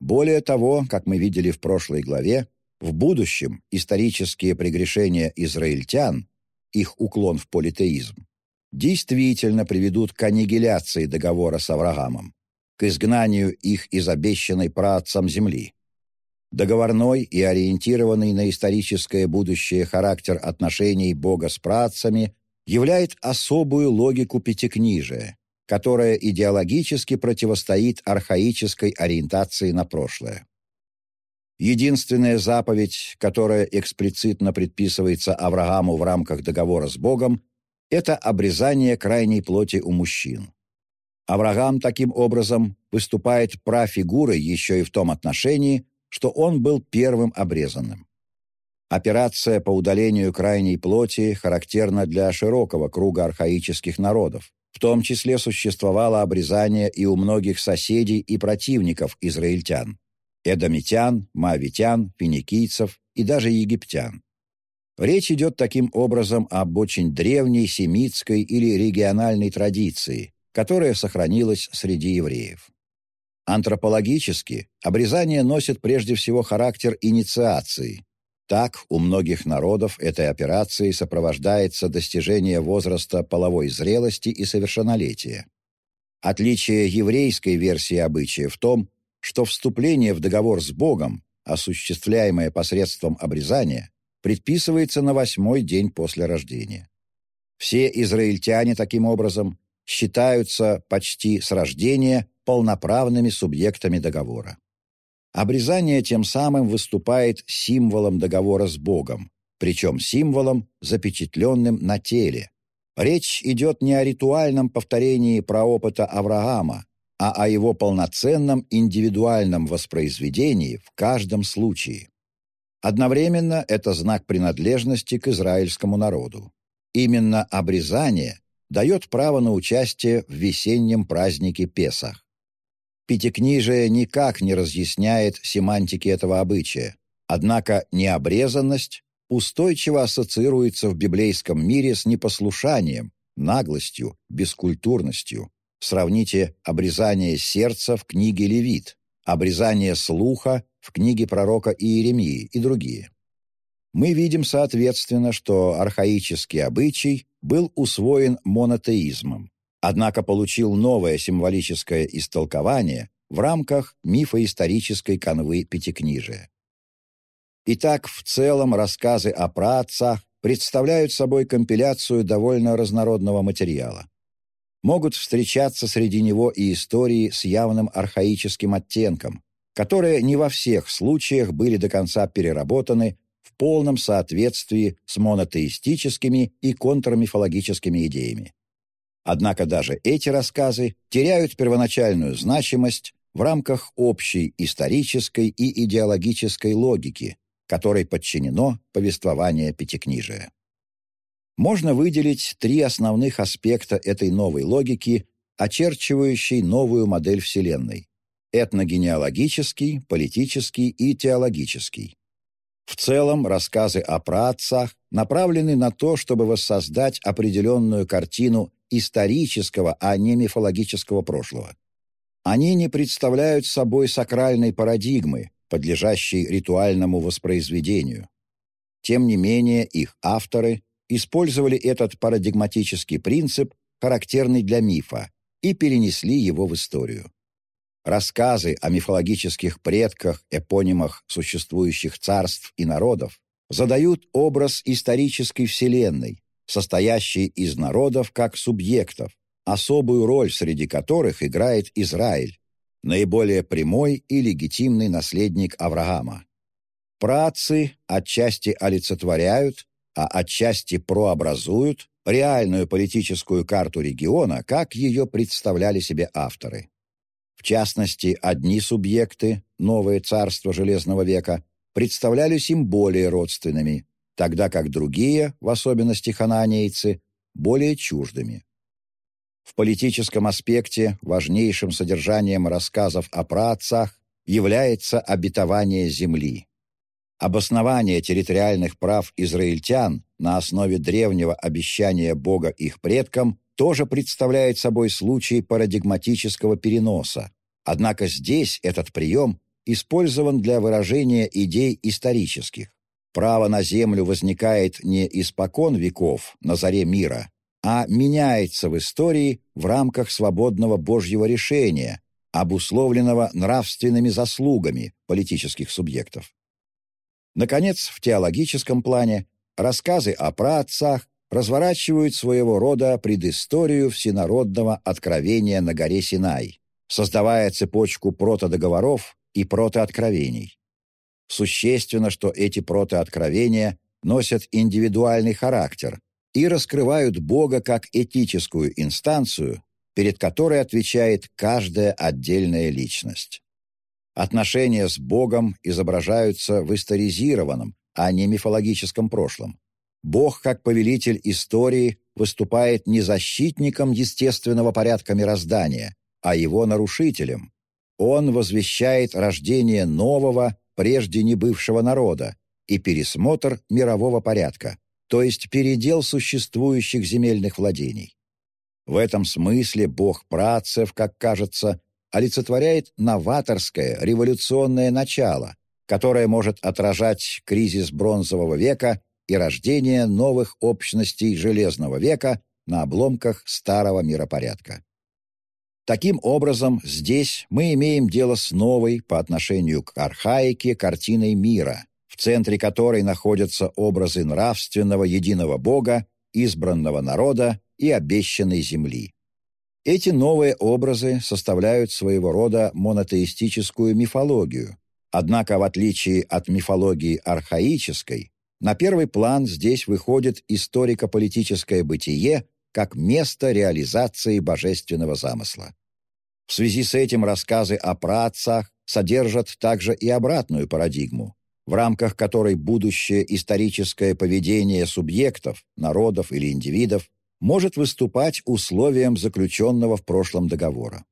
Более того, как мы видели в прошлой главе, в будущем исторические прегрешения израильтян, их уклон в политеизм, действительно приведут к аннигиляции договора с Авраамом, к изгнанию их из обещанной праотцам земли. Договорной и ориентированный на историческое будущее характер отношений Бога с працами являет особую логику Пятикнижия, которая идеологически противостоит архаической ориентации на прошлое. Единственная заповедь, которая эксплицитно предписывается Аврааму в рамках договора с Богом, это обрезание крайней плоти у мужчин. Авраам таким образом выступает профигурой еще и в том отношении, что он был первым обрезанным. Операция по удалению крайней плоти характерна для широкого круга архаических народов. В том числе существовало обрезание и у многих соседей и противников израильтян – эдомитян, маавитян, финикийцев и даже египтян. Речь идет таким образом об очень древней семитской или региональной традиции, которая сохранилась среди евреев. Антропологически обрезание носит прежде всего характер инициации, так, у многих народов этой операцией сопровождается достижение возраста половой зрелости и совершеннолетия. Отличие еврейской версии обычая в том, что вступление в договор с Богом, осуществляемое посредством обрезания, предписывается на восьмой день после рождения. Все израильтяне, таким образом, считаются почти с рождения полноправными субъектами договора. Обрезание тем самым выступает символом договора с Богом, причем символом, запечатленным на теле. Речь идет не о ритуальном повторении проопыта Авраама, а о его полноценном индивидуальном воспроизведении в каждом случае. Одновременно это знак принадлежности к израильскому народу. Именно обрезание дает право на участие в весеннем празднике Песах. Пятикнижие никак не разъясняет семантики этого обычая, однако необрезанность устойчиво ассоциируется в библейском мире с непослушанием, наглостью, бескультурностью. Сравните обрезание сердца в книге Левит, обрезание слуха в книге пророка Иеремии и другие. Мы видим, соответственно, что архаический обычай был усвоен монотеизмом однако получил новое символическое истолкование в рамках мифоисторической канвы Пятикнижия. Итак, в целом рассказы о праотцах представляют собой компиляцию довольно разнородного материала. Могут встречаться среди него и истории с явным архаическим оттенком, которые не во всех случаях были до конца переработаны в полном соответствии с монотеистическими и контрмифологическими идеями. Однако даже эти рассказы теряют первоначальную значимость в рамках общей исторической и идеологической логики, которой подчинено повествование Пятикнижия. Можно выделить три основных аспекта этой новой логики, очерчивающей новую модель Вселенной – этногенеалогический, политический и теологический. В целом, рассказы о праотцах направлены на то, чтобы воссоздать определенную картину исторического, а не мифологического прошлого. Они не представляют собой сакральной парадигмы, подлежащей ритуальному воспроизведению. Тем не менее, их авторы использовали этот парадигматический принцип, характерный для мифа, и перенесли его в историю. Рассказы о мифологических предках, эпонимах существующих царств и народов задают образ исторической вселенной, состоящий из народов как субъектов, особую роль среди которых играет Израиль, наиболее прямой и легитимный наследник Авраама. Працы отчасти олицетворяют, а отчасти прообразуют реальную политическую карту региона, как ее представляли себе авторы. В частности, одни субъекты, новое царство Железного века, представлялись им более родственными, тогда как другие, в особенности хананейцы, более чуждыми. В политическом аспекте важнейшим содержанием рассказов о праотцах является обетование земли. Обоснование территориальных прав израильтян на основе древнего обещания Бога их предкам тоже представляет собой случай парадигматического переноса, однако здесь этот прием использован для выражения идей исторических. Право на землю возникает не испокон веков, на заре мира, а меняется в истории в рамках свободного Божьего решения, обусловленного нравственными заслугами политических субъектов. Наконец, в теологическом плане рассказы о праотцах разворачивают своего рода предысторию всенародного откровения на горе Синай, создавая цепочку протодоговоров и протооткровений. Существенно, что эти протооткровения носят индивидуальный характер и раскрывают Бога как этическую инстанцию, перед которой отвечает каждая отдельная личность. Отношения с Богом изображаются в историзированном, а не мифологическом прошлом. Бог, как повелитель истории, выступает не защитником естественного порядка мироздания, а его нарушителем. Он возвещает рождение нового, прежде не бывшего народа и пересмотр мирового порядка, то есть передел существующих земельных владений. В этом смысле бог працев, как кажется, олицетворяет новаторское, революционное начало, которое может отражать кризис бронзового века и рождение новых общностей Железного века на обломках старого миропорядка. Таким образом, здесь мы имеем дело с новой по отношению к архаике картиной мира, в центре которой находятся образы нравственного единого Бога, избранного народа и обещанной земли. Эти новые образы составляют своего рода монотеистическую мифологию, однако в отличие от мифологии архаической, на первый план здесь выходит историко-политическое бытие как место реализации божественного замысла. В связи с этим рассказы о праотцах содержат также и обратную парадигму, в рамках которой будущее историческое поведение субъектов, народов или индивидов может выступать условием заключенного в прошлом договора.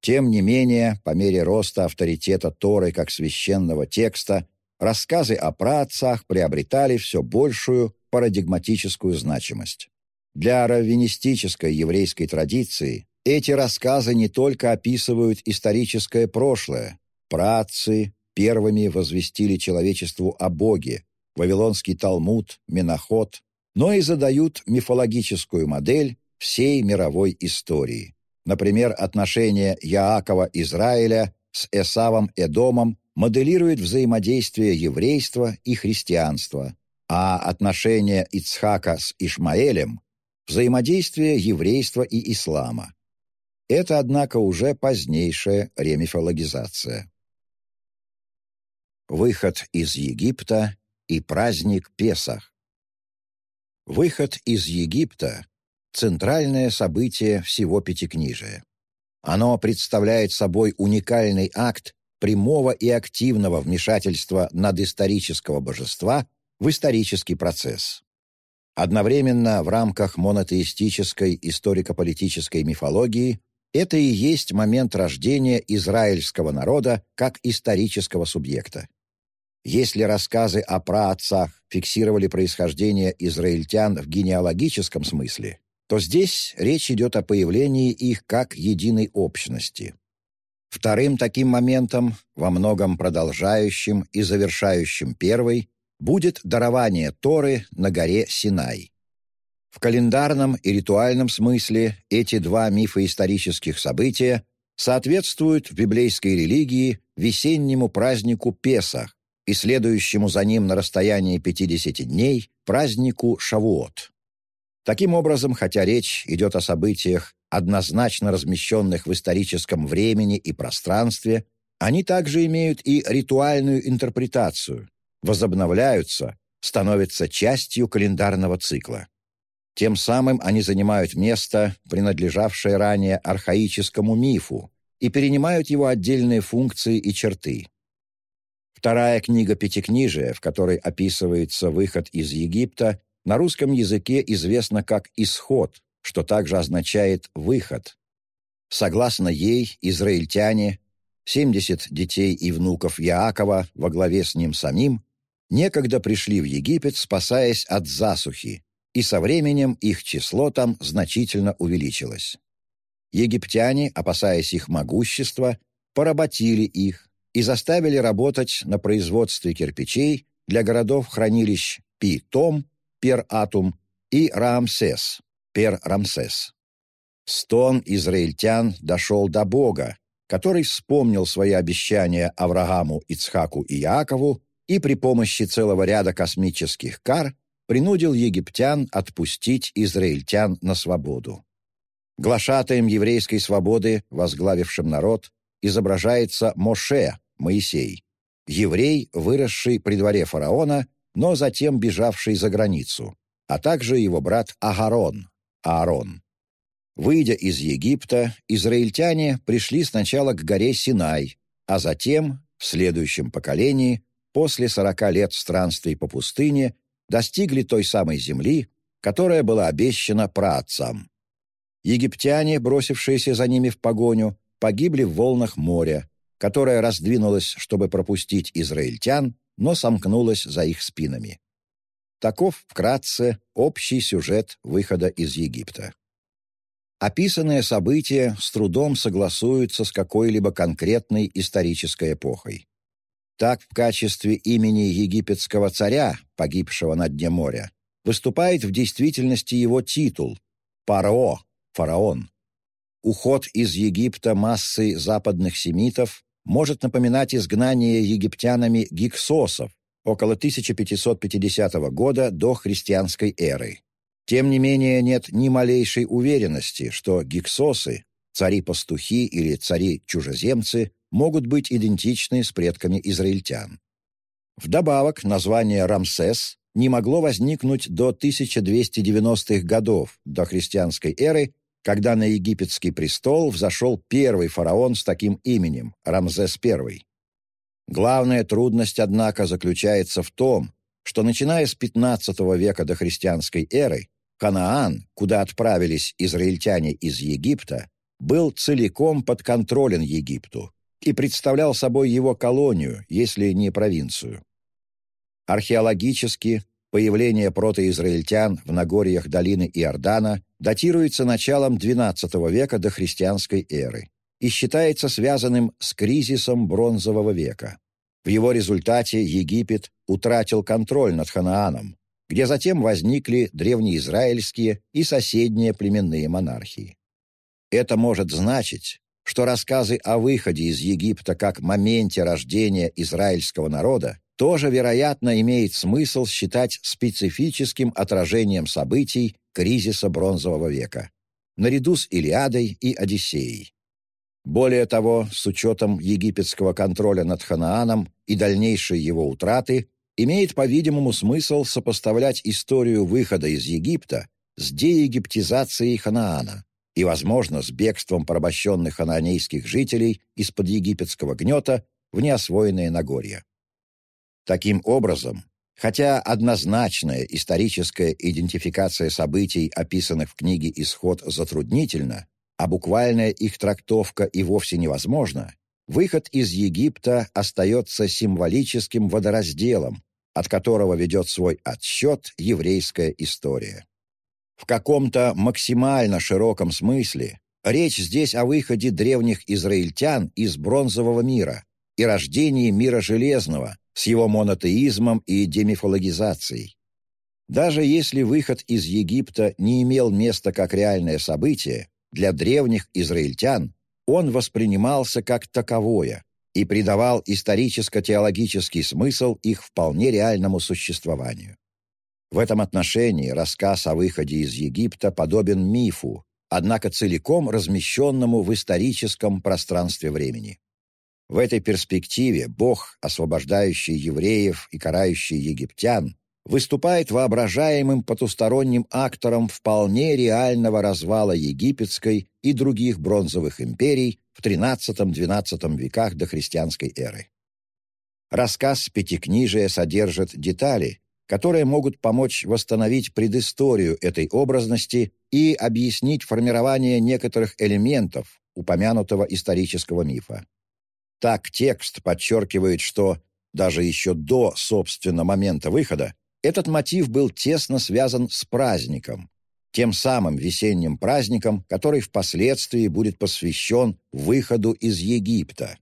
Тем не менее, по мере роста авторитета Торы как священного текста рассказы о праотцах приобретали все большую парадигматическую значимость. Для раввинистической еврейской традиции эти рассказы не только описывают историческое прошлое. Праотцы первыми возвестили человечеству о Боге, Вавилонский Талмуд, Меноход, но и задают мифологическую модель всей мировой истории. Например, отношения Яакова Израиля с Эсавом Эдомом моделирует взаимодействие еврейства и христианства, а отношения Ицхака с Ишмаэлем – взаимодействие еврейства и ислама. Это, однако, уже позднейшая ремифологизация. Выход из Египта и праздник Песах. Выход из Египта – центральное событие всего Пятикнижия. Оно представляет собой уникальный акт прямого и активного вмешательства надисторического божества в исторический процесс. Одновременно в рамках монотеистической историко-политической мифологии это и есть момент рождения израильского народа как исторического субъекта. Если рассказы о праотцах фиксировали происхождение израильтян в генеалогическом смысле, то здесь речь идет о появлении их как единой общности. Вторым таким моментом, во многом продолжающим и завершающим первый, будет дарование Торы на горе Синай. В календарном и ритуальном смысле эти два мифоисторических события соответствуют в библейской религии весеннему празднику Песах и следующему за ним на расстоянии 50 дней празднику Шавуот. Таким образом, хотя речь идет о событиях, однозначно размещенных в историческом времени и пространстве, они также имеют и ритуальную интерпретацию, возобновляются, становятся частью календарного цикла. Тем самым они занимают место, принадлежавшее ранее архаическому мифу, и перенимают его отдельные функции и черты. Вторая книга Пятикнижия, в которой описывается выход из Египта, на русском языке известна как «исход», что также означает «выход». Согласно ей, израильтяне, 70 детей и внуков Яакова во главе с ним самим, некогда пришли в Египет, спасаясь от засухи, и со временем их число там значительно увеличилось. Египтяне, опасаясь их могущества, поработили их и заставили работать на производстве кирпичей для городов-хранилищ Пи-Том, Пер-Атум и Рамсес, Пер-Рамсес. Стон израильтян дошел до Бога, который вспомнил свои обещания Аврааму, Ицхаку и Яакову и при помощи целого ряда космических кар принудил египтян отпустить израильтян на свободу. Глашатаем еврейской свободы, возглавившим народ, изображается Моше, Моисей, еврей, выросший при дворе фараона, но затем бежавший за границу, а также его брат Агарон, Аарон. Выйдя из Египта, израильтяне пришли сначала к горе Синай, а затем, в следующем поколении, после сорока лет странствий по пустыне достигли той самой земли, которая была обещана праотцам. Египтяне, бросившиеся за ними в погоню, погибли в волнах моря, которое раздвинулось, чтобы пропустить израильтян, но сомкнулось за их спинами. Таков, вкратце, общий сюжет выхода из Египта. Описанные события с трудом согласуются с какой-либо конкретной исторической эпохой. Так, в качестве имени египетского царя, погибшего на дне моря, выступает в действительности его титул – Паро, фараон. Уход из Египта массы западных семитов может напоминать изгнание египтянами гиксосов около 1550 года до христианской эры. Тем не менее, нет ни малейшей уверенности, что гиксосы, цари-пастухи или цари-чужеземцы, могут быть идентичны с предками израильтян. Вдобавок, название «Рамсес» не могло возникнуть до 1290-х годов до христианской эры, когда на египетский престол взошел первый фараон с таким именем – Рамзес I. Главная трудность, однако, заключается в том, что начиная с XV века до христианской эры Ханаан, куда отправились израильтяне из Египта, был целиком подконтролен Египту и представлял собой его колонию, если не провинцию. Археологически появление протоизраильтян в Нагорьях долины Иордана датируется началом XII века до христианской эры и считается связанным с кризисом бронзового века. В его результате Египет утратил контроль над Ханааном, где затем возникли древнеизраильские и соседние племенные монархии. Это может значить, что рассказы о выходе из Египта как моменте рождения израильского народа тоже, вероятно, имеет смысл считать специфическим отражением событий кризиса Бронзового века, наряду с Илиадой и Одиссеей. Более того, с учетом египетского контроля над Ханааном и дальнейшей его утраты, имеет, по-видимому, смысл сопоставлять историю выхода из Египта с деегиптизацией Ханаана и, возможно, с бегством порабощенных ханаанейских жителей из-под египетского гнета в неосвоенное Нагорье. Таким образом, хотя однозначная историческая идентификация событий, описанных в книге «Исход» затруднительна, а буквальная их трактовка и вовсе невозможна, выход из Египта остается символическим водоразделом, от которого ведет свой отсчет еврейская история. В каком-то максимально широком смысле речь здесь о выходе древних израильтян из бронзового мира и рождении мира железного, с его монотеизмом и демифологизацией. Даже если выход из Египта не имел места как реальное событие, для древних израильтян он воспринимался как таковое и придавал историческо-теологический смысл их вполне реальному существованию. В этом отношении рассказ о выходе из Египта подобен мифу, однако целиком размещенному в историческом пространстве времени. В этой перспективе Бог, освобождающий евреев и карающий египтян, выступает воображаемым потусторонним актором вполне реального развала египетской и других бронзовых империй в XIII-XII веках до христианской эры. Рассказ Пятикнижия содержит детали, которые могут помочь восстановить предысторию этой образности и объяснить формирование некоторых элементов упомянутого исторического мифа. Так текст подчеркивает, что даже еще до, собственно, момента выхода этот мотив был тесно связан с праздником, тем самым весенним праздником, который впоследствии будет посвящен выходу из Египта.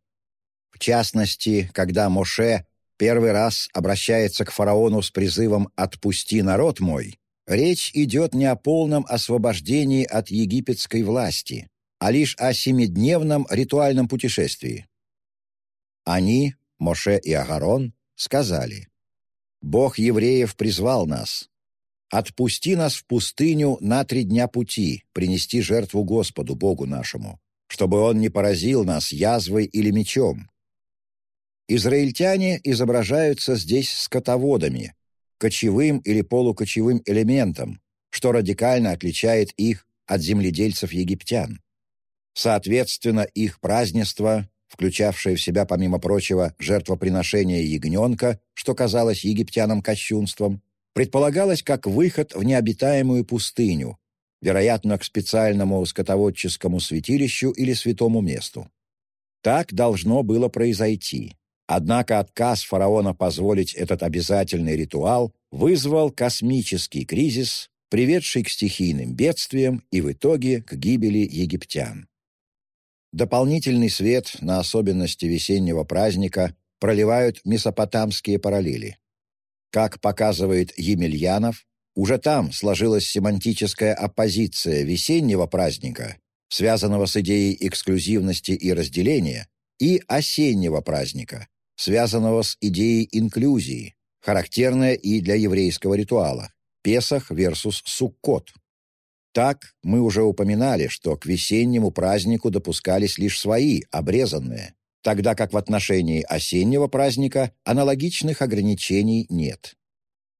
В частности, когда Моше первый раз обращается к фараону с призывом «отпусти народ мой», речь идет не о полном освобождении от египетской власти, а лишь о семидневном ритуальном путешествии. Они, Моше и Агарон, сказали, «Бог евреев призвал нас. Отпусти нас в пустыню на три дня пути, принести жертву Господу, Богу нашему, чтобы Он не поразил нас язвой или мечом». Израильтяне изображаются здесь скотоводами, кочевым или полукочевым элементом, что радикально отличает их от земледельцев-египтян. Соответственно, их празднество включавшее в себя, помимо прочего, жертвоприношение ягненка, что казалось египтянам кощунством, предполагалось как выход в необитаемую пустыню, вероятно, к специальному скотоводческому святилищу или святому месту. Так должно было произойти. Однако отказ фараона позволить этот обязательный ритуал вызвал космический кризис, приведший к стихийным бедствиям и в итоге к гибели египтян. Дополнительный свет на особенности весеннего праздника проливают месопотамские параллели. Как показывает Емельянов, уже там сложилась семантическая оппозиция весеннего праздника, связанного с идеей эксклюзивности и разделения, и осеннего праздника, связанного с идеей инклюзии, характерная и для еврейского ритуала – Песах versus Суккот. Так, мы уже упоминали, что к весеннему празднику допускались лишь свои, обрезанные, тогда как в отношении осеннего праздника аналогичных ограничений нет.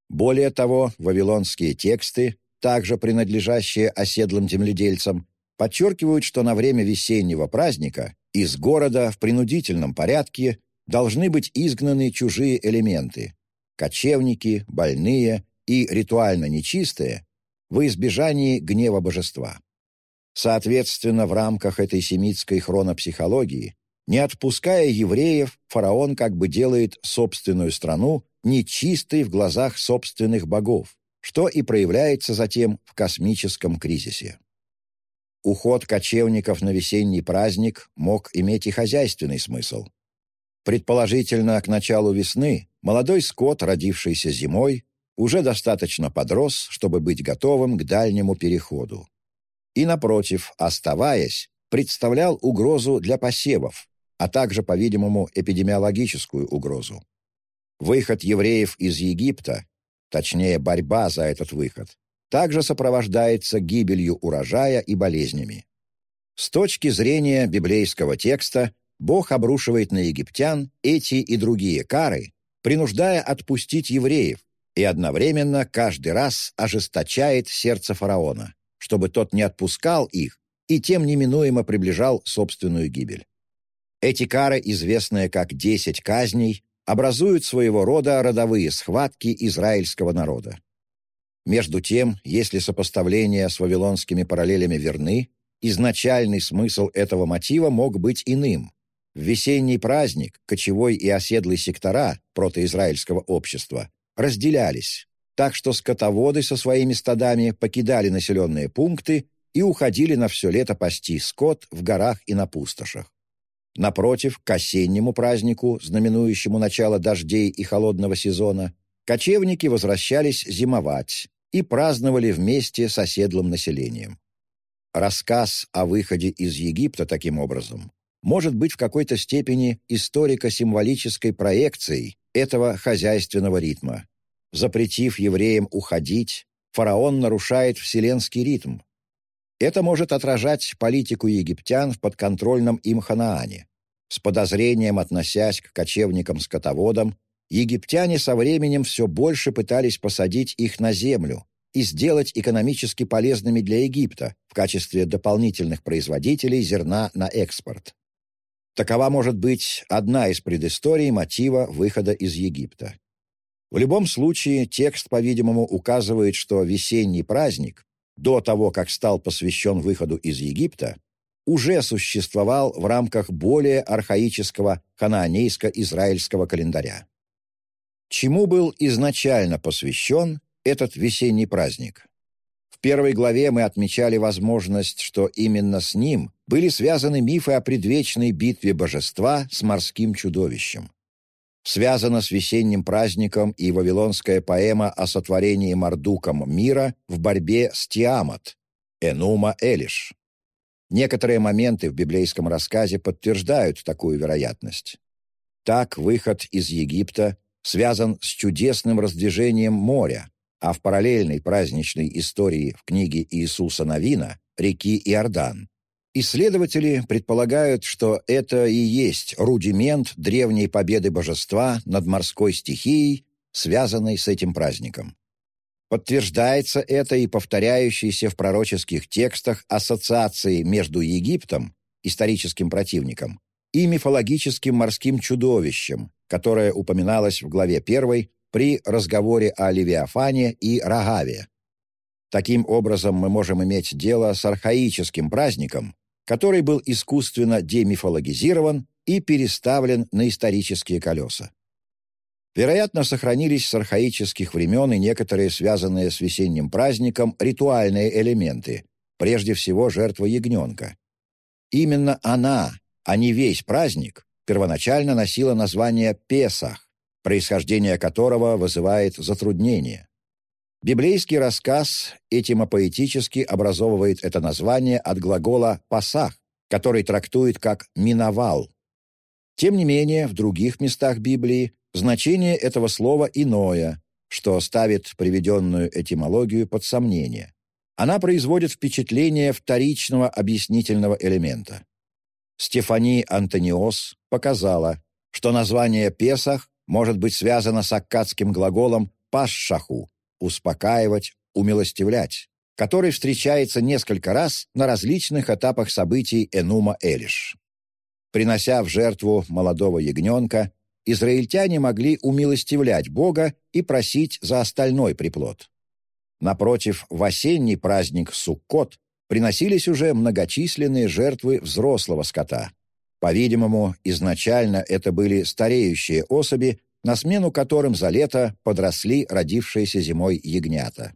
Более того, вавилонские тексты, также принадлежащие оседлым земледельцам, подчеркивают, что на время весеннего праздника из города в принудительном порядке должны быть изгнаны чужие элементы – кочевники, больные и ритуально нечистые – во избежании гнева божества. Соответственно, в рамках этой семитской хронопсихологии, не отпуская евреев, фараон как бы делает собственную страну нечистой в глазах собственных богов, что и проявляется затем в космическом кризисе. Уход кочевников на весенний праздник мог иметь и хозяйственный смысл. Предположительно, к началу весны молодой скот, родившийся зимой, уже достаточно подрос, чтобы быть готовым к дальнему переходу. И, напротив, оставаясь, представлял угрозу для посевов, а также, по-видимому, эпидемиологическую угрозу. Выход евреев из Египта, точнее, борьба за этот выход, также сопровождается гибелью урожая и болезнями. С точки зрения библейского текста Бог обрушивает на египтян эти и другие кары, принуждая отпустить евреев, и одновременно каждый раз ожесточает сердце фараона, чтобы тот не отпускал их и тем неминуемо приближал собственную гибель. Эти кары, известные как «десять казней», образуют своего рода родовые схватки израильского народа. Между тем, если сопоставления с вавилонскими параллелями верны, изначальный смысл этого мотива мог быть иным, в весенний праздник кочевой и оседлый сектора протоизраильского общества разделялись, так что скотоводы со своими стадами покидали населенные пункты и уходили на все лето пасти скот в горах и на пустошах. Напротив, к осеннему празднику, знаменующему начало дождей и холодного сезона, кочевники возвращались зимовать и праздновали вместе с оседлым населением. Рассказ о выходе из Египта таким образом может быть в какой-то степени историко-символической проекцией этого хозяйственного ритма. Запретив евреям уходить, фараон нарушает вселенский ритм. Это может отражать политику египтян в подконтрольном им Ханаане. С подозрением относясь к кочевникам-скотоводам, египтяне со временем все больше пытались посадить их на землю и сделать экономически полезными для Египта в качестве дополнительных производителей зерна на экспорт. Такова может быть одна из предысторий мотива выхода из Египта. В любом случае, текст, по-видимому, указывает, что весенний праздник, до того, как стал посвящен выходу из Египта, уже существовал в рамках более архаического ханаанейско-израильского календаря. Чему был изначально посвящен этот весенний праздник? В первой главе мы отмечали возможность, что именно с ним были связаны мифы о предвечной битве божества с морским чудовищем. Связана с весенним праздником и вавилонская поэма о сотворении Мардуком мира в борьбе с Тиамат, Энума Элиш. Некоторые моменты в библейском рассказе подтверждают такую вероятность. Так выход из Египта связан с чудесным раздвижением моря, а в параллельной праздничной истории в книге Иисуса Новина реки Иордан. Исследователи предполагают, что это и есть рудимент древней победы божества над морской стихией, связанной с этим праздником. Подтверждается это и повторяющейся в пророческих текстах ассоциации между Египтом, историческим противником, и мифологическим морским чудовищем, которое упоминалось в главе 1 при разговоре о Левиафане и Рагаве. Таким образом, мы можем иметь дело с архаическим праздником, который был искусственно демифологизирован и переставлен на исторические колеса. Вероятно, сохранились с архаических времен и некоторые связанные с весенним праздником ритуальные элементы, прежде всего жертва ягненка. Именно она, а не весь праздник, первоначально носила название Песах, происхождение которого вызывает затруднение. Библейский рассказ этимопоэтически образовывает это название от глагола «пасах», который трактует как «миновал». Тем не менее, в других местах Библии значение этого слова иное, что ставит приведенную этимологию под сомнение. Она производит впечатление вторичного объяснительного элемента. Стефани Антониос показала, что название «Песах» может быть связано с аккадским глаголом «пасшаху», успокаивать, умилостивлять, который встречается несколько раз на различных этапах событий Энума Элиш. Принося в жертву молодого ягненка, израильтяне могли умилостивлять Бога и просить за остальной приплод. Напротив, в осенний праздник Суккот приносились уже многочисленные жертвы взрослого скота. По-видимому, изначально это были стареющие особи, на смену которым за лето подросли родившиеся зимой ягнята.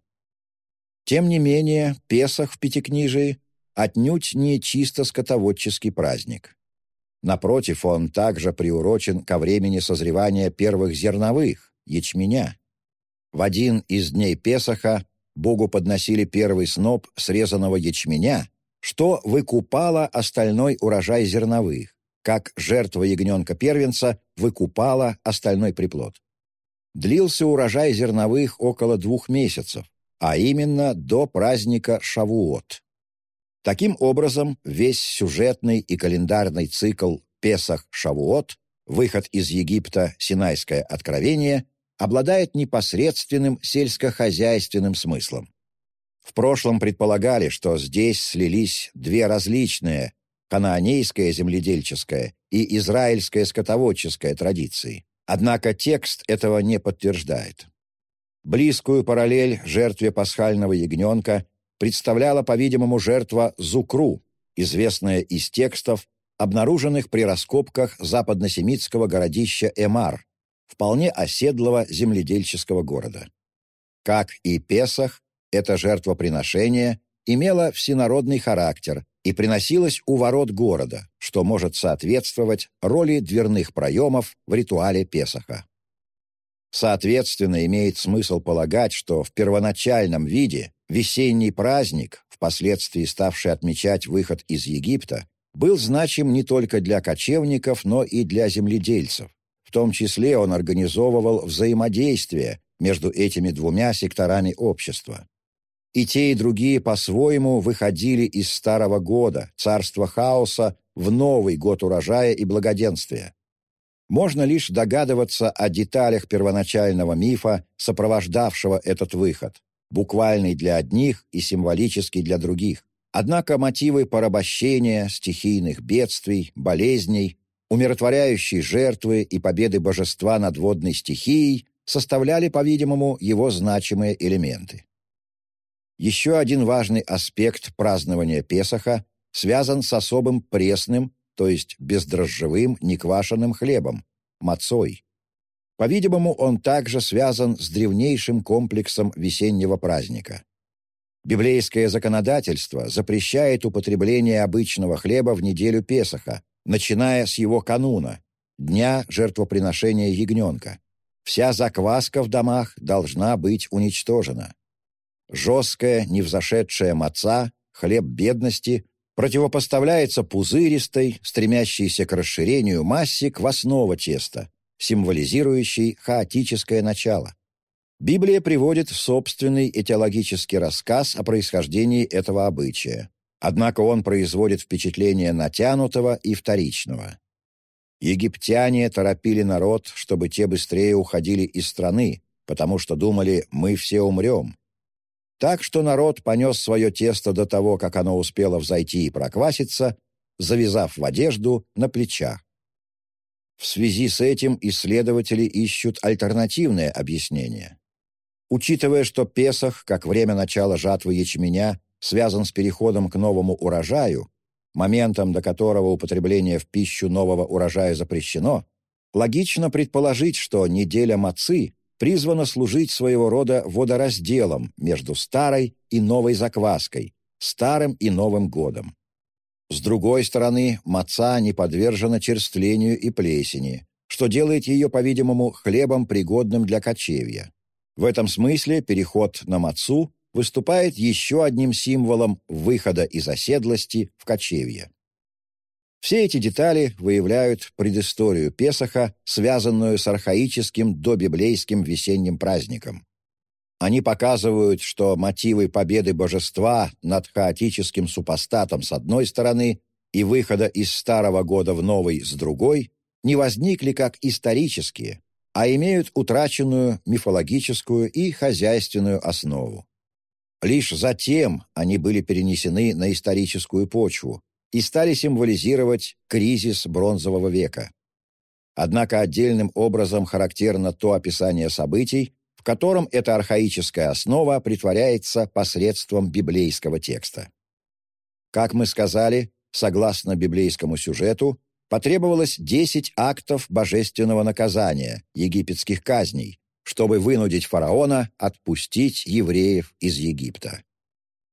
Тем не менее, Песах в Пятикнижии отнюдь не чисто скотоводческий праздник. Напротив, он также приурочен ко времени созревания первых зерновых, ячменя. В один из дней Песаха Богу подносили первый сноп срезанного ячменя, что выкупало остальной урожай зерновых, как жертва ягненка-первенца выкупала остальной приплод. Длился урожай зерновых около двух месяцев, а именно до праздника Шавуот. Таким образом, весь сюжетный и календарный цикл Песах-Шавуот, выход из Египта, Синайское откровение, обладает непосредственным сельскохозяйственным смыслом. В прошлом предполагали, что здесь слились две различные ханаанейская земледельческая и израильская скотоводческая традиции. Однако текст этого не подтверждает. Близкую параллель жертве пасхального ягненка представляла, по-видимому, жертва Зукру, известная из текстов, обнаруженных при раскопках западносемитского городища Эмар, вполне оседлого земледельческого города. Как и Песах, это жертвоприношение имело всенародный характер и приносилось у ворот города, что может соответствовать роли дверных проемов в ритуале Песаха. Соответственно, имеет смысл полагать, что в первоначальном виде весенний праздник, впоследствии ставший отмечать выход из Египта, был значим не только для кочевников, но и для земледельцев. В том числе он организовывал взаимодействие между этими двумя секторами общества. И те, и другие по-своему выходили из старого года, царства хаоса, в новый год урожая и благоденствия. Можно лишь догадываться о деталях первоначального мифа, сопровождавшего этот выход, буквальный для одних и символический для других. Однако мотивы порабощения, стихийных бедствий, болезней, умиротворяющей жертвы и победы божества над водной стихией составляли, по-видимому, его значимые элементы. Еще один важный аспект празднования Песаха связан с особым пресным, то есть бездрожжевым, неквашенным хлебом, мацой. По-видимому, он также связан с древнейшим комплексом весеннего праздника. Библейское законодательство запрещает употребление обычного хлеба в неделю Песаха, начиная с его кануна, дня жертвоприношения ягненка. Вся закваска в домах должна быть уничтожена. Жесткая, невзошедшая маца, хлеб бедности, противопоставляется пузыристой, стремящейся к расширению массе квасного теста, символизирующей хаотическое начало. Библия приводит собственный этиологический рассказ о происхождении этого обычая. Однако он производит впечатление натянутого и вторичного. Египтяне торопили народ, чтобы те быстрее уходили из страны, потому что думали «мы все умрем». Так что народ понес свое тесто до того, как оно успело взойти и прокваситься, завязав в одежду на плечах. В связи с этим исследователи ищут альтернативное объяснение. Учитывая, что Песах, как время начала жатвы ячменя, связан с переходом к новому урожаю, моментом, до которого употребление в пищу нового урожая запрещено, логично предположить, что неделя мацы призвана служить своего рода водоразделом между старой и новой закваской, старым и новым годом. С другой стороны, маца не подвержена черствлению и плесени, что делает ее, по-видимому, хлебом, пригодным для кочевья. В этом смысле переход на мацу выступает еще одним символом выхода из оседлости в кочевье. Все эти детали выявляют предысторию Песаха, связанную с архаическим добиблейским весенним праздником. Они показывают, что мотивы победы божества над хаотическим супостатом с одной стороны и выхода из старого года в новый с другой не возникли как исторические, а имеют утраченную мифологическую и хозяйственную основу. Лишь затем они были перенесены на историческую почву и стали символизировать кризис бронзового века. Однако отдельным образом характерно то описание событий, в котором эта архаическая основа притворяется посредством библейского текста. Как мы сказали, согласно библейскому сюжету, потребовалось 10 актов божественного наказания, египетских казней, чтобы вынудить фараона отпустить евреев из Египта.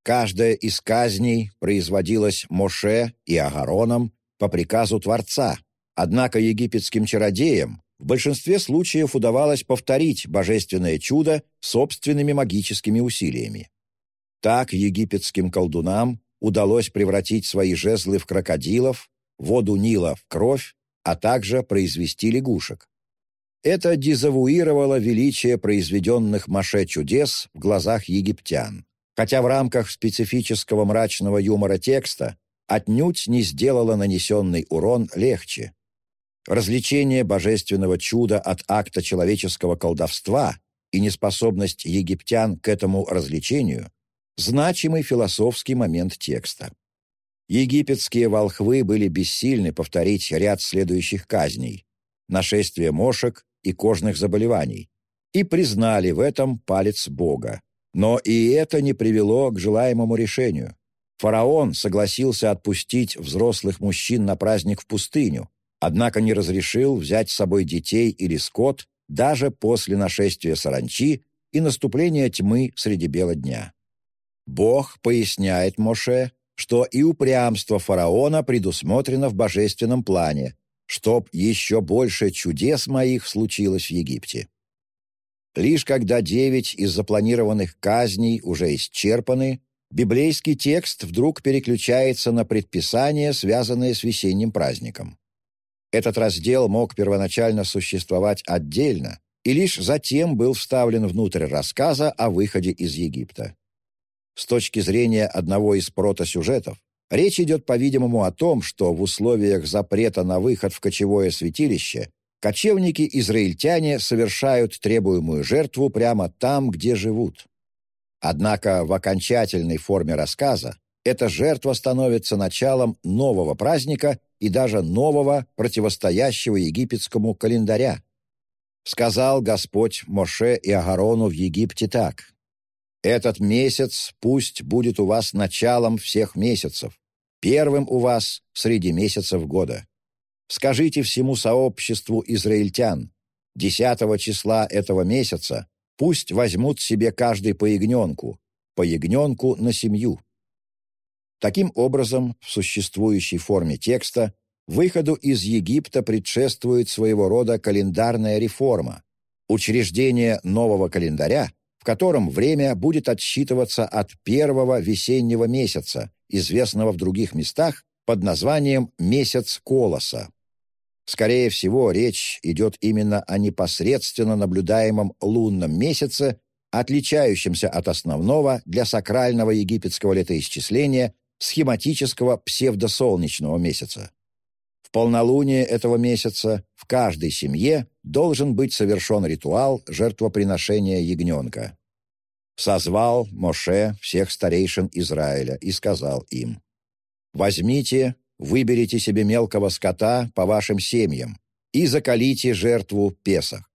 Каждая из казней производилась Моше и Агароном по приказу Творца, однако египетским чародеям в большинстве случаев удавалось повторить божественное чудо собственными магическими усилиями. Так египетским колдунам удалось превратить свои жезлы в крокодилов, воду Нила в кровь, а также произвести лягушек. Это дезавуировало величие произведенных Маше чудес в глазах египтян, хотя в рамках специфического мрачного юмора текста отнюдь не сделало нанесенный урон легче. Развлечение божественного чуда от акта человеческого колдовства и неспособность египтян к этому развлечению – значимый философский момент текста. Египетские волхвы были бессильны повторить ряд следующих казней – нашествие мошек и кожных заболеваний, и признали в этом палец Бога. Но и это не привело к желаемому решению. Фараон согласился отпустить взрослых мужчин на праздник в пустыню, однако не разрешил взять с собой детей или скот даже после нашествия саранчи и наступления тьмы среди бела дня. Бог поясняет Моше, что и упрямство фараона предусмотрено в божественном плане, чтоб еще больше чудес моих случилось в Египте. Лишь когда девять из запланированных казней уже исчерпаны, библейский текст вдруг переключается на предписания, связанные с весенним праздником. Этот раздел мог первоначально существовать отдельно и лишь затем был вставлен внутрь рассказа о выходе из Египта. С точки зрения одного из протосюжетов, речь идет, по-видимому, о том, что в условиях запрета на выход в кочевое святилище кочевники-израильтяне совершают требуемую жертву прямо там, где живут. Однако в окончательной форме рассказа эта жертва становится началом нового праздника и даже нового противостоящего египетскому календаря. Сказал Господь Моше и Агарону в Египте так. Этот месяц пусть будет у вас началом всех месяцев, первым у вас среди месяцев года. Скажите всему сообществу израильтян, десятого числа этого месяца пусть возьмут себе каждый по ягненку, по ягненку на семью». Таким образом, в существующей форме текста выходу из Египта предшествует своего рода календарная реформа, учреждение нового календаря, в котором время будет отсчитываться от первого весеннего месяца, известного в других местах под названием «месяц колоса». Скорее всего, речь идет именно о непосредственно наблюдаемом лунном месяце, отличающемся от основного для сакрального египетского летоисчисления схематического псевдосолнечного месяца. В полнолуние этого месяца в каждой семье должен быть совершен ритуал жертвоприношения ягненка. Созвал Моше всех старейшин Израиля и сказал им, «Возьмите, выберите себе мелкого скота по вашим семьям и закалите жертву Песах.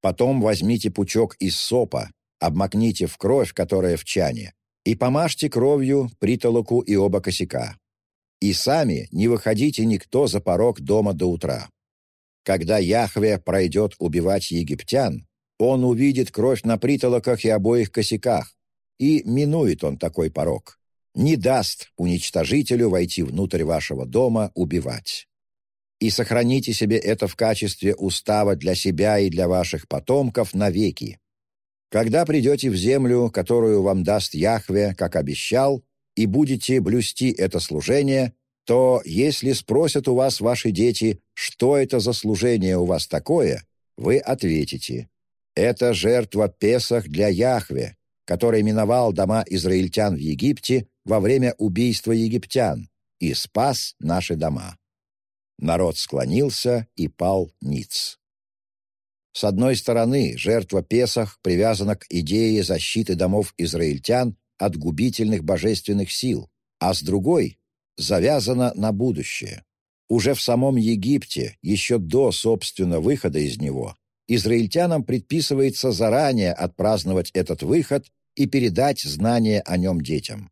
Потом возьмите пучок из сопа, обмакните в кровь, которая в чане, и помажьте кровью притолоку и оба косяка. И сами не выходите никто за порог дома до утра. Когда Яхве пройдет убивать египтян, он увидит кровь на притолоках и обоих косяках, и минует он такой порог. Не даст уничтожителю войти внутрь вашего дома убивать. И сохраните себе это в качестве устава для себя и для ваших потомков навеки. Когда придете в землю, которую вам даст Яхве, как обещал, и будете блюсти это служение, то если спросят у вас ваши дети, что это за служение у вас такое, вы ответите это жертва Песах для Яхве, который миновал дома израильтян в Египте во время убийства египтян и спас наши дома. Народ склонился и пал ниц. С одной стороны, жертва Песах привязана к идее защиты домов израильтян от губительных божественных сил, а с другой — завязана на будущее. Уже в самом Египте, еще до, собственно, выхода из него, израильтянам предписывается заранее отпраздновать этот выход и передать знания о нем детям.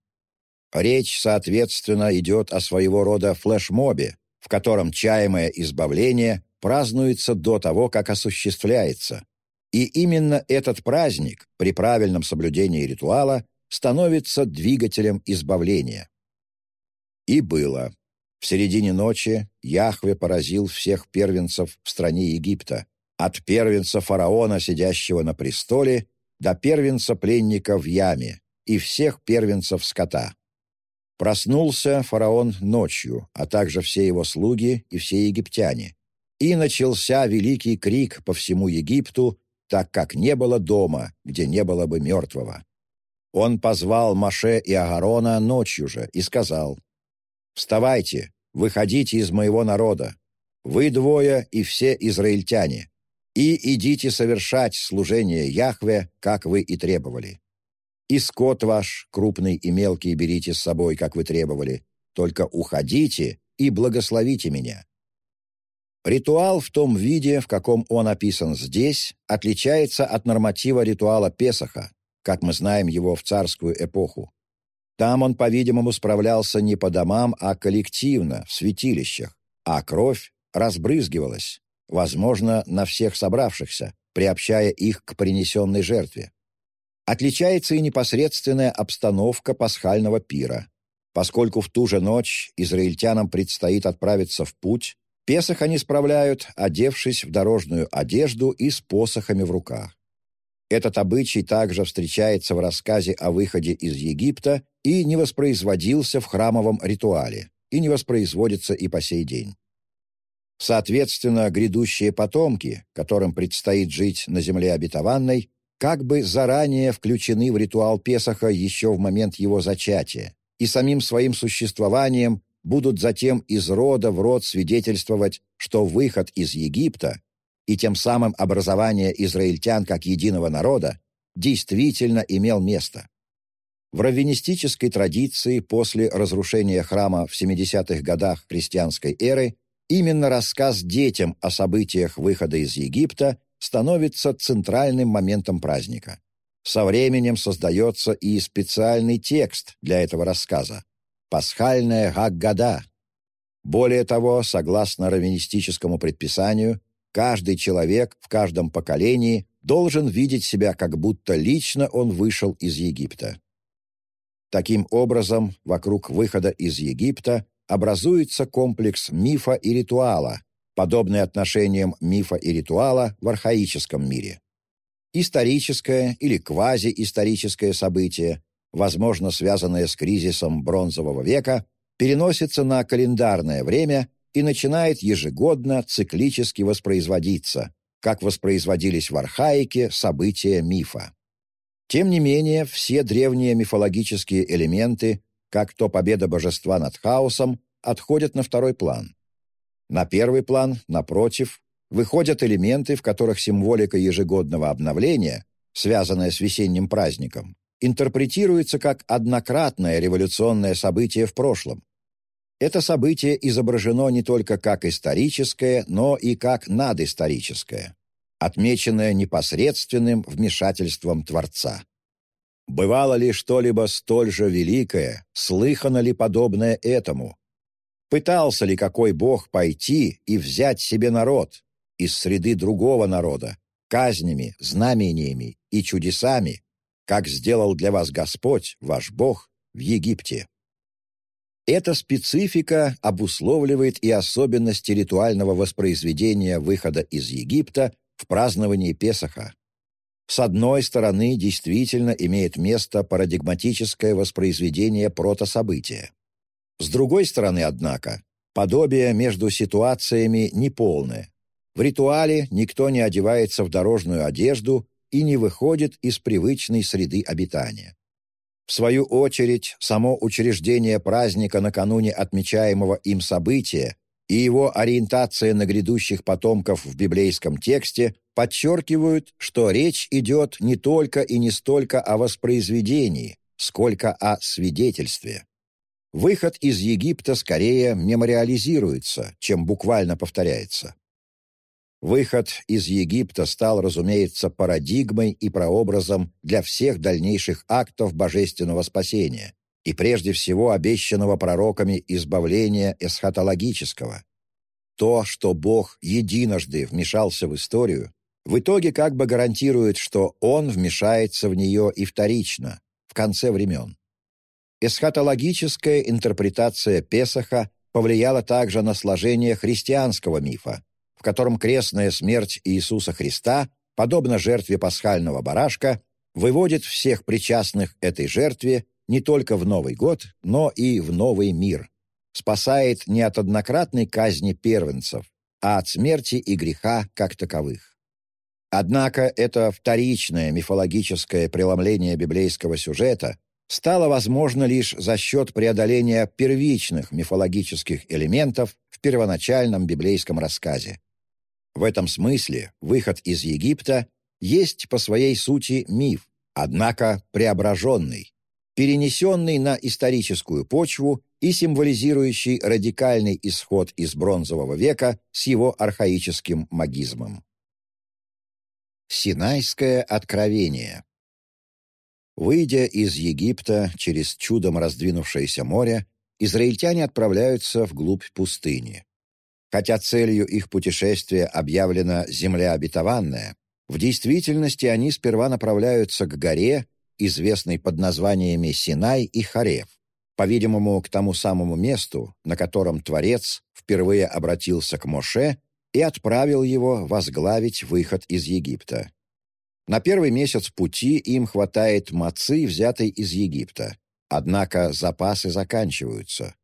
Речь, соответственно, идет о своего рода флешмобе, в котором чаемое избавление празднуется до того, как осуществляется. И именно этот праздник, при правильном соблюдении ритуала, становится двигателем избавления. И было. В середине ночи Яхве поразил всех первенцев в стране Египта, от первенца фараона, сидящего на престоле, до первенца пленника в яме и всех первенцев скота. Проснулся фараон ночью, а также все его слуги и все египтяне. И начался великий крик по всему Египту, так как не было дома, где не было бы мертвого. Он позвал Маше и Агарона ночью же и сказал, «Вставайте, выходите из моего народа, вы двое и все израильтяне, и идите совершать служение Яхве, как вы и требовали. И скот ваш, крупный и мелкий, берите с собой, как вы требовали, только уходите и благословите меня». Ритуал в том виде, в каком он описан здесь, отличается от норматива ритуала Песаха, как мы знаем его в царскую эпоху. Там он, по-видимому, справлялся не по домам, а коллективно, в святилищах, а кровь разбрызгивалась возможно, на всех собравшихся, приобщая их к принесенной жертве. Отличается и непосредственная обстановка пасхального пира. Поскольку в ту же ночь израильтянам предстоит отправиться в путь, Песах они справляют, одевшись в дорожную одежду и с посохами в руках. Этот обычай также встречается в рассказе о выходе из Египта и не воспроизводился в храмовом ритуале, и не воспроизводится и по сей день. Соответственно, грядущие потомки, которым предстоит жить на земле обетованной, как бы заранее включены в ритуал Песаха еще в момент его зачатия, и самим своим существованием будут затем из рода в род свидетельствовать, что выход из Египта и тем самым образование израильтян как единого народа действительно имел место. В раввинистической традиции после разрушения храма в 70-х годах христианской эры Именно рассказ детям о событиях выхода из Египта становится центральным моментом праздника. Со временем создается и специальный текст для этого рассказа – «Пасхальная Гаггада». Более того, согласно раввинистическому предписанию, каждый человек в каждом поколении должен видеть себя, как будто лично он вышел из Египта. Таким образом, вокруг выхода из Египта образуется комплекс мифа и ритуала, подобный отношениям мифа и ритуала в архаическом мире. Историческое или квазиисторическое событие, возможно, связанное с кризисом бронзового века, переносится на календарное время и начинает ежегодно циклически воспроизводиться, как воспроизводились в архаике события мифа. Тем не менее, все древние мифологические элементы как то победа божества над хаосом, отходят на второй план. На первый план, напротив, выходят элементы, в которых символика ежегодного обновления, связанная с весенним праздником, интерпретируется как однократное революционное событие в прошлом. Это событие изображено не только как историческое, но и как надисторическое, отмеченное непосредственным вмешательством Творца. Бывало ли что-либо столь же великое, слыхано ли подобное этому? Пытался ли какой бог пойти и взять себе народ из среды другого народа, казнями, знамениями и чудесами, как сделал для вас Господь, ваш Бог, в Египте? Эта специфика обусловливает и особенности ритуального воспроизведения выхода из Египта в праздновании Песаха. С одной стороны, действительно имеет место парадигматическое воспроизведение протособытия. С другой стороны, однако, подобие между ситуациями неполное. В ритуале никто не одевается в дорожную одежду и не выходит из привычной среды обитания. В свою очередь, само учреждение праздника накануне отмечаемого им события и его ориентация на грядущих потомков в библейском тексте подчеркивают, что речь идет не только и не столько о воспроизведении, сколько о свидетельстве. Выход из Египта скорее мемориализируется, чем буквально повторяется. Выход из Египта стал, разумеется, парадигмой и прообразом для всех дальнейших актов божественного спасения и прежде всего обещанного пророками избавления эсхатологического. То, что Бог единожды вмешался в историю, в итоге как бы гарантирует, что Он вмешается в нее и вторично, в конце времен. Эсхатологическая интерпретация Песаха повлияла также на сложение христианского мифа, в котором крестная смерть Иисуса Христа, подобно жертве пасхального барашка, выводит всех причастных этой жертве не только в Новый год, но и в новый мир. Спасает не от однократной казни первенцев, а от смерти и греха как таковых. Однако это вторичное мифологическое преломление библейского сюжета стало возможно лишь за счет преодоления первичных мифологических элементов в первоначальном библейском рассказе. В этом смысле выход из Египта есть по своей сути миф, однако преображенный, перенесенный на историческую почву и символизирующий радикальный исход из бронзового века с его архаическим магизмом. Синайское откровение Выйдя из Египта через чудом раздвинувшееся море, израильтяне отправляются вглубь пустыни. Хотя целью их путешествия объявлена земля обетованная, в действительности они сперва направляются к горе, известной под названиями Синай и Харев, по-видимому, к тому самому месту, на котором Творец впервые обратился к Моше и отправил его возглавить выход из Египта. На первый месяц пути им хватает мацы, взятой из Египта. Однако запасы заканчиваются.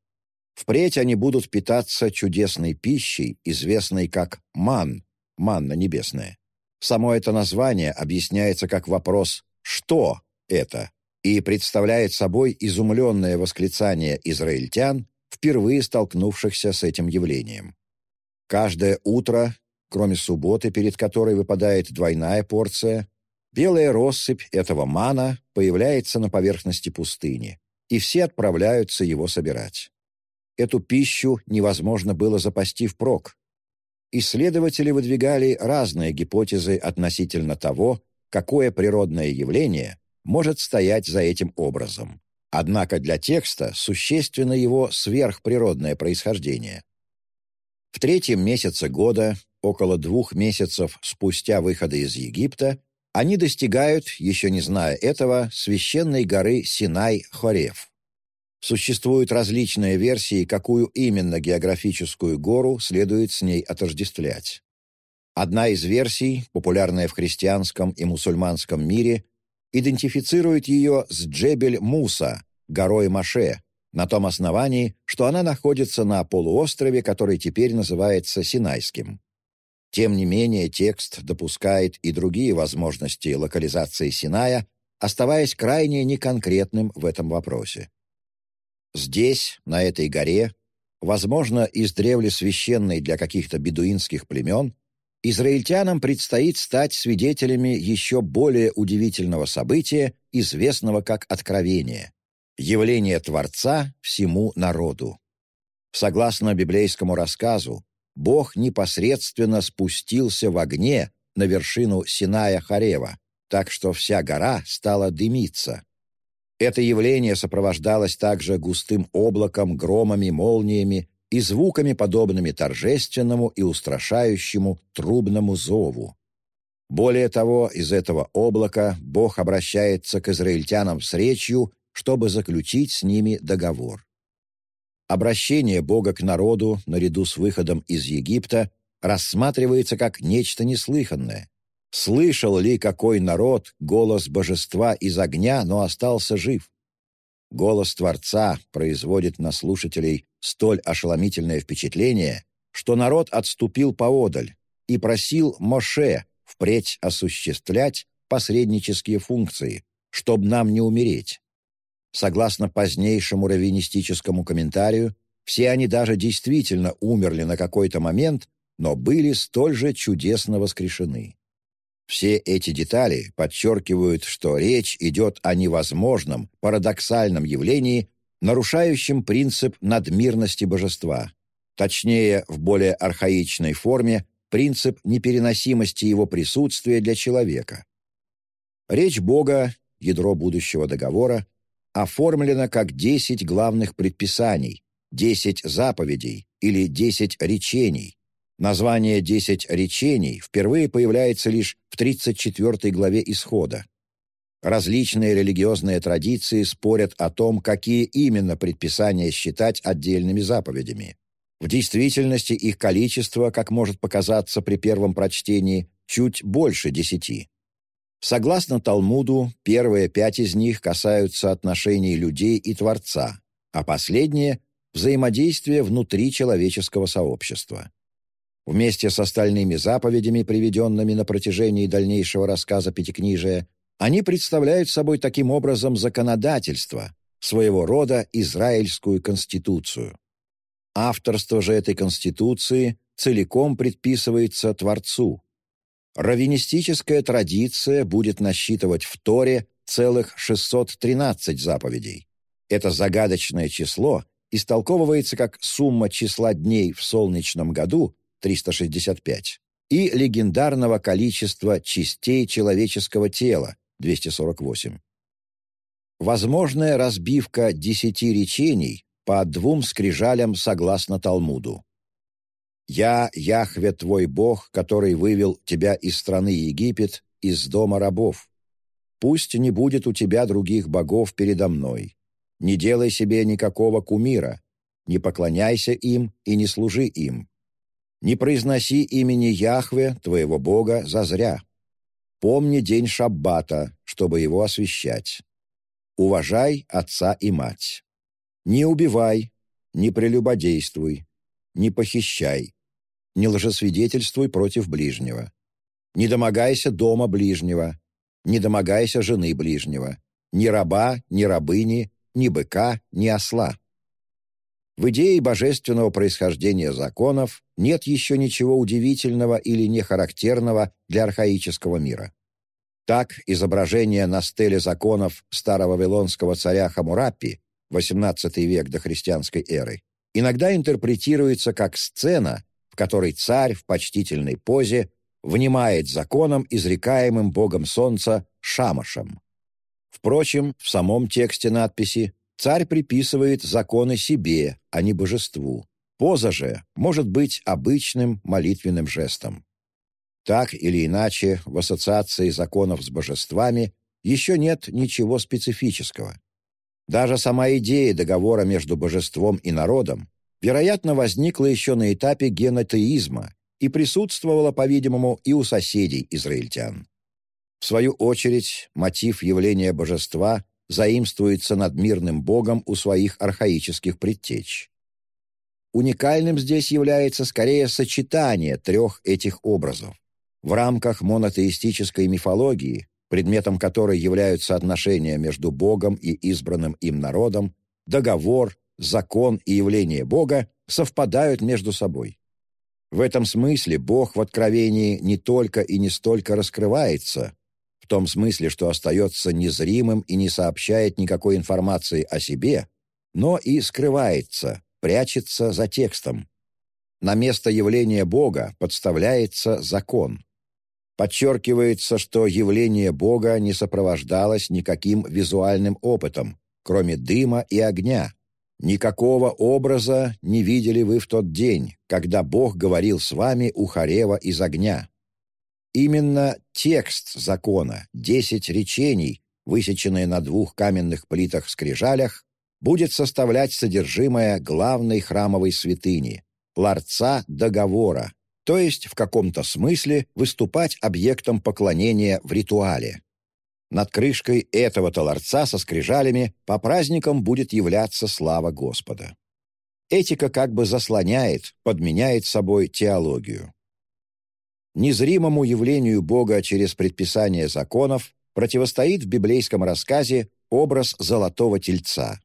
Впредь они будут питаться чудесной пищей, известной как ман, манна небесная. Само это название объясняется как вопрос «что это?» и представляет собой изумленное восклицание израильтян, впервые столкнувшихся с этим явлением. Каждое утро кроме субботы, перед которой выпадает двойная порция, белая россыпь этого мана появляется на поверхности пустыни, и все отправляются его собирать. Эту пищу невозможно было запасти впрок. Исследователи выдвигали разные гипотезы относительно того, какое природное явление может стоять за этим образом. Однако для текста существенно его сверхприродное происхождение. В третьем месяце года около двух месяцев спустя выхода из Египта, они достигают, еще не зная этого, священной горы Синай-Хорев. Существуют различные версии, какую именно географическую гору следует с ней отождествлять. Одна из версий, популярная в христианском и мусульманском мире, идентифицирует ее с Джебель-Муса, горой Маше, на том основании, что она находится на полуострове, который теперь называется Синайским. Тем не менее, текст допускает и другие возможности локализации Синая, оставаясь крайне неконкретным в этом вопросе. Здесь, на этой горе, возможно, издревле священной для каких-то бедуинских племен, израильтянам предстоит стать свидетелями еще более удивительного события, известного как Откровение — явление Творца всему народу. Согласно библейскому рассказу, Бог непосредственно спустился в огне на вершину Синая Харева, так что вся гора стала дымиться. Это явление сопровождалось также густым облаком, громами, молниями и звуками, подобными торжественному и устрашающему трубному зову. Более того, из этого облака Бог обращается к израильтянам с речью, чтобы заключить с ними договор. Обращение Бога к народу наряду с выходом из Египта рассматривается как нечто неслыханное. Слышал ли какой народ голос божества из огня, но остался жив? Голос Творца производит на слушателей столь ошеломительное впечатление, что народ отступил поодаль и просил Моше впредь осуществлять посреднические функции, чтобы нам не умереть. Согласно позднейшему раввинистическому комментарию, все они даже действительно умерли на какой-то момент, но были столь же чудесно воскрешены. Все эти детали подчеркивают, что речь идет о невозможном, парадоксальном явлении, нарушающем принцип надмирности божества, точнее, в более архаичной форме, принцип непереносимости его присутствия для человека. Речь Бога, ядро будущего договора, оформлена как десять главных предписаний, десять заповедей или десять речений. Название «десять речений» впервые появляется лишь в 34 главе Исхода. Различные религиозные традиции спорят о том, какие именно предписания считать отдельными заповедями. В действительности их количество, как может показаться при первом прочтении, чуть больше десяти. Согласно Талмуду, первые пять из них касаются отношений людей и Творца, а последние – взаимодействия внутри человеческого сообщества. Вместе с остальными заповедями, приведенными на протяжении дальнейшего рассказа Пятикнижия, они представляют собой таким образом законодательство, своего рода израильскую конституцию. Авторство же этой конституции целиком предписывается Творцу, Раввинистическая традиция будет насчитывать в Торе целых 613 заповедей. Это загадочное число истолковывается как сумма числа дней в солнечном году 365 и легендарного количества частей человеческого тела 248. Возможная разбивка десяти речений по двум скрижалям согласно Талмуду. «Я, Яхве, твой Бог, который вывел тебя из страны Египет, из дома рабов. Пусть не будет у тебя других богов передо мной. Не делай себе никакого кумира, не поклоняйся им и не служи им. Не произноси имени Яхве, твоего Бога, зазря. Помни день Шаббата, чтобы его освящать. Уважай отца и мать. Не убивай, не прелюбодействуй, не похищай, не лжесвидетельствуй против ближнего. Не домогайся дома ближнего, не домогайся жены ближнего, ни раба, ни рабыни, ни быка, ни осла. В идее божественного происхождения законов нет еще ничего удивительного или нехарактерного для архаического мира. Так, изображение на стеле законов старого вавилонского царя Хамураппи, XVIII век до христианской эры, иногда интерпретируется как сцена, в которой царь в почтительной позе внимает законом, изрекаемым богом солнца Шамашем. Впрочем, в самом тексте надписи царь приписывает законы себе, а не божеству. Поза же может быть обычным молитвенным жестом. Так или иначе, в ассоциации законов с божествами еще нет ничего специфического. Даже сама идея договора между божеством и народом вероятно, возникла еще на этапе генотеизма и присутствовала, по-видимому, и у соседей израильтян. В свою очередь, мотив явления божества заимствуется над мирным богом у своих архаических предтеч. Уникальным здесь является скорее сочетание трех этих образов. В рамках монотеистической мифологии, предметом которой являются отношения между Богом и избранным им народом, договор, закон и явление Бога совпадают между собой. В этом смысле Бог в Откровении не только и не столько раскрывается, том смысле, что остается незримым и не сообщает никакой информации о себе, но и скрывается, прячется за текстом. На место явления Бога подставляется закон. Подчеркивается, что явление Бога не сопровождалось никаким визуальным опытом, кроме дыма и огня. Никакого образа не видели вы в тот день, когда Бог говорил с вами у Харева из огня. Именно текст закона, десять речений, высеченные на двух каменных плитах-скрижалях, будет составлять содержимое главной храмовой святыни – ларца договора, то есть в каком-то смысле выступать объектом поклонения в ритуале. Над крышкой этого-то ларца со скрижалями по праздникам будет являться слава Господа. Этика как бы заслоняет, подменяет собой теологию. Незримому явлению Бога через предписание законов противостоит в библейском рассказе образ золотого тельца.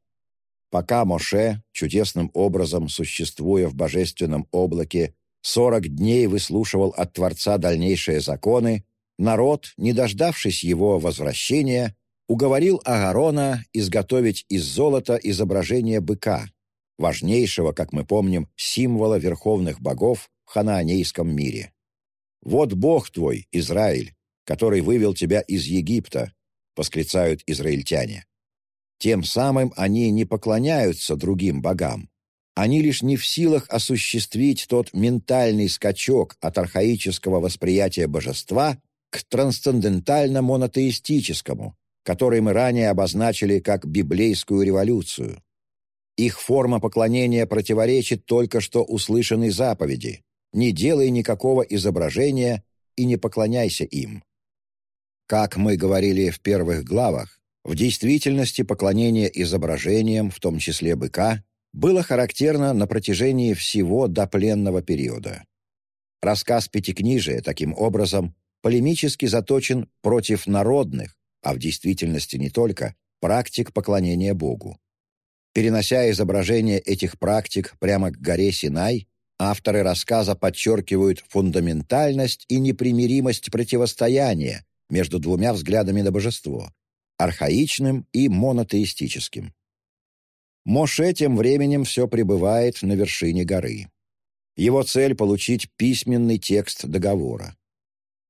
Пока Моше, чудесным образом существуя в божественном облаке, сорок дней выслушивал от Творца дальнейшие законы, народ, не дождавшись его возвращения, уговорил Аарона изготовить из золота изображение быка, важнейшего, как мы помним, символа верховных богов в ханаанейском мире. «Вот Бог твой, Израиль, который вывел тебя из Египта», — восклицают израильтяне. Тем самым они не поклоняются другим богам. Они лишь не в силах осуществить тот ментальный скачок от архаического восприятия божества к трансцендентально-монотеистическому, который мы ранее обозначили как библейскую революцию. Их форма поклонения противоречит только что услышанной заповеди не делай никакого изображения и не поклоняйся им. Как мы говорили в первых главах, в действительности поклонение изображениям, в том числе быка, было характерно на протяжении всего допленного периода. Рассказ Пятикнижия, таким образом, полемически заточен против народных, а в действительности не только, практик поклонения Богу. Перенося изображение этих практик прямо к горе Синай, Авторы рассказа подчеркивают фундаментальность и непримиримость противостояния между двумя взглядами на божество – архаичным и монотеистическим. Моше тем временем все пребывает на вершине горы. Его цель – получить письменный текст договора.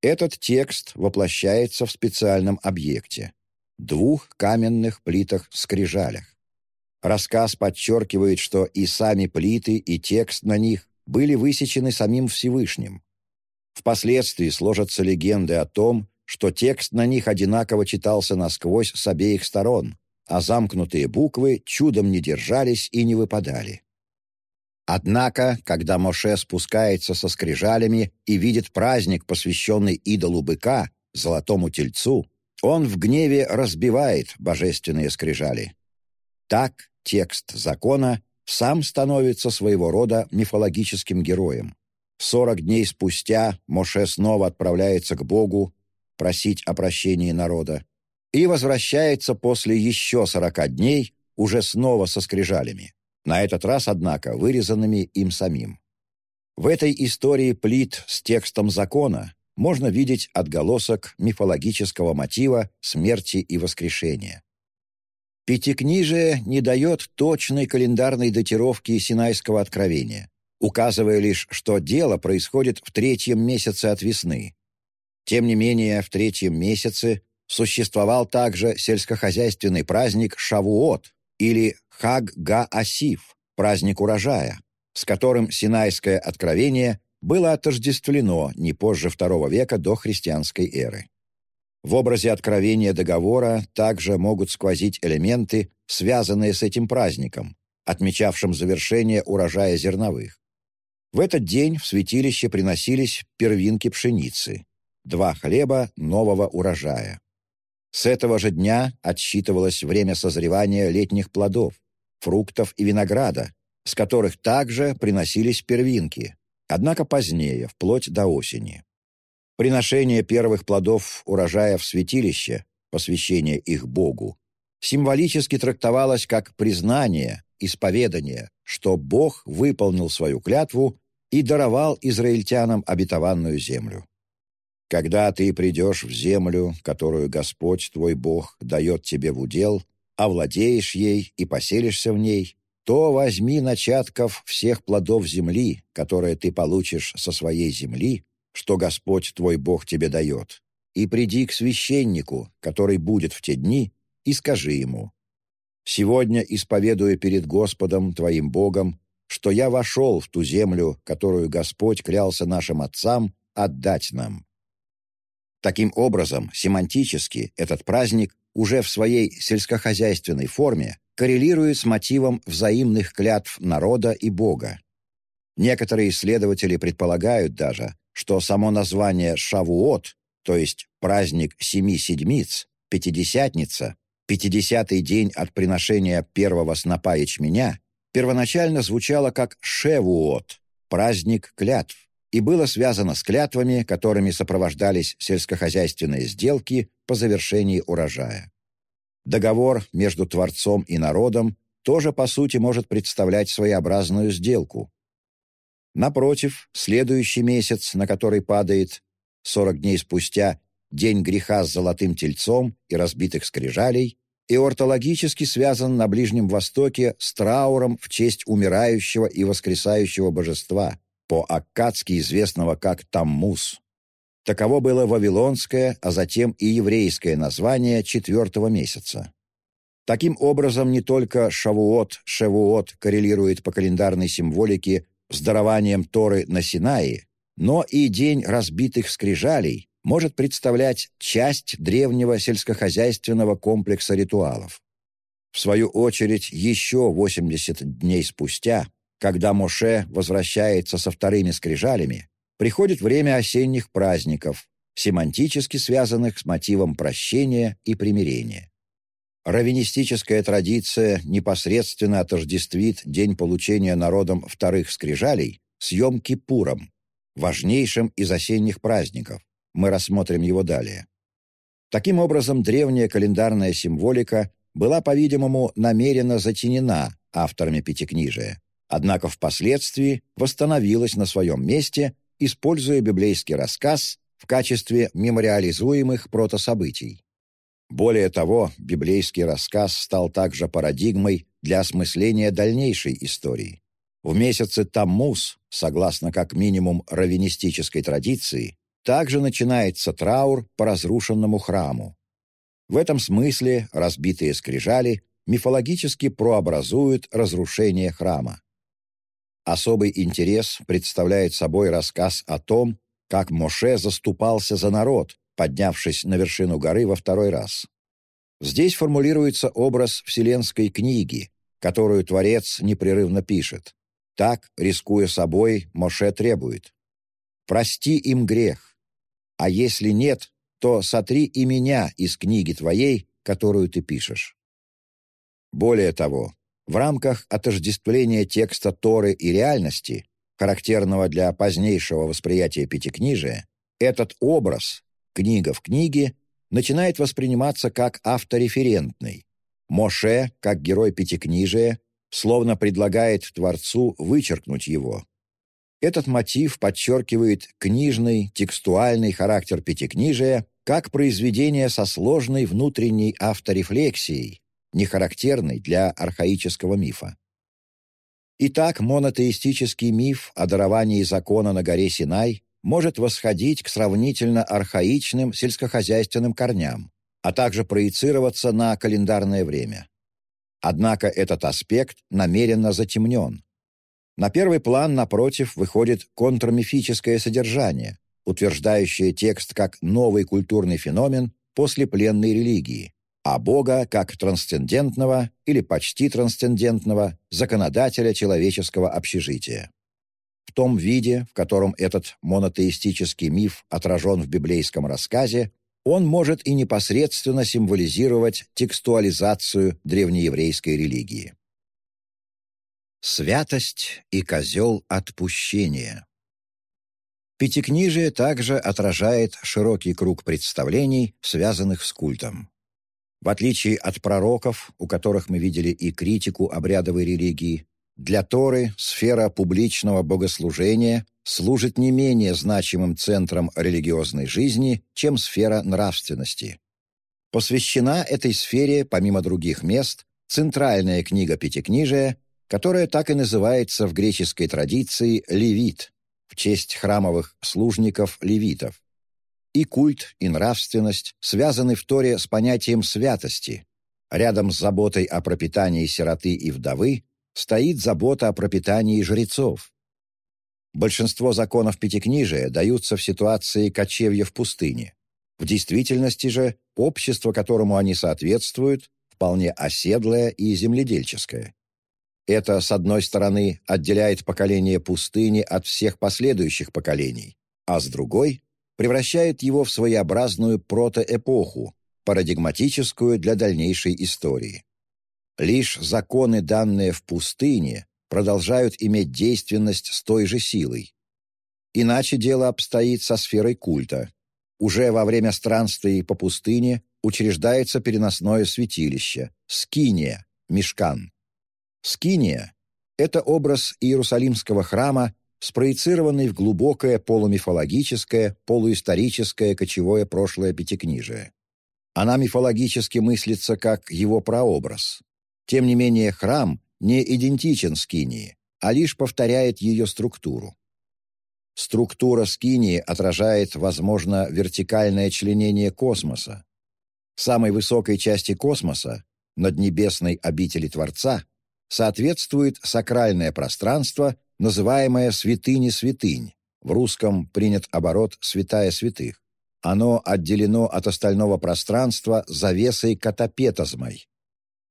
Этот текст воплощается в специальном объекте – двух каменных плитах-скрижалях. Рассказ подчеркивает, что и сами плиты, и текст на них были высечены самим Всевышним. Впоследствии сложатся легенды о том, что текст на них одинаково читался насквозь с обеих сторон, а замкнутые буквы чудом не держались и не выпадали. Однако, когда Моше спускается со скрижалями и видит праздник, посвященный идолу быка, золотому тельцу, он в гневе разбивает божественные скрижали. Так текст закона сам становится своего рода мифологическим героем. Сорок дней спустя Моше снова отправляется к Богу просить о прощении народа и возвращается после еще сорока дней уже снова со скрижалями, на этот раз, однако, вырезанными им самим. В этой истории плит с текстом закона можно видеть отголосок мифологического мотива смерти и воскрешения. Пятикнижие не дает точной календарной датировки Синайского откровения, указывая лишь, что дело происходит в третьем месяце от весны. Тем не менее, в третьем месяце существовал также сельскохозяйственный праздник Шавуот или Хаг-Га-Асиф, праздник урожая, с которым Синайское откровение было отождествлено не позже II века до христианской эры. В образе откровения договора также могут сквозить элементы, связанные с этим праздником, отмечавшим завершение урожая зерновых. В этот день в святилище приносились первинки пшеницы, два хлеба нового урожая. С этого же дня отсчитывалось время созревания летних плодов, фруктов и винограда, с которых также приносились первинки, однако позднее, вплоть до осени. Приношение первых плодов урожая в святилище, посвящение их Богу, символически трактовалось как признание, исповедание, что Бог выполнил свою клятву и даровал израильтянам обетованную землю. «Когда ты придешь в землю, которую Господь твой Бог дает тебе в удел, овладеешь ей и поселишься в ней, то возьми начатков всех плодов земли, которые ты получишь со своей земли, что Господь твой Бог тебе дает, и приди к священнику, который будет в те дни, и скажи ему, «Сегодня исповедую перед Господом твоим Богом, что я вошел в ту землю, которую Господь клялся нашим отцам отдать нам». Таким образом, семантически этот праздник уже в своей сельскохозяйственной форме коррелирует с мотивом взаимных клятв народа и Бога. Некоторые исследователи предполагают даже, что само название «Шавуот», то есть праздник семи седмиц, пятидесятница, пятидесятый день от приношения первого снопа ячменя, первоначально звучало как «Шевуот», праздник клятв, и было связано с клятвами, которыми сопровождались сельскохозяйственные сделки по завершении урожая. Договор между Творцом и народом тоже, по сути, может представлять своеобразную сделку. Напротив, следующий месяц, на который падает 40 дней спустя день греха с золотым тельцом и разбитых скрижалей, и ортологически связан на Ближнем Востоке с трауром в честь умирающего и воскресающего божества, по-аккадски известного как Таммус. Таково было вавилонское, а затем и еврейское название четвертого месяца. Таким образом, не только Шавуот, Шевуот коррелирует по календарной символике с дарованием Торы на Синае, но и День разбитых скрижалей может представлять часть древнего сельскохозяйственного комплекса ритуалов. В свою очередь, еще 80 дней спустя, когда Моше возвращается со вторыми скрижалями, приходит время осенних праздников, семантически связанных с мотивом прощения и примирения. Раввинистическая традиция непосредственно отождествит день получения народом вторых скрижалей с Йом-Кипуром, важнейшим из осенних праздников. Мы рассмотрим его далее. Таким образом, древняя календарная символика была, по-видимому, намеренно затенена авторами Пятикнижия, однако впоследствии восстановилась на своем месте используя библейский рассказ в качестве мемориализуемых протособытий. Более того, библейский рассказ стал также парадигмой для осмысления дальнейшей истории. В месяце Таммуз, согласно как минимум раввинистической традиции, также начинается траур по разрушенному храму. В этом смысле разбитые скрижали мифологически прообразуют разрушение храма. Особый интерес представляет собой рассказ о том, как Моше заступался за народ, поднявшись на вершину горы во второй раз. Здесь формулируется образ вселенской книги, которую Творец непрерывно пишет. Так, рискуя собой, Моше требует. «Прости им грех, а если нет, то сотри и меня из книги твоей, которую ты пишешь». Более того, в рамках отождествления текста Торы и реальности, характерного для позднейшего восприятия Пятикнижия, этот образ, книга в книге, начинает восприниматься как автореферентный. Моше, как герой Пятикнижия, словно предлагает Творцу вычеркнуть его. Этот мотив подчеркивает книжный, текстуальный характер Пятикнижия как произведение со сложной внутренней авторефлексией, не характерный для архаического мифа. Итак, монотеистический миф о даровании закона на горе Синай может восходить к сравнительно архаичным сельскохозяйственным корням, а также проецироваться на календарное время. Однако этот аспект намеренно затемнен. На первый план, напротив, выходит контрмифическое содержание, утверждающее текст как новый культурный феномен после пленной религии, а Бога как трансцендентного или почти трансцендентного законодателя человеческого общежития. Том виде, в котором этот монотеистический миф отражен в библейском рассказе, он может и непосредственно символизировать текстуализацию древнееврейской религии. Святость и козел отпущения Пятикнижие также отражает широкий круг представлений, связанных с культом. В отличие от пророков, у которых мы видели и критику обрядовой религии, для Торы сфера публичного богослужения служит не менее значимым центром религиозной жизни, чем сфера нравственности. Посвящена этой сфере, помимо других мест, центральная книга Пятикнижия, которая так и называется в греческой традиции левит, в честь храмовых служников левитов. И культ, и нравственность связаны в Торе с понятием святости. Рядом с заботой о пропитании сироты и вдовы стоит забота о пропитании жрецов. Большинство законов Пятикнижия даются в ситуации кочевья в пустыне. В действительности же общество, которому они соответствуют, вполне оседлое и земледельческое. Это, с одной стороны, отделяет поколение пустыни от всех последующих поколений, а с другой — превращает его в своеобразную протоэпоху, парадигматическую для дальнейшей истории. Лишь законы, данные в пустыне, продолжают иметь действенность с той же силой. Иначе дело обстоит со сферой культа. Уже во время странствий по пустыне учреждается переносное святилище – скиния, мешкан. Скиния – это образ Иерусалимского храма, спроецированный в глубокое полумифологическое, полуисторическое кочевое прошлое Пятикнижия. Она мифологически мыслится как его прообраз. Тем не менее, храм не идентичен Скинии, а лишь повторяет ее структуру. Структура Скинии отражает, возможно, вертикальное членение космоса. Самой высокой части космоса, над небесной обители Творца, соответствует сакральное пространство, называемое «святыни святынь», в русском принят оборот «святая святых». Оно отделено от остального пространства завесой катапетазмой.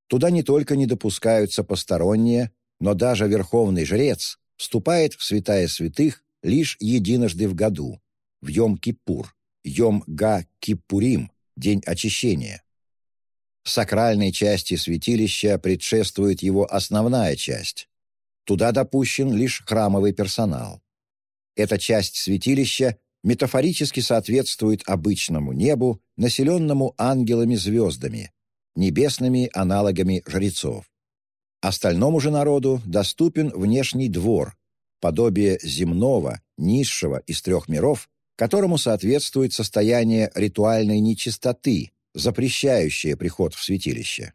Туда не только не допускаются посторонние, но даже верховный жрец вступает в святая святых лишь единожды в году, в Йом-Кипур, Йом-Га-Кипурим, день очищения. Сакральной части святилища предшествует его основная часть. Туда допущен лишь храмовый персонал. Эта часть святилища метафорически соответствует обычному небу, населенному ангелами-звездами, небесными аналогами жрецов. Остальному же народу доступен внешний двор, подобие земного, низшего из трех миров, которому соответствует состояние ритуальной нечистоты, запрещающее приход в святилище.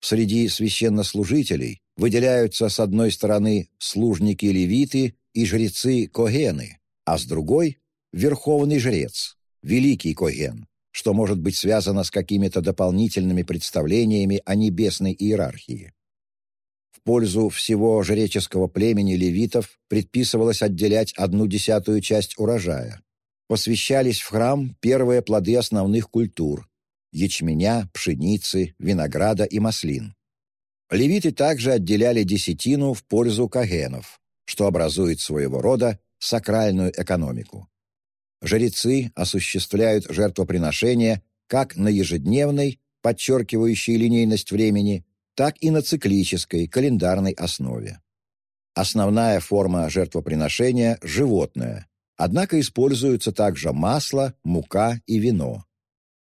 Среди священнослужителей выделяются с одной стороны служники-левиты и жрецы-когены, а с другой — верховный жрец, великий коген, что может быть связано с какими-то дополнительными представлениями о небесной иерархии. В пользу всего жреческого племени левитов предписывалось отделять одну десятую часть урожая. Посвящались в храм первые плоды основных культур ячменя, пшеницы, винограда и маслин. Левиты также отделяли десятину в пользу кагенов, что образует своего рода сакральную экономику. Жрецы осуществляют жертвоприношения как на ежедневной, подчеркивающей линейность времени, так и на циклической, календарной основе. Основная форма жертвоприношения – животное, однако используются также масло, мука и вино.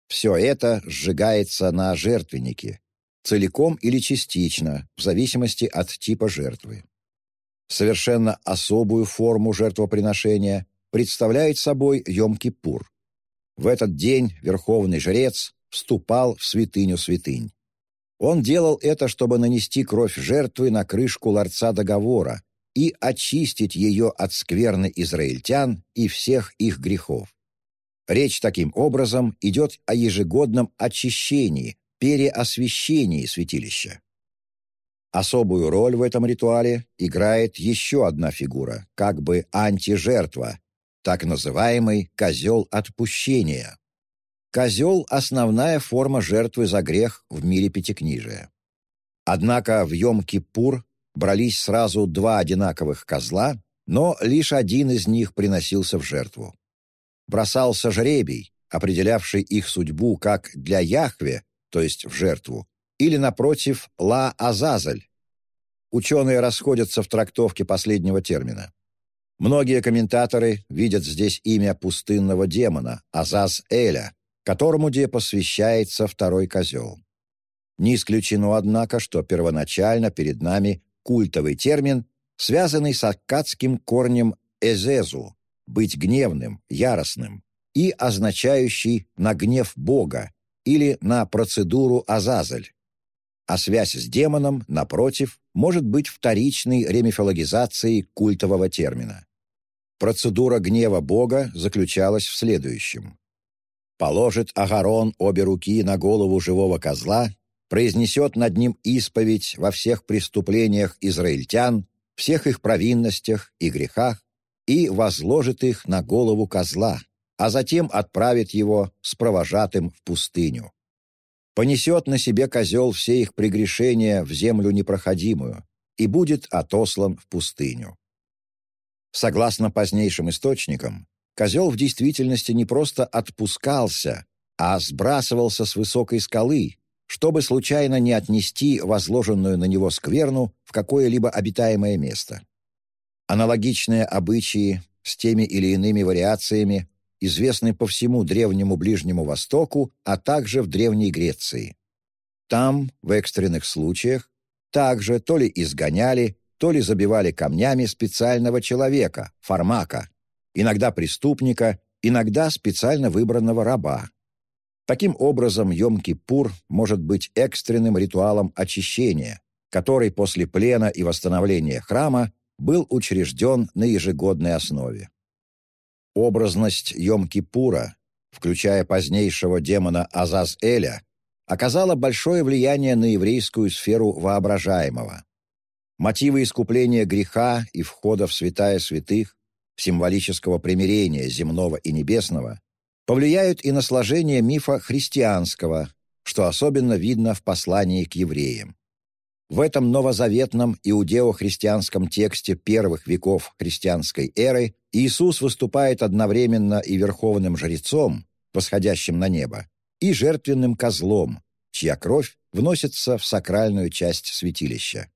Все это сжигается на жертвеннике, целиком или частично, в зависимости от типа жертвы. Совершенно особую форму жертвоприношения представляет собой Йом-Кипур. В этот день верховный жрец вступал в святыню святынь. Он делал это, чтобы нанести кровь жертвы на крышку ларца договора и очистить ее от скверны израильтян и всех их грехов. Речь таким образом идет о ежегодном очищении, переосвящении святилища. Особую роль в этом ритуале играет еще одна фигура, как бы антижертва, так называемый «козел отпущения». Козел – основная форма жертвы за грех в мире Пятикнижия. Однако в Йом-Кипур брались сразу два одинаковых козла, но лишь один из них приносился в жертву бросался жребий, определявший их судьбу как для Яхве, то есть в жертву, или, напротив, Ла-Азазаль. Ученые расходятся в трактовке последнего термина. Многие комментаторы видят здесь имя пустынного демона, Азаз-Эля, которому где посвящается второй козел. Не исключено, однако, что первоначально перед нами культовый термин, связанный с аккадским корнем «эзезу», быть гневным, яростным, и означающий «на гнев Бога» или «на процедуру Азазель». А связь с демоном, напротив, может быть вторичной ремифологизацией культового термина. Процедура гнева Бога заключалась в следующем. «Положит Агарон обе руки на голову живого козла, произнесет над ним исповедь во всех преступлениях израильтян, всех их провинностях и грехах, и возложит их на голову козла, а затем отправит его с провожатым в пустыню. Понесет на себе козел все их прегрешения в землю непроходимую и будет отослан в пустыню. Согласно позднейшим источникам, козел в действительности не просто отпускался, а сбрасывался с высокой скалы, чтобы случайно не отнести возложенную на него скверну в какое-либо обитаемое место. Аналогичные обычаи с теми или иными вариациями известны по всему Древнему Ближнему Востоку, а также в Древней Греции. Там, в экстренных случаях, также то ли изгоняли, то ли забивали камнями специального человека, фармака, иногда преступника, иногда специально выбранного раба. Таким образом, Йом-Кипур может быть экстренным ритуалом очищения, который после плена и восстановления храма был учрежден на ежегодной основе. Образность Йом-Кипура, включая позднейшего демона Азаз-Эля, оказала большое влияние на еврейскую сферу воображаемого. Мотивы искупления греха и входа в святая святых, символического примирения земного и небесного, повлияют и на сложение мифа христианского, что особенно видно в послании к евреям. В этом новозаветном иудео-христианском тексте первых веков христианской эры Иисус выступает одновременно и верховным жрецом, восходящим на небо, и жертвенным козлом, чья кровь вносится в сакральную часть святилища.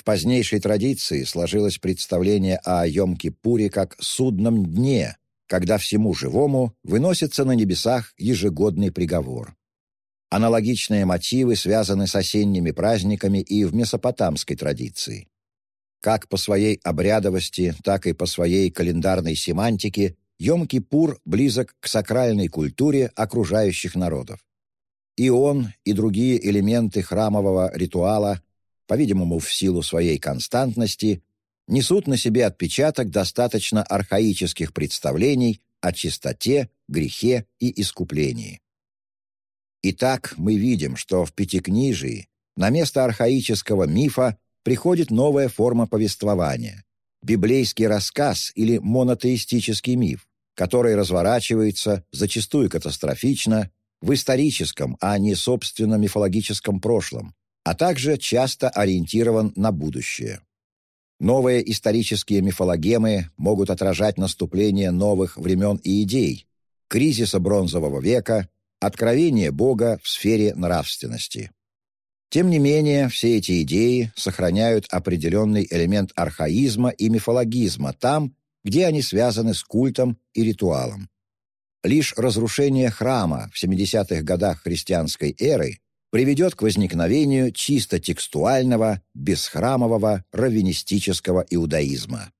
В позднейшей традиции сложилось представление о Йом-Кипуре как судном дне, когда всему живому выносится на небесах ежегодный приговор. Аналогичные мотивы связаны с осенними праздниками и в месопотамской традиции. Как по своей обрядовости, так и по своей календарной семантике Йом-Кипур близок к сакральной культуре окружающих народов. И он, и другие элементы храмового ритуала, по-видимому, в силу своей константности, несут на себе отпечаток достаточно архаических представлений о чистоте, грехе и искуплении. Итак, мы видим, что в Пятикнижии на место архаического мифа приходит новая форма повествования – библейский рассказ или монотеистический миф, который разворачивается, зачастую катастрофично, в историческом, а не собственно мифологическом прошлом, а также часто ориентирован на будущее. Новые исторические мифологемы могут отражать наступление новых времен и идей, кризиса бронзового века, откровение Бога в сфере нравственности. Тем не менее, все эти идеи сохраняют определенный элемент архаизма и мифологизма там, где они связаны с культом и ритуалом. Лишь разрушение храма в 70-х годах христианской эры приведет к возникновению чисто текстуального, бесхрамового раввинистического иудаизма.